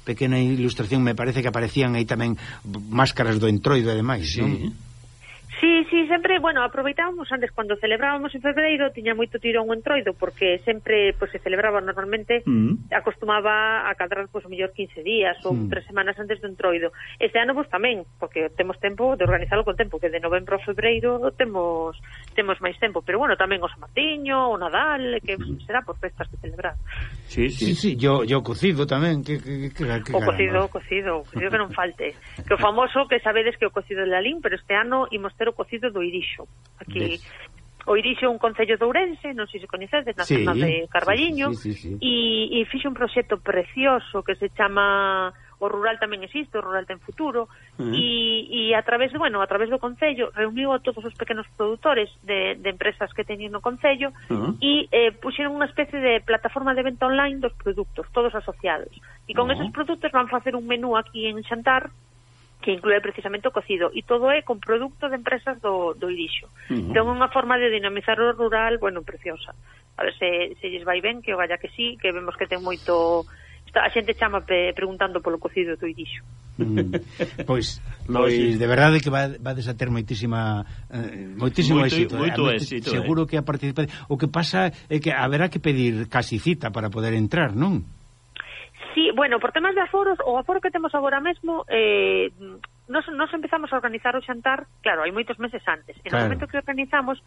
pequena ilustración me parece que aparecían aí tamén máscaras do entroido e demais, sí. non? Sí, Sí, sí, sempre, bueno, aproveitábamos antes cando celebrábamos en febreiro, tiña moito tirón o entroido porque sempre pois pues, se celebraba normalmente, mm. acostumaba a cadrar pois pues, mellor 15 días ou mm. tres semanas antes do entroido. Este ano pois pues, tamén, porque temos tempo de organizarlo con tempo, que de novembro a febreiro temos temos máis tempo, pero bueno, tamén o San Martiño, o Nadal, que mm. será por festas que celebrar. Sí, sí, sí, sí. Yo, yo cocido tamén, que, que, que, que o cocido, o cocido, o cocido que non falte. Que o famoso que sabedes que o cocido de Lalín, pero este ano imos ter o cocido cocido do Irixo. Aquí... Ves. O Irixo é un concello de Ourense, non sei se coñecedes, na sí, zona de Carballiño, sí, sí, sí, sí. e, e fixe un proxecto precioso que se chama o rural tamén existe, o rural ten futuro, uh -huh. e, e a través de, bueno, a través do Concello reuniu a todos os pequenos produtores de, de empresas que teñen no Concello uh -huh. e eh, puxeron unha especie de plataforma de venta online dos produtos, todos asociados. E con uh -huh. esos produtos van facer un menú aquí en Xantar, que inclúe precisamente o cocido e todo é con produto de empresas do, do Irixo uh -huh. entón unha forma de dinamizar o rural bueno, preciosa a ver se, se lles vai ben, que o galla que sí que vemos que ten moito a xente chama pe, preguntando polo cocido do Irixo mm, Pois, pois sí. de verdade que va, vades a ter moitísima eh, moitísimo moito, éxito, moito eh, éxito seguro eh. que a participar o que pasa é que haberá que pedir casi cita para poder entrar, non? Sí, bueno, por temas de aforos, o aforo que temos agora mesmo, eh, nos, nos empezamos a organizar o xantar, claro, hai moitos meses antes. En claro. o momento que organizamos,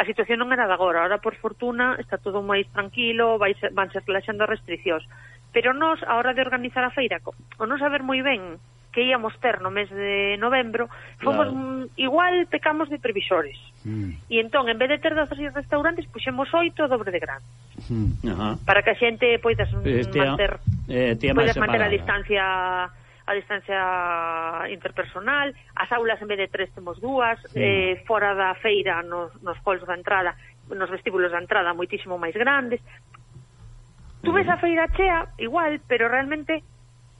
a situación non era de agora. Ahora, por fortuna, está todo máis tranquilo, vai, vanse relaxando restriccións. Pero nos, a hora de organizar a feira, o non saber moi ben que íamos ter no mes de novembro, fomos claro. igual pecamos de previsores. Mm. E entón, en vez de ter 12 restaurantes, puxemos oito dobre de gran. Mm. Para que a xente poidas este, manter, eh, poidas manter a distancia a distancia interpersonal, as aulas en vez de tres temos dúas, sí. eh, fora da feira nos, nos halls da entrada, nos vestíbulos da entrada moitísimo máis grandes. Tú ves a feira chea, igual, pero realmente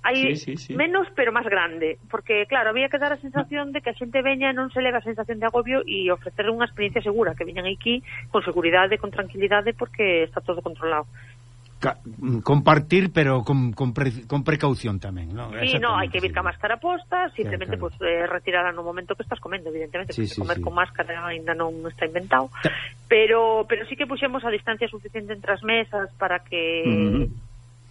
hai sí, sí, sí. menos pero máis grande, porque claro, había que dar a sensación de que a xente veña e non se leva a sensación de agobio e ofrecer unha experiencia segura, que veñan aquí con seguridade, con tranquilidade, porque está todo controlado. Ca mm, compartir, pero con, con, pre con precaución tamén, ¿no? Sí, no, hai que vir ca máscara posta, simplemente claro, claro. Pues, eh, retirala no momento que estás comendo, evidentemente, sí, porque sí, comer sí. con máscara ainda non está inventado, pero pero sí que puxemos a distancia suficiente entre as mesas para que... Uh -huh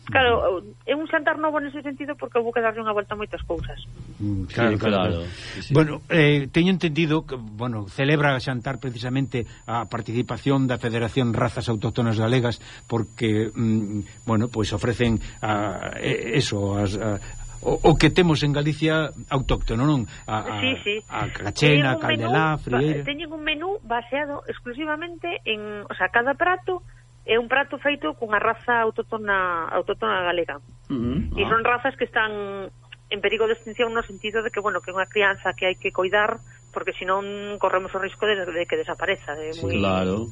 Claro, é un xantar novo nese sentido porque vou que darlle unha volta a moitas cousas. Mm, claro, sí, claro. claro. Sí, sí. Bueno, eh, teño entendido que, bueno, celebra xantar precisamente a participación da Federación Razas Autóctonas Galegas porque, mm, bueno, pois pues ofrecen a, eh, eso, as, a, o, o que temos en Galicia autóctono, non? A, a, sí, sí. a cachena, a caldelá, frieira... Teñen un menú baseado exclusivamente en... O sea, cada prato é un prato feito cunha raza autóctona autóctona galega. Uh -huh. E son razas que están en perigo de extinción no sentido de que, bueno, que é unha crianza que hai que coidar porque senón corremos o risco de, de que desapareza. É sí, moi... Claro.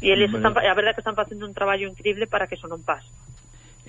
E eles están, a verdade que están facendo un traballo increíble para que eso non pase.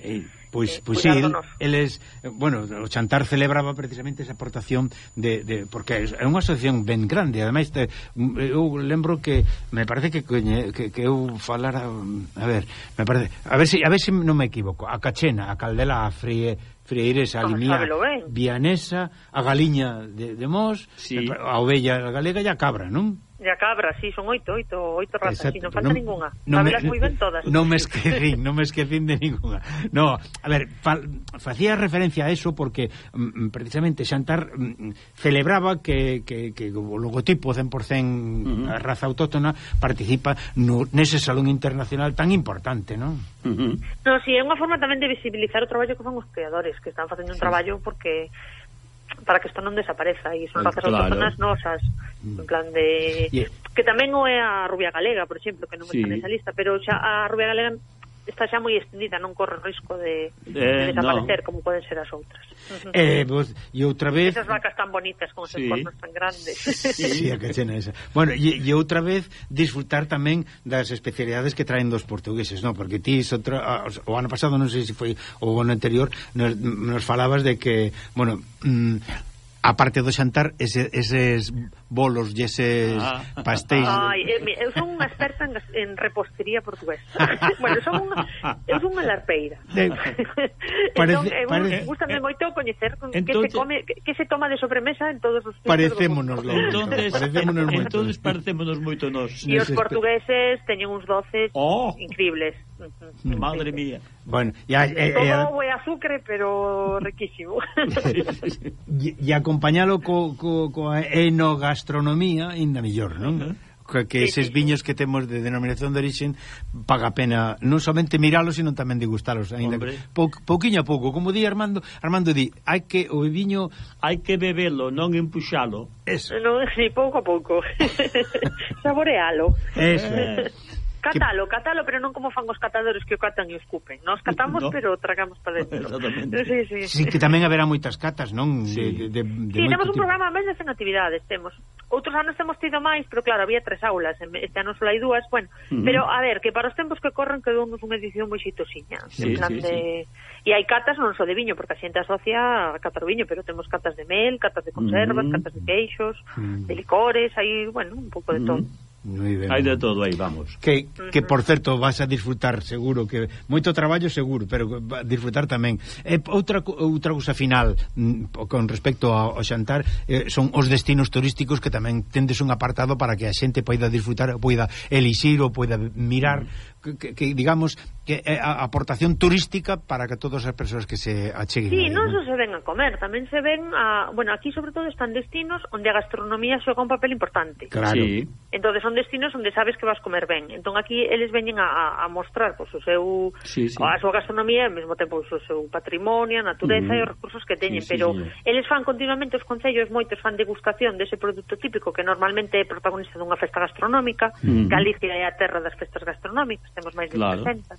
Eh, pois, pois sí, eles, bueno, o Chantar celebraba precisamente esa aportación de, de porque é unha asociación ben grande, ademais te, eu lembro que me parece que que, que eu falara, mm, a ver, me parece, a ver se si, a ver se si non me equivoco, a Cachena, a Caldela, a Frie, Freires, a Limía, Vianesa, a Galiña de, de Mos, sí. a Ovella Galega e a Cabra, non? De a cabra, sí, son oito, oito, oito razas, Exacto. non falta non, ninguna. Non me, moi ben todas. Non me esquecín, non me esquecín de ninguna. No, a ver, fa, facía referencia a eso porque mm, mm precisamente Xantar mm, mm, celebraba que, que, que o logotipo 100% uh -huh. raza autóctona participa no, nese salón internacional tan importante, non? Uh -huh. No, si sí, é unha forma tamén de visibilizar o traballo que fan os creadores, que están facendo sí. un traballo porque para que isto non desapareza e son ah, razas claro. autóctonas nosas en plan de yeah. que tamén o é a rubia galega por exemplo, que non sí. está nesa lista pero xa a rubia galega está xa moi extendida, non corre o risco de, eh, de desaparecer no. como poden ser as outras. Eh, vos, e outra vez Esas vacas tan bonitas con sí. cornos tan grandes. Sí, sí a que esa. Bueno, e, e outra vez disfrutar tamén das especialidades que traen dos portugueses, non? Porque ti outra, ah, o ano pasado, non sei se foi o ano anterior, nos, nos falabas de que, bueno, mm, aparte do xantar ese, eses bolos e eses ah. pastéis. Ai, eh, eu son unha experta en, en repostería portuguesa. bueno, son unha, eu son unha larpeira. De... Parece, entón, parece... Eh, gustame eh, moito coñecer con Entonces... que se come, que se toma de sobremesa en todos os Parecémonos, entonces, parecémonos moito. Entonces parecémonos moito nós. E os portugueses teñen uns doces oh. increíbles. Mm-hmm. Madre mía. Bueno, ya, eh, Todo eh, o azúcar, pero riquísimo. e acompañalo co, co, co gastronomía ainda mellor, non? Uh -huh que, que eses viños que temos de denominación de orixen paga pena non somente miralos, sino tamén degustalos, ainda pou, pouquiño a pouco, como di Armando, Armando di, hai que o viño hai que bebelo, non empuxalo. Eso. Non, si pouco a pouco. Saborealo. Eso. Catalo, que... catalo, pero non como fan os catadores que o catan e o escupen. Nos catamos, no. pero tragamos para dentro. Sí, sí, sí. sí, que tamén haberá moitas catas, non? Sí, de, de, de sí temos un tipo. programa máis de 100 actividades, temos. Outros anos temos tido máis, pero claro, había tres aulas, este ano só hai dúas, bueno, uh -huh. pero a ver, que para os tempos que corren quedounos unha edición moi xitosiña, sí, en plan sí, de... Sí. E hai catas non só de viño, porque a xente asocia a catar viño, pero temos catas de mel, catas de conservas, uh -huh. catas de queixos, uh -huh. de licores, hai, bueno, un pouco de uh -huh. todo. Hai de todo aí, vamos. Que, que por certo, vas a disfrutar, seguro que moito traballo seguro, pero disfrutar tamén. E eh, outra outra cousa final mm, con respecto ao xantar eh, son os destinos turísticos que tamén tendes un apartado para que a xente poida disfrutar, poida elixir ou poida mirar que, que digamos que é a aportación turística para que todas as persoas que se acheguen. Sí, non só se ven a comer, tamén se ven a, bueno, aquí sobre todo están destinos onde a gastronomía xoga un papel importante. Claro. Sí. Entonces son destinos onde sabes que vas comer ben. Entón aquí eles veñen a, a mostrar pois, pues, o seu sí, sí. a súa gastronomía e ao mesmo tempo pois, o seu patrimonio, a natureza mm. e os recursos que teñen, sí, sí, pero sí. eles fan continuamente os concellos moitos fan degustación dese produto típico que normalmente é protagonista dunha festa gastronómica, mm. Galicia é a terra das festas gastronómicas temos máis de claro. 60.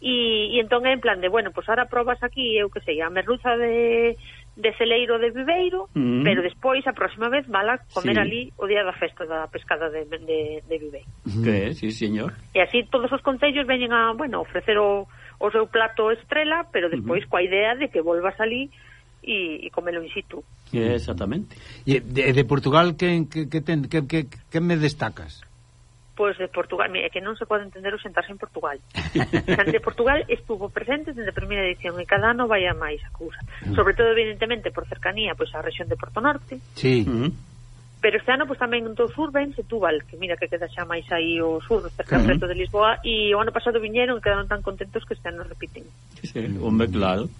E, e entón é en plan de, bueno, pois pues ahora probas aquí, eu que sei, a merluza de, de celeiro de Viveiro, mm. pero despois a próxima vez vala comer sí. ali o día da festa da pescada de, de, de Viveiro. Mm. Que, sí, señor. E así todos os concellos veñen a, bueno, ofrecer o, o seu plato estrela, pero despois mm. coa idea de que volvas ali e, e comelo in situ. Exactamente. E de, de Portugal, que, que, que, ten, que, que, que me destacas? pois de Portugal, é que non se pode entender o sentarse en Portugal. Xante Portugal estuvo presente desde a primeira edición e cada ano vai a máis a cousa. Mm. Sobre todo, evidentemente, por cercanía pois á rexión de Porto Norte. Sí. Mm. Pero este ano pois tamén do sur ven Setúbal, que mira que queda xa máis aí o sur, cerca uh -huh. preto de Lisboa, e o ano pasado viñeron e quedaron tan contentos que este ano repiten. Sí, hombre, claro.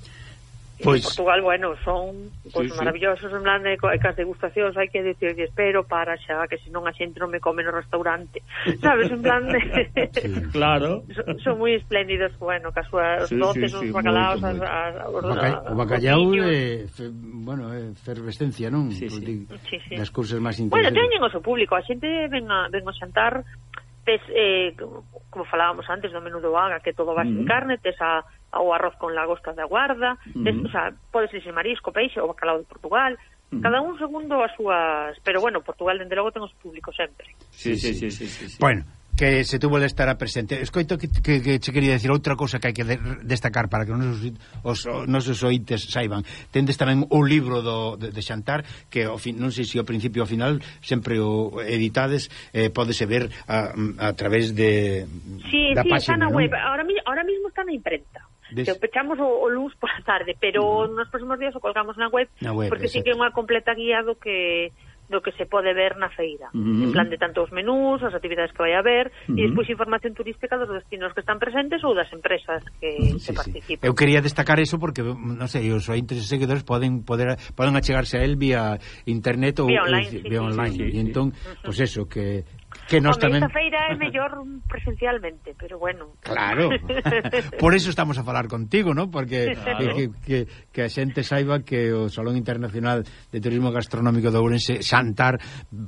Pois... Portugal, bueno, son pois, sí, maravillosos, sí. en plan, as degustacións hai que decir, espero para xa, que senón a xente non me come no restaurante, sabes, en plan... sí, claro. Son, son moi espléndidos, bueno, que as súas sí, doces, sí, os sí, bacalaos... Moito. As, as, os, Baca, o bacallau, é, fe, bueno, é efervescencia, non? Sí, sí. Sí, sí. Das cousas máis interesantes. Bueno, teñen o seu público, a xente ven a, ven a xantar, tes, eh, como falábamos antes, do menú do vaga, que todo va mm -hmm. sin carne, tes a o arroz con lagostas da guarda, uh -huh. O sea, podes dicir marisco, peixe ou bacalao de Portugal, uh -huh. cada un segundo as súas... Pero bueno, Portugal, dende logo, ten os públicos sempre. Sí, sí, sí. sí, sí, sí, sí. Bueno, que se tuvo de a presente. Escoito que, que, que che quería decir outra cousa que hai que de, destacar para que os, os nosos oites saiban. Tendes tamén o libro do, de, de Xantar que ao fin, non sei se ao principio ao final sempre o editades eh, podese ver a, a través de sí, da sí, página. Sí, está na web. Ahora, ahora mismo está na imprenta. Des... Que pechamos o, o luz pola tarde, pero uh -huh. nos próximos días o colgamos na web, na web porque exacto. sí que é unha completa guía do que do que se pode ver na feira. Uh -huh. En plan de tanto os menús, as actividades que vai haber, uh -huh. e despois información turística dos destinos que están presentes ou das empresas que, uh -huh, sí, que participan. Sí. Eu quería destacar eso porque, non sei, os ointes e seguidores poden poder poden achegarse a él vía internet ou vía online. Sí, vía sí, online. Sí, sí, e entón, sí. Uh -huh. pois pues eso, que que nós tamén... Esta feira é mellor presencialmente, pero bueno. Claro. Por eso estamos a falar contigo, ¿no? Porque claro. que, que, que a xente saiba que o Salón Internacional de Turismo Gastronómico de Ourense, Xantar,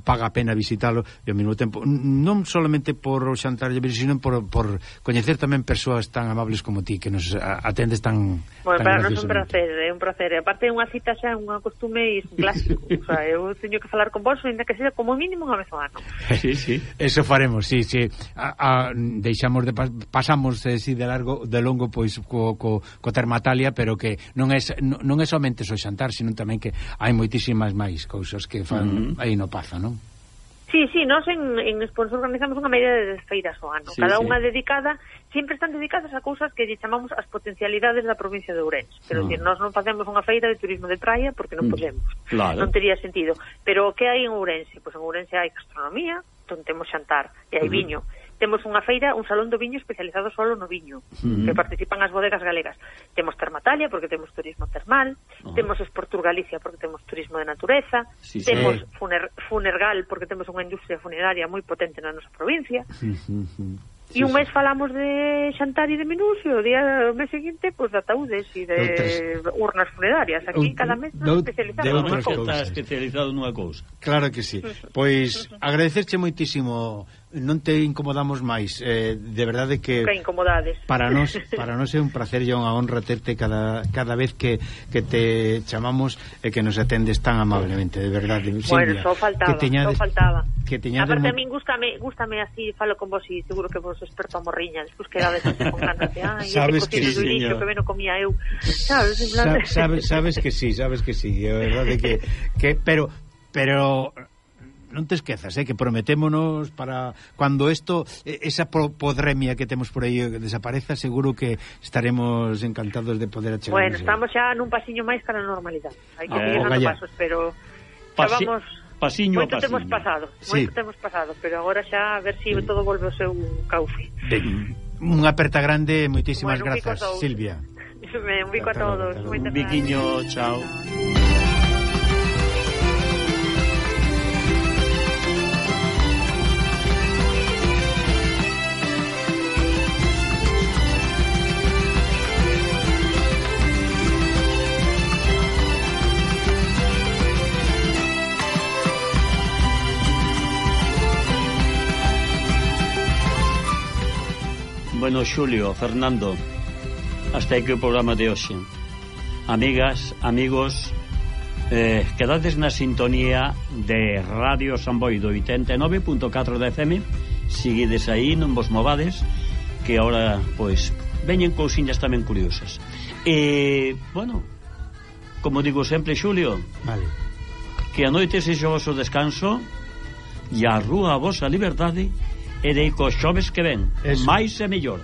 paga pena visitalo e ao mesmo tempo, non solamente por Xantar, sino por, por coñecer tamén persoas tan amables como ti, que nos atendes tan Bueno, tan para non é eh, un placer, é un placer. Aparte, unha cita xa é unha costume e un clásico. o sea, eu teño que falar con vos, ainda que seja como mínimo unha vez ao ano. Sí, sí. Eso faremos, sí, sí. A, a, deixamos de pasamos eh, sí, de largo de longo pois co, co, co Termatalia, pero que non é non é somente so xantar, sino tamén que hai moitísimas máis cousas que fan uh -huh. aí no Paza, non? Sí, sí, nós en, en Sponsor organizamos unha media de feiras ao ano. Sí, Cada sí. unha dedicada, sempre están dedicadas a cousas que lle chamamos as potencialidades da provincia de Ourense. Pero ah. decir, nós non facemos unha feira de turismo de praia porque non mm. podemos. Claro. Non tería sentido. Pero o que hai en Ourense? Pois pues en Ourense hai gastronomía, onde temos xantar, e hai uh -huh. viño. Temos unha feira, un salón do viño especializado solo no viño, uh -huh. que participan as bodegas galegas. Temos Termatalia, porque temos turismo termal, uh -huh. temos Esportur Galicia, porque temos turismo de natureza, sí, temos sí. Funer, Funergal, porque temos unha industria funeraria moi potente na nosa provincia. Uh -huh. Sí, e un mes sí. falamos de xantar e de minusio, o día o mes seguinte, pois pues, de ataúdes e de Outras... urnas funerarias. Aquí o, cada mes nos especializamos nunha cousa. Está especializado nunha cousa. Claro que sí. Pois pues, agradecerche moitísimo non te incomodamos máis. Eh, de verdade que Que incomodades. Para nós para nós é un placer e unha honra terte cada cada vez que, que te chamamos e que nos atendes tan amablemente, de verdade, Silvia. Bueno, só faltaba, que teñades, só faltaba. Que teñades Aparte a min gustame, gustame así, falo con vos e seguro que vos experto a morriña, despois quedades con ganas de, ai, sabes que sí, inicio, que veno comía eu. Sabes, en plan... Sa sabes, sabes que sí, sabes que sí, é verdade que que pero pero non te esquezas, eh, que prometémonos para cuando isto esa podremia que temos por aí eh, desapareza, seguro que estaremos encantados de poder achegar. Bueno, estamos xa nun pasiño máis para a normalidade. Hai que ah, ir dando pasos, pero Pasi... vamos pasiño moito a pasiño. temos pasado, sí. moito temos pasado, pero agora xa a ver se si todo volve ao seu cauce. Unha aperta grande, moitísimas bueno, grazas, Silvia. Un bico a todos. Un biquiño, chao. chao. Bueno, Xulio, Fernando, hasta aquí o programa de hoxe. Amigas, amigos, eh, quedades na sintonía de Radio San Boido 89.4 de FM, seguides aí, non vos movades, que ahora, pois, veñen cousiñas tamén curiosas. E, bueno, como digo sempre, Xulio, vale. que a noite sexa o vosso descanso e a rúa a vosa liberdade e de que xoves que ven, Eso. máis e mellor.